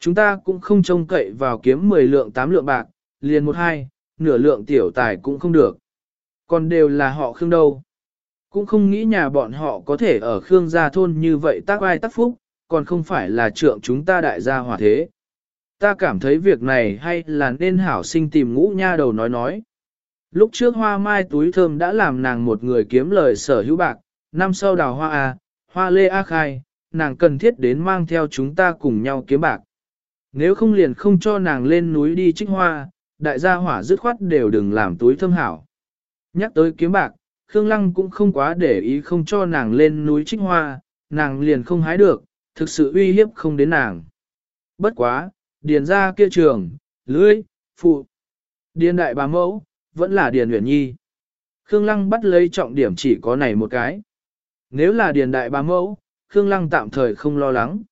Chúng ta cũng không trông cậy vào kiếm 10 lượng 8 lượng bạc, liền một hai, nửa lượng tiểu tài cũng không được. Còn đều là họ Khương đâu. Cũng không nghĩ nhà bọn họ có thể ở Khương gia thôn như vậy tác ai tác phúc, còn không phải là trượng chúng ta đại gia hòa thế. Ta cảm thấy việc này hay là nên hảo sinh tìm ngũ nha đầu nói nói. Lúc trước hoa mai túi thơm đã làm nàng một người kiếm lời sở hữu bạc, năm sau đào hoa A, hoa lê A khai, nàng cần thiết đến mang theo chúng ta cùng nhau kiếm bạc. Nếu không liền không cho nàng lên núi đi trích hoa, đại gia hỏa dứt khoát đều đừng làm túi thơm hảo. Nhắc tới kiếm bạc, Khương Lăng cũng không quá để ý không cho nàng lên núi trích hoa, nàng liền không hái được, thực sự uy hiếp không đến nàng. Bất quá, điền ra kia trường, lưới, phụ. Điền đại bà mẫu, vẫn là điền huyền nhi. Khương Lăng bắt lấy trọng điểm chỉ có này một cái. Nếu là điền đại bà mẫu, Khương Lăng tạm thời không lo lắng.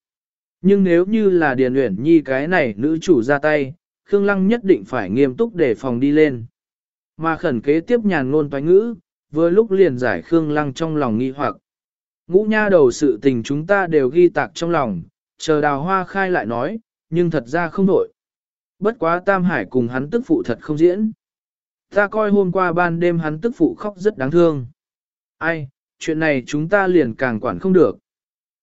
Nhưng nếu như là điền huyền nhi cái này nữ chủ ra tay, Khương Lăng nhất định phải nghiêm túc để phòng đi lên. Mà khẩn kế tiếp nhàn ngôn toái ngữ, vừa lúc liền giải Khương Lăng trong lòng nghi hoặc. Ngũ nha đầu sự tình chúng ta đều ghi tạc trong lòng, chờ đào hoa khai lại nói, nhưng thật ra không nổi. Bất quá Tam Hải cùng hắn tức phụ thật không diễn. Ta coi hôm qua ban đêm hắn tức phụ khóc rất đáng thương. Ai, chuyện này chúng ta liền càng quản không được.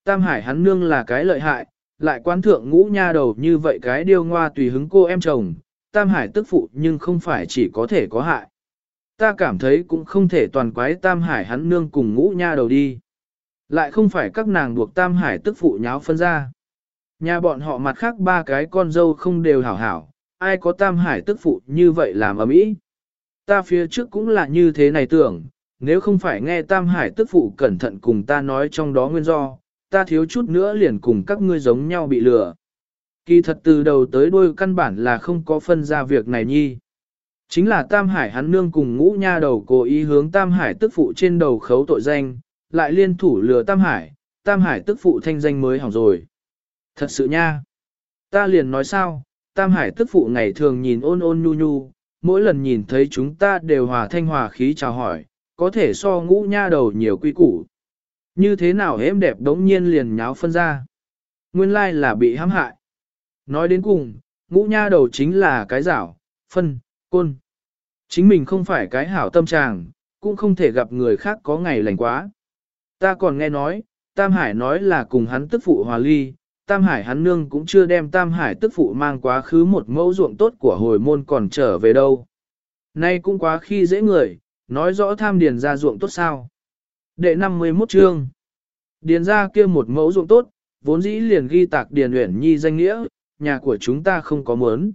Tam Hải hắn nương là cái lợi hại, lại quan thượng ngũ nha đầu như vậy cái điêu ngoa tùy hứng cô em chồng, Tam Hải tức phụ nhưng không phải chỉ có thể có hại. Ta cảm thấy cũng không thể toàn quái Tam Hải hắn nương cùng ngũ nha đầu đi. Lại không phải các nàng buộc Tam Hải tức phụ nháo phân ra. Nhà bọn họ mặt khác ba cái con dâu không đều hảo hảo, ai có Tam Hải tức phụ như vậy làm ở mỹ. Ta phía trước cũng là như thế này tưởng, nếu không phải nghe Tam Hải tức phụ cẩn thận cùng ta nói trong đó nguyên do, ta thiếu chút nữa liền cùng các ngươi giống nhau bị lừa. Kỳ thật từ đầu tới đuôi căn bản là không có phân ra việc này nhi. Chính là Tam Hải hắn nương cùng ngũ nha đầu cố ý hướng Tam Hải tức phụ trên đầu khấu tội danh, lại liên thủ lừa Tam Hải, Tam Hải tức phụ thanh danh mới hỏng rồi. Thật sự nha. Ta liền nói sao, Tam Hải tức phụ ngày thường nhìn ôn ôn nhu nhu, mỗi lần nhìn thấy chúng ta đều hòa thanh hòa khí chào hỏi, có thể so ngũ nha đầu nhiều quy củ. Như thế nào êm đẹp đống nhiên liền nháo phân ra. Nguyên lai là bị hãm hại. Nói đến cùng, ngũ nha đầu chính là cái rảo, phân, côn. Chính mình không phải cái hảo tâm trạng, cũng không thể gặp người khác có ngày lành quá. Ta còn nghe nói, Tam Hải nói là cùng hắn tức phụ hòa ly, Tam Hải hắn nương cũng chưa đem Tam Hải tức phụ mang quá khứ một mẫu ruộng tốt của hồi môn còn trở về đâu. Nay cũng quá khi dễ người, nói rõ tham điền ra ruộng tốt sao. Đệ 51 chương. Điền ra kia một mẫu ruộng tốt, vốn dĩ liền ghi tạc điền uyển nhi danh nghĩa, nhà của chúng ta không có mớn.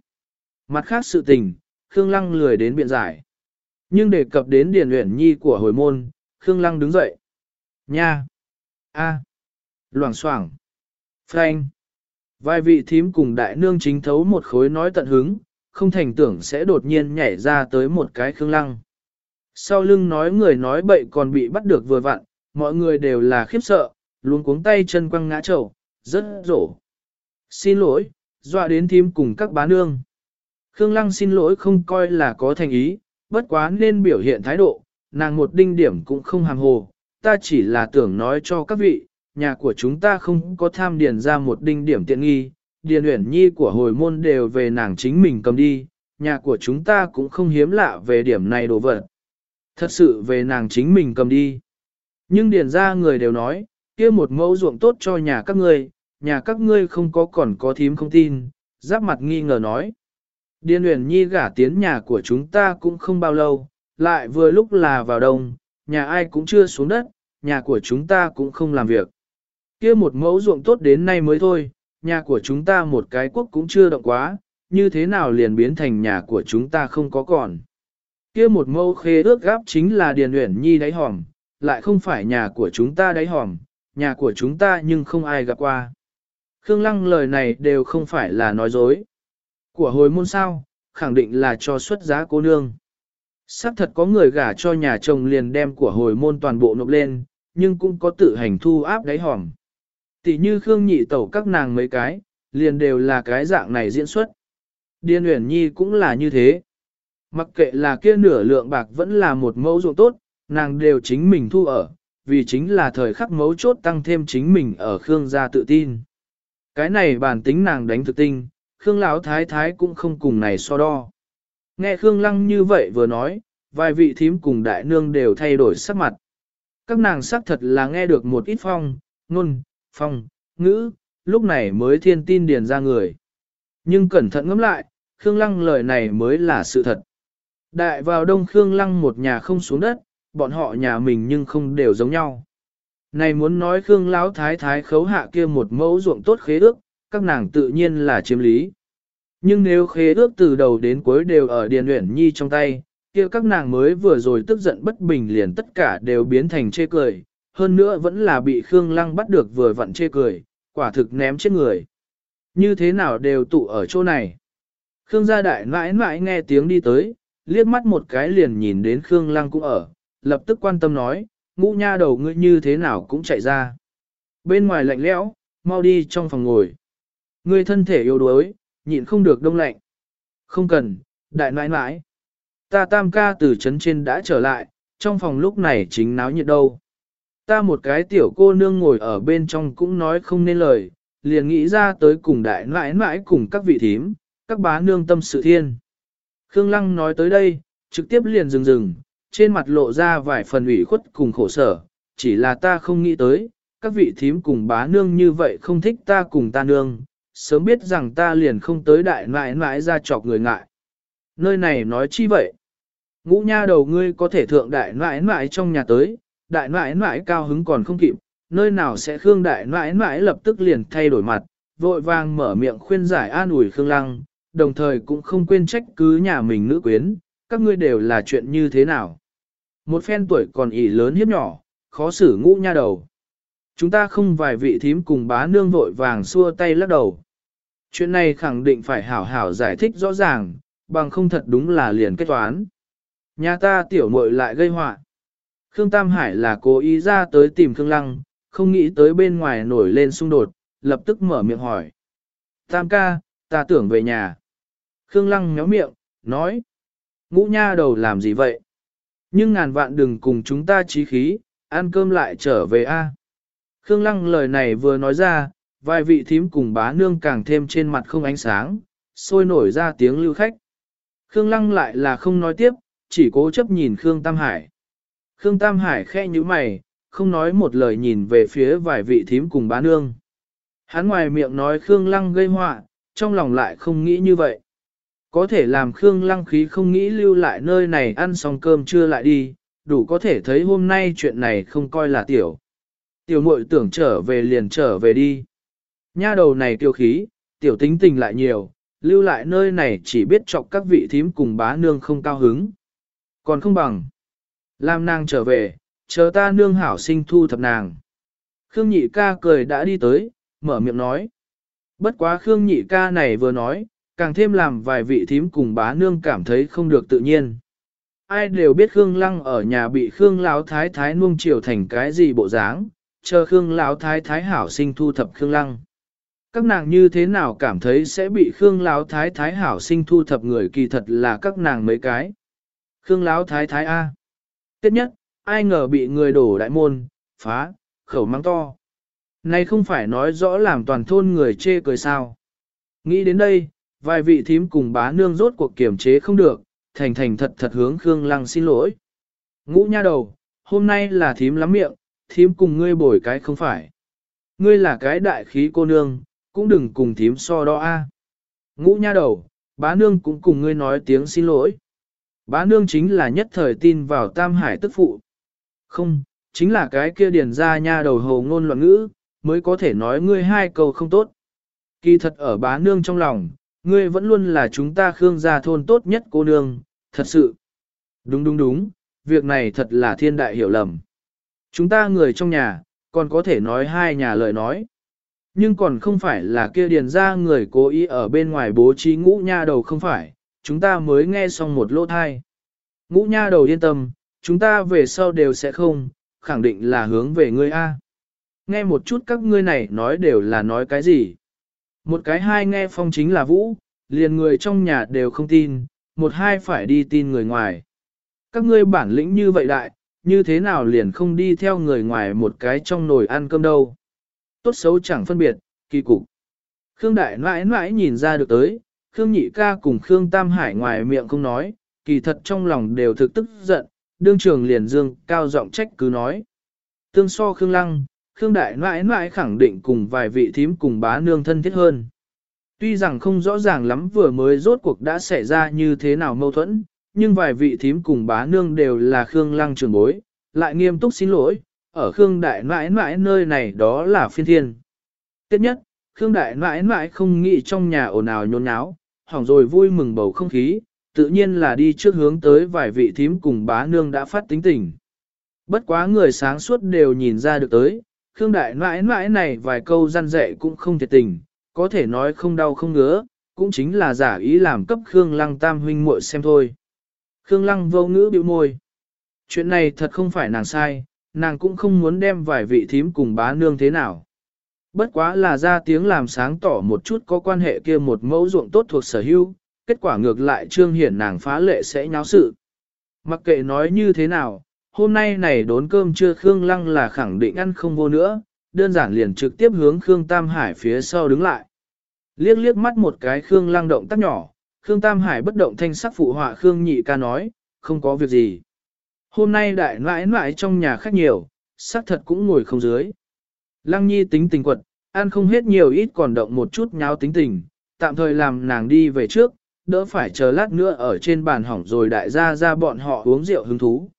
Mặt khác sự tình, Khương Lăng lười đến biện giải. Nhưng đề cập đến điền uyển nhi của hồi môn, Khương Lăng đứng dậy. Nha! A! Loảng xoảng! Phanh! Vài vị thím cùng đại nương chính thấu một khối nói tận hứng, không thành tưởng sẽ đột nhiên nhảy ra tới một cái khương lăng. Sau lưng nói người nói bậy còn bị bắt được vừa vặn, mọi người đều là khiếp sợ, luôn cuống tay chân quăng ngã trầu, rất rổ. Xin lỗi, dọa đến thím cùng các bá nương. Khương Lăng xin lỗi không coi là có thành ý, bất quá nên biểu hiện thái độ, nàng một đinh điểm cũng không hàng hồ, ta chỉ là tưởng nói cho các vị, nhà của chúng ta không có tham điền ra một đinh điểm tiện nghi, điền uyển nhi của hồi môn đều về nàng chính mình cầm đi, nhà của chúng ta cũng không hiếm lạ về điểm này đồ vật. Thật sự về nàng chính mình cầm đi. Nhưng điền ra người đều nói, kia một mẫu ruộng tốt cho nhà các ngươi, nhà các ngươi không có còn có thím không tin, giáp mặt nghi ngờ nói. Điền uyển nhi gả tiến nhà của chúng ta cũng không bao lâu, lại vừa lúc là vào đông, nhà ai cũng chưa xuống đất, nhà của chúng ta cũng không làm việc. kia một mẫu ruộng tốt đến nay mới thôi, nhà của chúng ta một cái quốc cũng chưa động quá, như thế nào liền biến thành nhà của chúng ta không có còn kia một mâu khê ước gáp chính là Điền Uyển Nhi đáy hòm, lại không phải nhà của chúng ta đáy hòm, nhà của chúng ta nhưng không ai gặp qua. Khương Lăng lời này đều không phải là nói dối. Của hồi môn sao, khẳng định là cho xuất giá cô nương. Sắc thật có người gả cho nhà chồng liền đem của hồi môn toàn bộ nộp lên, nhưng cũng có tự hành thu áp đáy hòm. Tỷ như Khương nhị tẩu các nàng mấy cái, liền đều là cái dạng này diễn xuất. Điên Uyển Nhi cũng là như thế. Mặc kệ là kia nửa lượng bạc vẫn là một mẫu ruộng tốt, nàng đều chính mình thu ở, vì chính là thời khắc mấu chốt tăng thêm chính mình ở Khương gia tự tin. Cái này bản tính nàng đánh thực tinh, Khương Lão Thái Thái cũng không cùng này so đo. Nghe Khương Lăng như vậy vừa nói, vài vị thím cùng đại nương đều thay đổi sắc mặt. Các nàng sắc thật là nghe được một ít phong, ngôn, phong, ngữ, lúc này mới thiên tin điền ra người. Nhưng cẩn thận ngẫm lại, Khương Lăng lời này mới là sự thật. Đại vào đông Khương Lăng một nhà không xuống đất, bọn họ nhà mình nhưng không đều giống nhau. Này muốn nói Khương Lão Thái Thái khấu hạ kia một mẫu ruộng tốt khế ước, các nàng tự nhiên là chiếm lý. Nhưng nếu khế ước từ đầu đến cuối đều ở Điền Uyển Nhi trong tay, kia các nàng mới vừa rồi tức giận bất bình liền tất cả đều biến thành chê cười, hơn nữa vẫn là bị Khương Lăng bắt được vừa vặn chê cười, quả thực ném chết người. Như thế nào đều tụ ở chỗ này. Khương gia đại mãi mãi nghe tiếng đi tới, liếc mắt một cái liền nhìn đến Khương Lăng cũng ở, lập tức quan tâm nói, ngũ nha đầu ngươi như thế nào cũng chạy ra. Bên ngoài lạnh lẽo, mau đi trong phòng ngồi. Ngươi thân thể yếu đuối, nhịn không được đông lạnh. Không cần, đại nãi nãi. Ta tam ca từ trấn trên đã trở lại, trong phòng lúc này chính náo nhiệt đâu. Ta một cái tiểu cô nương ngồi ở bên trong cũng nói không nên lời, liền nghĩ ra tới cùng đại nãi nãi cùng các vị thím, các bá nương tâm sự thiên. Khương Lăng nói tới đây, trực tiếp liền dừng dừng, trên mặt lộ ra vài phần ủy khuất cùng khổ sở, chỉ là ta không nghĩ tới, các vị thím cùng bá nương như vậy không thích ta cùng ta nương, sớm biết rằng ta liền không tới đại nại nại ra chọc người ngại. Nơi này nói chi vậy? Ngũ nha đầu ngươi có thể thượng đại nại nại trong nhà tới, đại nại nại cao hứng còn không kịp, nơi nào sẽ Khương đại nại nại lập tức liền thay đổi mặt, vội vàng mở miệng khuyên giải an ủi Khương Lăng, đồng thời cũng không quên trách cứ nhà mình nữ quyến, các ngươi đều là chuyện như thế nào. Một phen tuổi còn ỉ lớn hiếp nhỏ, khó xử ngũ nha đầu. Chúng ta không vài vị thím cùng bá nương vội vàng xua tay lắc đầu. Chuyện này khẳng định phải hảo hảo giải thích rõ ràng, bằng không thật đúng là liền kết toán. Nhà ta tiểu muội lại gây họa. Khương Tam Hải là cố ý ra tới tìm Khương Lăng, không nghĩ tới bên ngoài nổi lên xung đột, lập tức mở miệng hỏi. Tam ca, ta tưởng về nhà. Khương Lăng méo miệng, nói. Ngũ nha đầu làm gì vậy? Nhưng ngàn vạn đừng cùng chúng ta trí khí, ăn cơm lại trở về a. Khương Lăng lời này vừa nói ra, vài vị thím cùng bá nương càng thêm trên mặt không ánh sáng, sôi nổi ra tiếng lưu khách. Khương Lăng lại là không nói tiếp, chỉ cố chấp nhìn Khương Tam Hải. Khương Tam Hải khe như mày, không nói một lời nhìn về phía vài vị thím cùng bá nương. Hắn ngoài miệng nói Khương Lăng gây họa, trong lòng lại không nghĩ như vậy. Có thể làm Khương Lăng khí không nghĩ lưu lại nơi này ăn xong cơm chưa lại đi, đủ có thể thấy hôm nay chuyện này không coi là tiểu. Tiểu muội tưởng trở về liền trở về đi. Nha đầu này tiêu khí, tiểu tính tình lại nhiều, lưu lại nơi này chỉ biết chọc các vị thím cùng bá nương không cao hứng. Còn không bằng. Làm nàng trở về, chờ ta nương hảo sinh thu thập nàng. Khương nhị ca cười đã đi tới, mở miệng nói. Bất quá Khương nhị ca này vừa nói, càng thêm làm vài vị thím cùng bá nương cảm thấy không được tự nhiên. Ai đều biết Khương Lăng ở nhà bị Khương Lão Thái Thái nuông chiều thành cái gì bộ dáng, chờ Khương Lão Thái Thái hảo sinh thu thập Khương Lăng. Các nàng như thế nào cảm thấy sẽ bị Khương Lão Thái Thái hảo sinh thu thập người kỳ thật là các nàng mấy cái. Khương Lão Thái Thái A. Tiếp nhất, ai ngờ bị người đổ đại môn, phá, khẩu mắng to. Này không phải nói rõ làm toàn thôn người chê cười sao. Nghĩ đến đây, vài vị thím cùng bá nương rốt cuộc kiểm chế không được, thành thành thật thật hướng Khương Lăng xin lỗi. Ngũ nha đầu, hôm nay là thím lắm miệng, thím cùng ngươi bồi cái không phải. Ngươi là cái đại khí cô nương, cũng đừng cùng thím so đo a. Ngũ nha đầu, bá nương cũng cùng ngươi nói tiếng xin lỗi. Bá nương chính là nhất thời tin vào tam hải tức phụ. Không, chính là cái kia điền ra nha đầu hồ ngôn loạn ngữ, mới có thể nói ngươi hai câu không tốt. Kỳ thật ở bá nương trong lòng, ngươi vẫn luôn là chúng ta khương gia thôn tốt nhất cô nương, thật sự. Đúng đúng đúng, việc này thật là thiên đại hiểu lầm. Chúng ta người trong nhà, còn có thể nói hai nhà lời nói. Nhưng còn không phải là kia điền ra người cố ý ở bên ngoài bố trí ngũ nha đầu không phải, chúng ta mới nghe xong một lỗ thai. Ngũ nha đầu yên tâm, chúng ta về sau đều sẽ không, khẳng định là hướng về ngươi A. Nghe một chút các ngươi này nói đều là nói cái gì. Một cái hai nghe phong chính là vũ, liền người trong nhà đều không tin, một hai phải đi tin người ngoài. Các ngươi bản lĩnh như vậy đại, như thế nào liền không đi theo người ngoài một cái trong nồi ăn cơm đâu. Tốt xấu chẳng phân biệt, kỳ cục. Khương Đại mãi mãi nhìn ra được tới, Khương Nhị ca cùng Khương Tam Hải ngoài miệng không nói, kỳ thật trong lòng đều thực tức giận, đương trường liền dương cao giọng trách cứ nói. Tương so Khương Lăng, Khương Đại mãi mãi khẳng định cùng vài vị thím cùng bá nương thân thiết hơn. Tuy rằng không rõ ràng lắm vừa mới rốt cuộc đã xảy ra như thế nào mâu thuẫn, nhưng vài vị thím cùng bá nương đều là Khương Lăng trường bối, lại nghiêm túc xin lỗi, ở Khương Đại mãi mãi nơi này đó là phiên thiên. Tiếp nhất, Khương Đại mãi mãi không nghĩ trong nhà ồn ào nhốn nháo, hỏng rồi vui mừng bầu không khí, tự nhiên là đi trước hướng tới vài vị thím cùng bá nương đã phát tính tình. Bất quá người sáng suốt đều nhìn ra được tới, Khương Đại mãi mãi này vài câu răn dạy cũng không thiệt tình, có thể nói không đau không ngứa, cũng chính là giả ý làm cấp Khương Lăng tam huynh muội xem thôi. Khương Lăng vô ngữ bĩu môi. Chuyện này thật không phải nàng sai, nàng cũng không muốn đem vài vị thím cùng bá nương thế nào. Bất quá là ra tiếng làm sáng tỏ một chút có quan hệ kia một mẫu ruộng tốt thuộc sở hữu, kết quả ngược lại trương hiển nàng phá lệ sẽ nháo sự. Mặc kệ nói như thế nào, hôm nay này đốn cơm trưa Khương Lăng là khẳng định ăn không vô nữa, đơn giản liền trực tiếp hướng Khương Tam Hải phía sau đứng lại. Liếc liếc mắt một cái Khương Lăng động tác nhỏ, Khương Tam Hải bất động thanh sắc phụ họa Khương Nhị ca nói, không có việc gì. Hôm nay đại nãi nãi trong nhà khách nhiều, xác thật cũng ngồi không dưới. Lăng Nhi tính tình quật, ăn không hết nhiều ít còn động một chút nháo tính tình, tạm thời làm nàng đi về trước, đỡ phải chờ lát nữa ở trên bàn hỏng rồi đại gia ra bọn họ uống rượu hứng thú.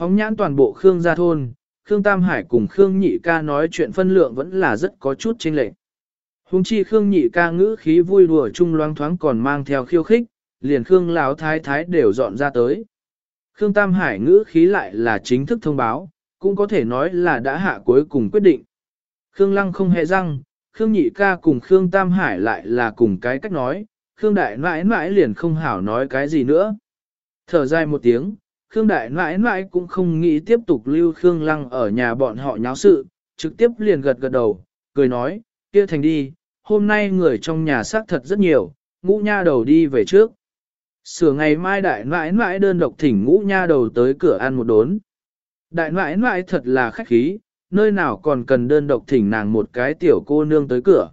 Phóng nhãn toàn bộ Khương gia thôn, Khương Tam Hải cùng Khương Nhị ca nói chuyện phân lượng vẫn là rất có chút chênh lệch. Hùng chi Khương Nhị ca ngữ khí vui đùa chung loáng thoáng còn mang theo khiêu khích, liền Khương Lão Thái Thái đều dọn ra tới. Khương Tam Hải ngữ khí lại là chính thức thông báo, cũng có thể nói là đã hạ cuối cùng quyết định. Khương Lăng không hề răng, Khương Nhị ca cùng Khương Tam Hải lại là cùng cái cách nói, Khương Đại mãi mãi liền không hảo nói cái gì nữa. Thở dài một tiếng, Khương Đại mãi mãi cũng không nghĩ tiếp tục lưu Khương Lăng ở nhà bọn họ nháo sự, trực tiếp liền gật gật đầu, cười nói, kia thành đi, hôm nay người trong nhà xác thật rất nhiều, ngũ nha đầu đi về trước. Sửa ngày mai đại mãi mãi đơn độc thỉnh ngũ nha đầu tới cửa ăn một đốn. Đại mãi mãi thật là khách khí, nơi nào còn cần đơn độc thỉnh nàng một cái tiểu cô nương tới cửa.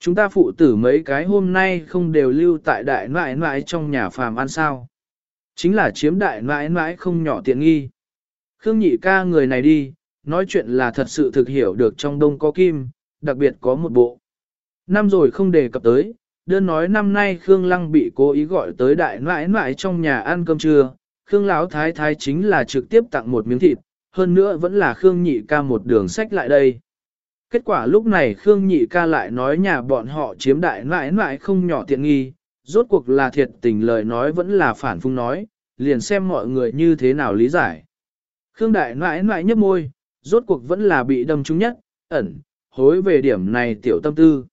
Chúng ta phụ tử mấy cái hôm nay không đều lưu tại đại mãi mãi trong nhà phàm ăn sao. Chính là chiếm đại mãi mãi không nhỏ tiện nghi. Khương nhị ca người này đi, nói chuyện là thật sự thực hiểu được trong đông có kim, đặc biệt có một bộ. Năm rồi không đề cập tới, đơn nói năm nay Khương Lăng bị cố ý gọi tới đại mãi mãi trong nhà ăn cơm trưa, Khương Lão Thái Thái chính là trực tiếp tặng một miếng thịt, hơn nữa vẫn là Khương Nhị ca một đường sách lại đây. Kết quả lúc này Khương Nhị ca lại nói nhà bọn họ chiếm đại mãi mãi không nhỏ tiện nghi, rốt cuộc là thiệt tình lời nói vẫn là phản phung nói, liền xem mọi người như thế nào lý giải. Khương đại nãi nãi nhấp môi, rốt cuộc vẫn là bị đâm trúng nhất, ẩn, hối về điểm này tiểu tâm tư.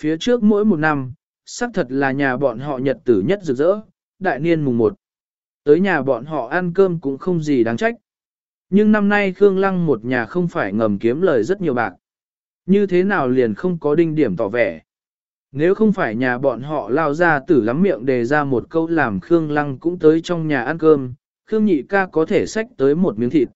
Phía trước mỗi một năm, xác thật là nhà bọn họ nhật tử nhất rực rỡ, đại niên mùng một. Tới nhà bọn họ ăn cơm cũng không gì đáng trách. Nhưng năm nay Khương Lăng một nhà không phải ngầm kiếm lời rất nhiều bạc. Như thế nào liền không có đinh điểm tỏ vẻ. Nếu không phải nhà bọn họ lao ra tử lắm miệng đề ra một câu làm Khương Lăng cũng tới trong nhà ăn cơm, Khương Nhị ca có thể xách tới một miếng thịt.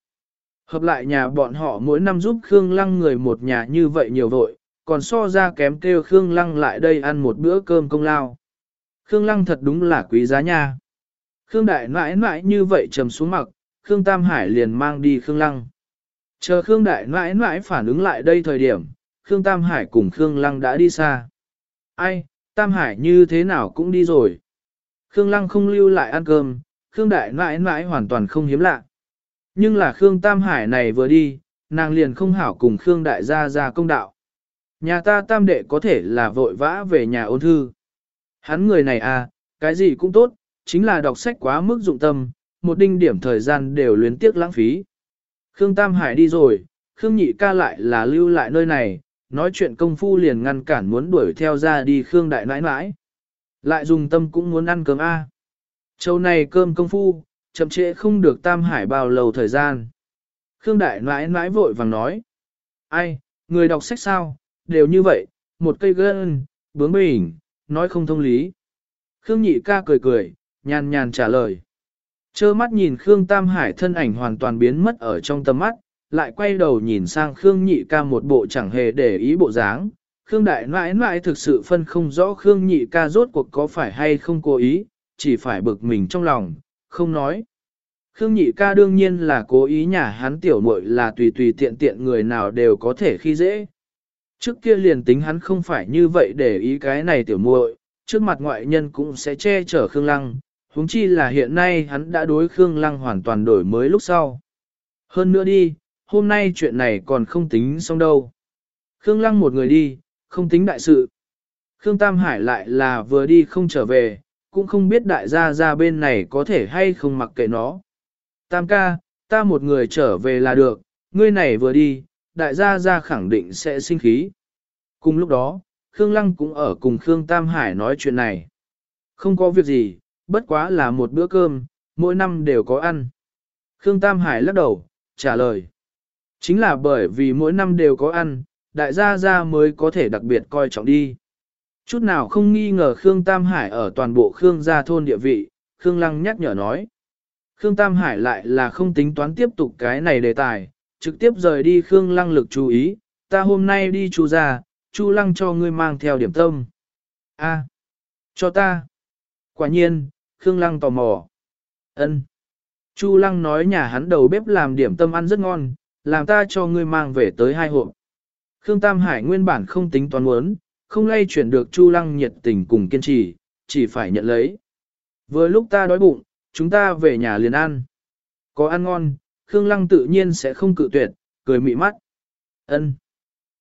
Hợp lại nhà bọn họ mỗi năm giúp Khương Lăng người một nhà như vậy nhiều vội, còn so ra kém kêu Khương Lăng lại đây ăn một bữa cơm công lao. Khương Lăng thật đúng là quý giá nha. Khương Đại mãi mãi như vậy trầm xuống mặc, Khương Tam Hải liền mang đi Khương Lăng. Chờ Khương Đại mãi mãi phản ứng lại đây thời điểm, Khương Tam Hải cùng Khương Lăng đã đi xa. Ai, Tam Hải như thế nào cũng đi rồi. Khương Lăng không lưu lại ăn cơm, Khương Đại mãi mãi hoàn toàn không hiếm lạ. Nhưng là Khương Tam Hải này vừa đi, nàng liền không hảo cùng Khương Đại gia ra công đạo. Nhà ta tam đệ có thể là vội vã về nhà ôn thư. Hắn người này à, cái gì cũng tốt, chính là đọc sách quá mức dụng tâm, một đinh điểm thời gian đều luyến tiếc lãng phí. Khương Tam Hải đi rồi, Khương Nhị ca lại là lưu lại nơi này, nói chuyện công phu liền ngăn cản muốn đuổi theo ra đi Khương Đại nãi nãi. Lại dùng tâm cũng muốn ăn cơm A. Châu này cơm công phu, chậm trễ không được Tam Hải bao lâu thời gian. Khương Đại nãi nãi vội vàng nói. Ai, người đọc sách sao, đều như vậy, một cây gân, bướng bỉnh, nói không thông lý. Khương Nhị ca cười cười, nhàn nhàn trả lời. Chơ mắt nhìn Khương Tam Hải thân ảnh hoàn toàn biến mất ở trong tầm mắt, lại quay đầu nhìn sang Khương Nhị ca một bộ chẳng hề để ý bộ dáng. Khương Đại mãi mãi thực sự phân không rõ Khương Nhị ca rốt cuộc có phải hay không cố ý, chỉ phải bực mình trong lòng, không nói. Khương Nhị ca đương nhiên là cố ý nhà hắn tiểu muội là tùy tùy tiện tiện người nào đều có thể khi dễ. Trước kia liền tính hắn không phải như vậy để ý cái này tiểu muội, trước mặt ngoại nhân cũng sẽ che chở Khương Lăng, huống chi là hiện nay hắn đã đối Khương Lăng hoàn toàn đổi mới lúc sau. Hơn nữa đi, hôm nay chuyện này còn không tính xong đâu. Khương Lăng một người đi, không tính đại sự. Khương Tam Hải lại là vừa đi không trở về, cũng không biết đại gia ra bên này có thể hay không mặc kệ nó. Tam ca, ta một người trở về là được, ngươi này vừa đi, đại gia ra khẳng định sẽ sinh khí. Cùng lúc đó, Khương Lăng cũng ở cùng Khương Tam Hải nói chuyện này. Không có việc gì, bất quá là một bữa cơm, mỗi năm đều có ăn. Khương Tam Hải lắc đầu, trả lời. Chính là bởi vì mỗi năm đều có ăn, đại gia gia mới có thể đặc biệt coi trọng đi. Chút nào không nghi ngờ Khương Tam Hải ở toàn bộ Khương gia thôn địa vị, Khương Lăng nhắc nhở nói. Khương Tam Hải lại là không tính toán tiếp tục cái này đề tài, trực tiếp rời đi Khương Lăng lực chú ý, ta hôm nay đi chú ra, Chu Lăng cho ngươi mang theo điểm tâm. A, cho ta. Quả nhiên, Khương Lăng tò mò. Ân. Chu Lăng nói nhà hắn đầu bếp làm điểm tâm ăn rất ngon, làm ta cho ngươi mang về tới hai hộp. Khương Tam Hải nguyên bản không tính toán muốn, không lay chuyển được Chu Lăng nhiệt tình cùng kiên trì, chỉ phải nhận lấy. Vừa lúc ta đói bụng, chúng ta về nhà liền ăn. Có ăn ngon, Khương Lăng tự nhiên sẽ không cự tuyệt, cười mị mắt. Ân.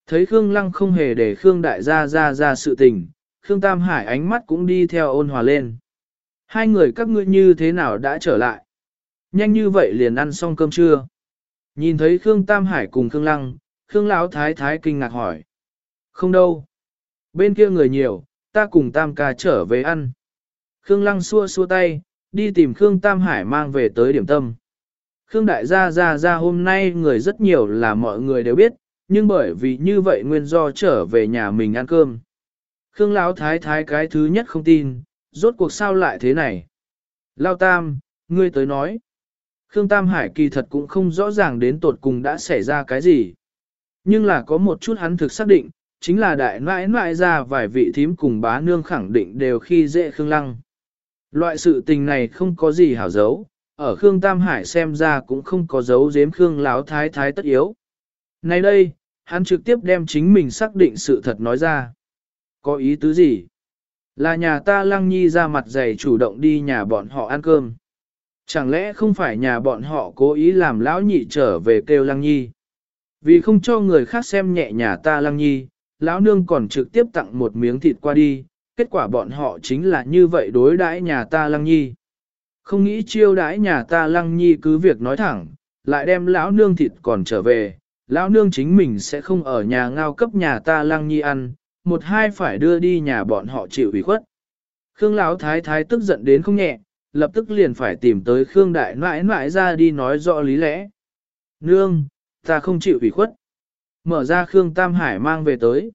Thấy Khương Lăng không hề để Khương Đại gia ra ra sự tình, Khương Tam Hải ánh mắt cũng đi theo ôn hòa lên. Hai người các ngươi như thế nào đã trở lại? Nhanh như vậy liền ăn xong cơm trưa. Nhìn thấy Khương Tam Hải cùng Khương Lăng, Khương Lão Thái Thái kinh ngạc hỏi. Không đâu. Bên kia người nhiều, ta cùng Tam ca trở về ăn. Khương Lăng xua xua tay, đi tìm Khương Tam Hải mang về tới điểm tâm. Khương Đại gia gia gia hôm nay người rất nhiều là mọi người đều biết, nhưng bởi vì như vậy nguyên do trở về nhà mình ăn cơm. Khương Lão Thái Thái cái thứ nhất không tin, rốt cuộc sao lại thế này. Lao Tam, ngươi tới nói. Khương Tam Hải kỳ thật cũng không rõ ràng đến tột cùng đã xảy ra cái gì. Nhưng là có một chút hắn thực xác định, chính là đại nãi nãi ra vài vị thím cùng bá nương khẳng định đều khi dễ Khương Lăng. Loại sự tình này không có gì hảo giấu, ở Khương Tam Hải xem ra cũng không có giấu giếm Khương Láo Thái Thái tất yếu. Nay đây, hắn trực tiếp đem chính mình xác định sự thật nói ra. Có ý tứ gì? Là nhà ta Lăng Nhi ra mặt dày chủ động đi nhà bọn họ ăn cơm. Chẳng lẽ không phải nhà bọn họ cố ý làm lão nhị trở về kêu Lăng Nhi? Vì không cho người khác xem nhẹ nhà ta Lăng Nhi, lão nương còn trực tiếp tặng một miếng thịt qua đi, kết quả bọn họ chính là như vậy đối đãi nhà ta Lăng Nhi. Không nghĩ chiêu đãi nhà ta Lăng Nhi cứ việc nói thẳng, lại đem lão nương thịt còn trở về, lão nương chính mình sẽ không ở nhà ngao cấp nhà ta Lăng Nhi ăn, một hai phải đưa đi nhà bọn họ chịu ủy khuất. Khương Lão thái thái tức giận đến không nhẹ, lập tức liền phải tìm tới Khương đại nãi nãi ra đi nói rõ lý lẽ. Nương, ta không chịu ủy khuất. Mở ra Khương Tam Hải mang về tới.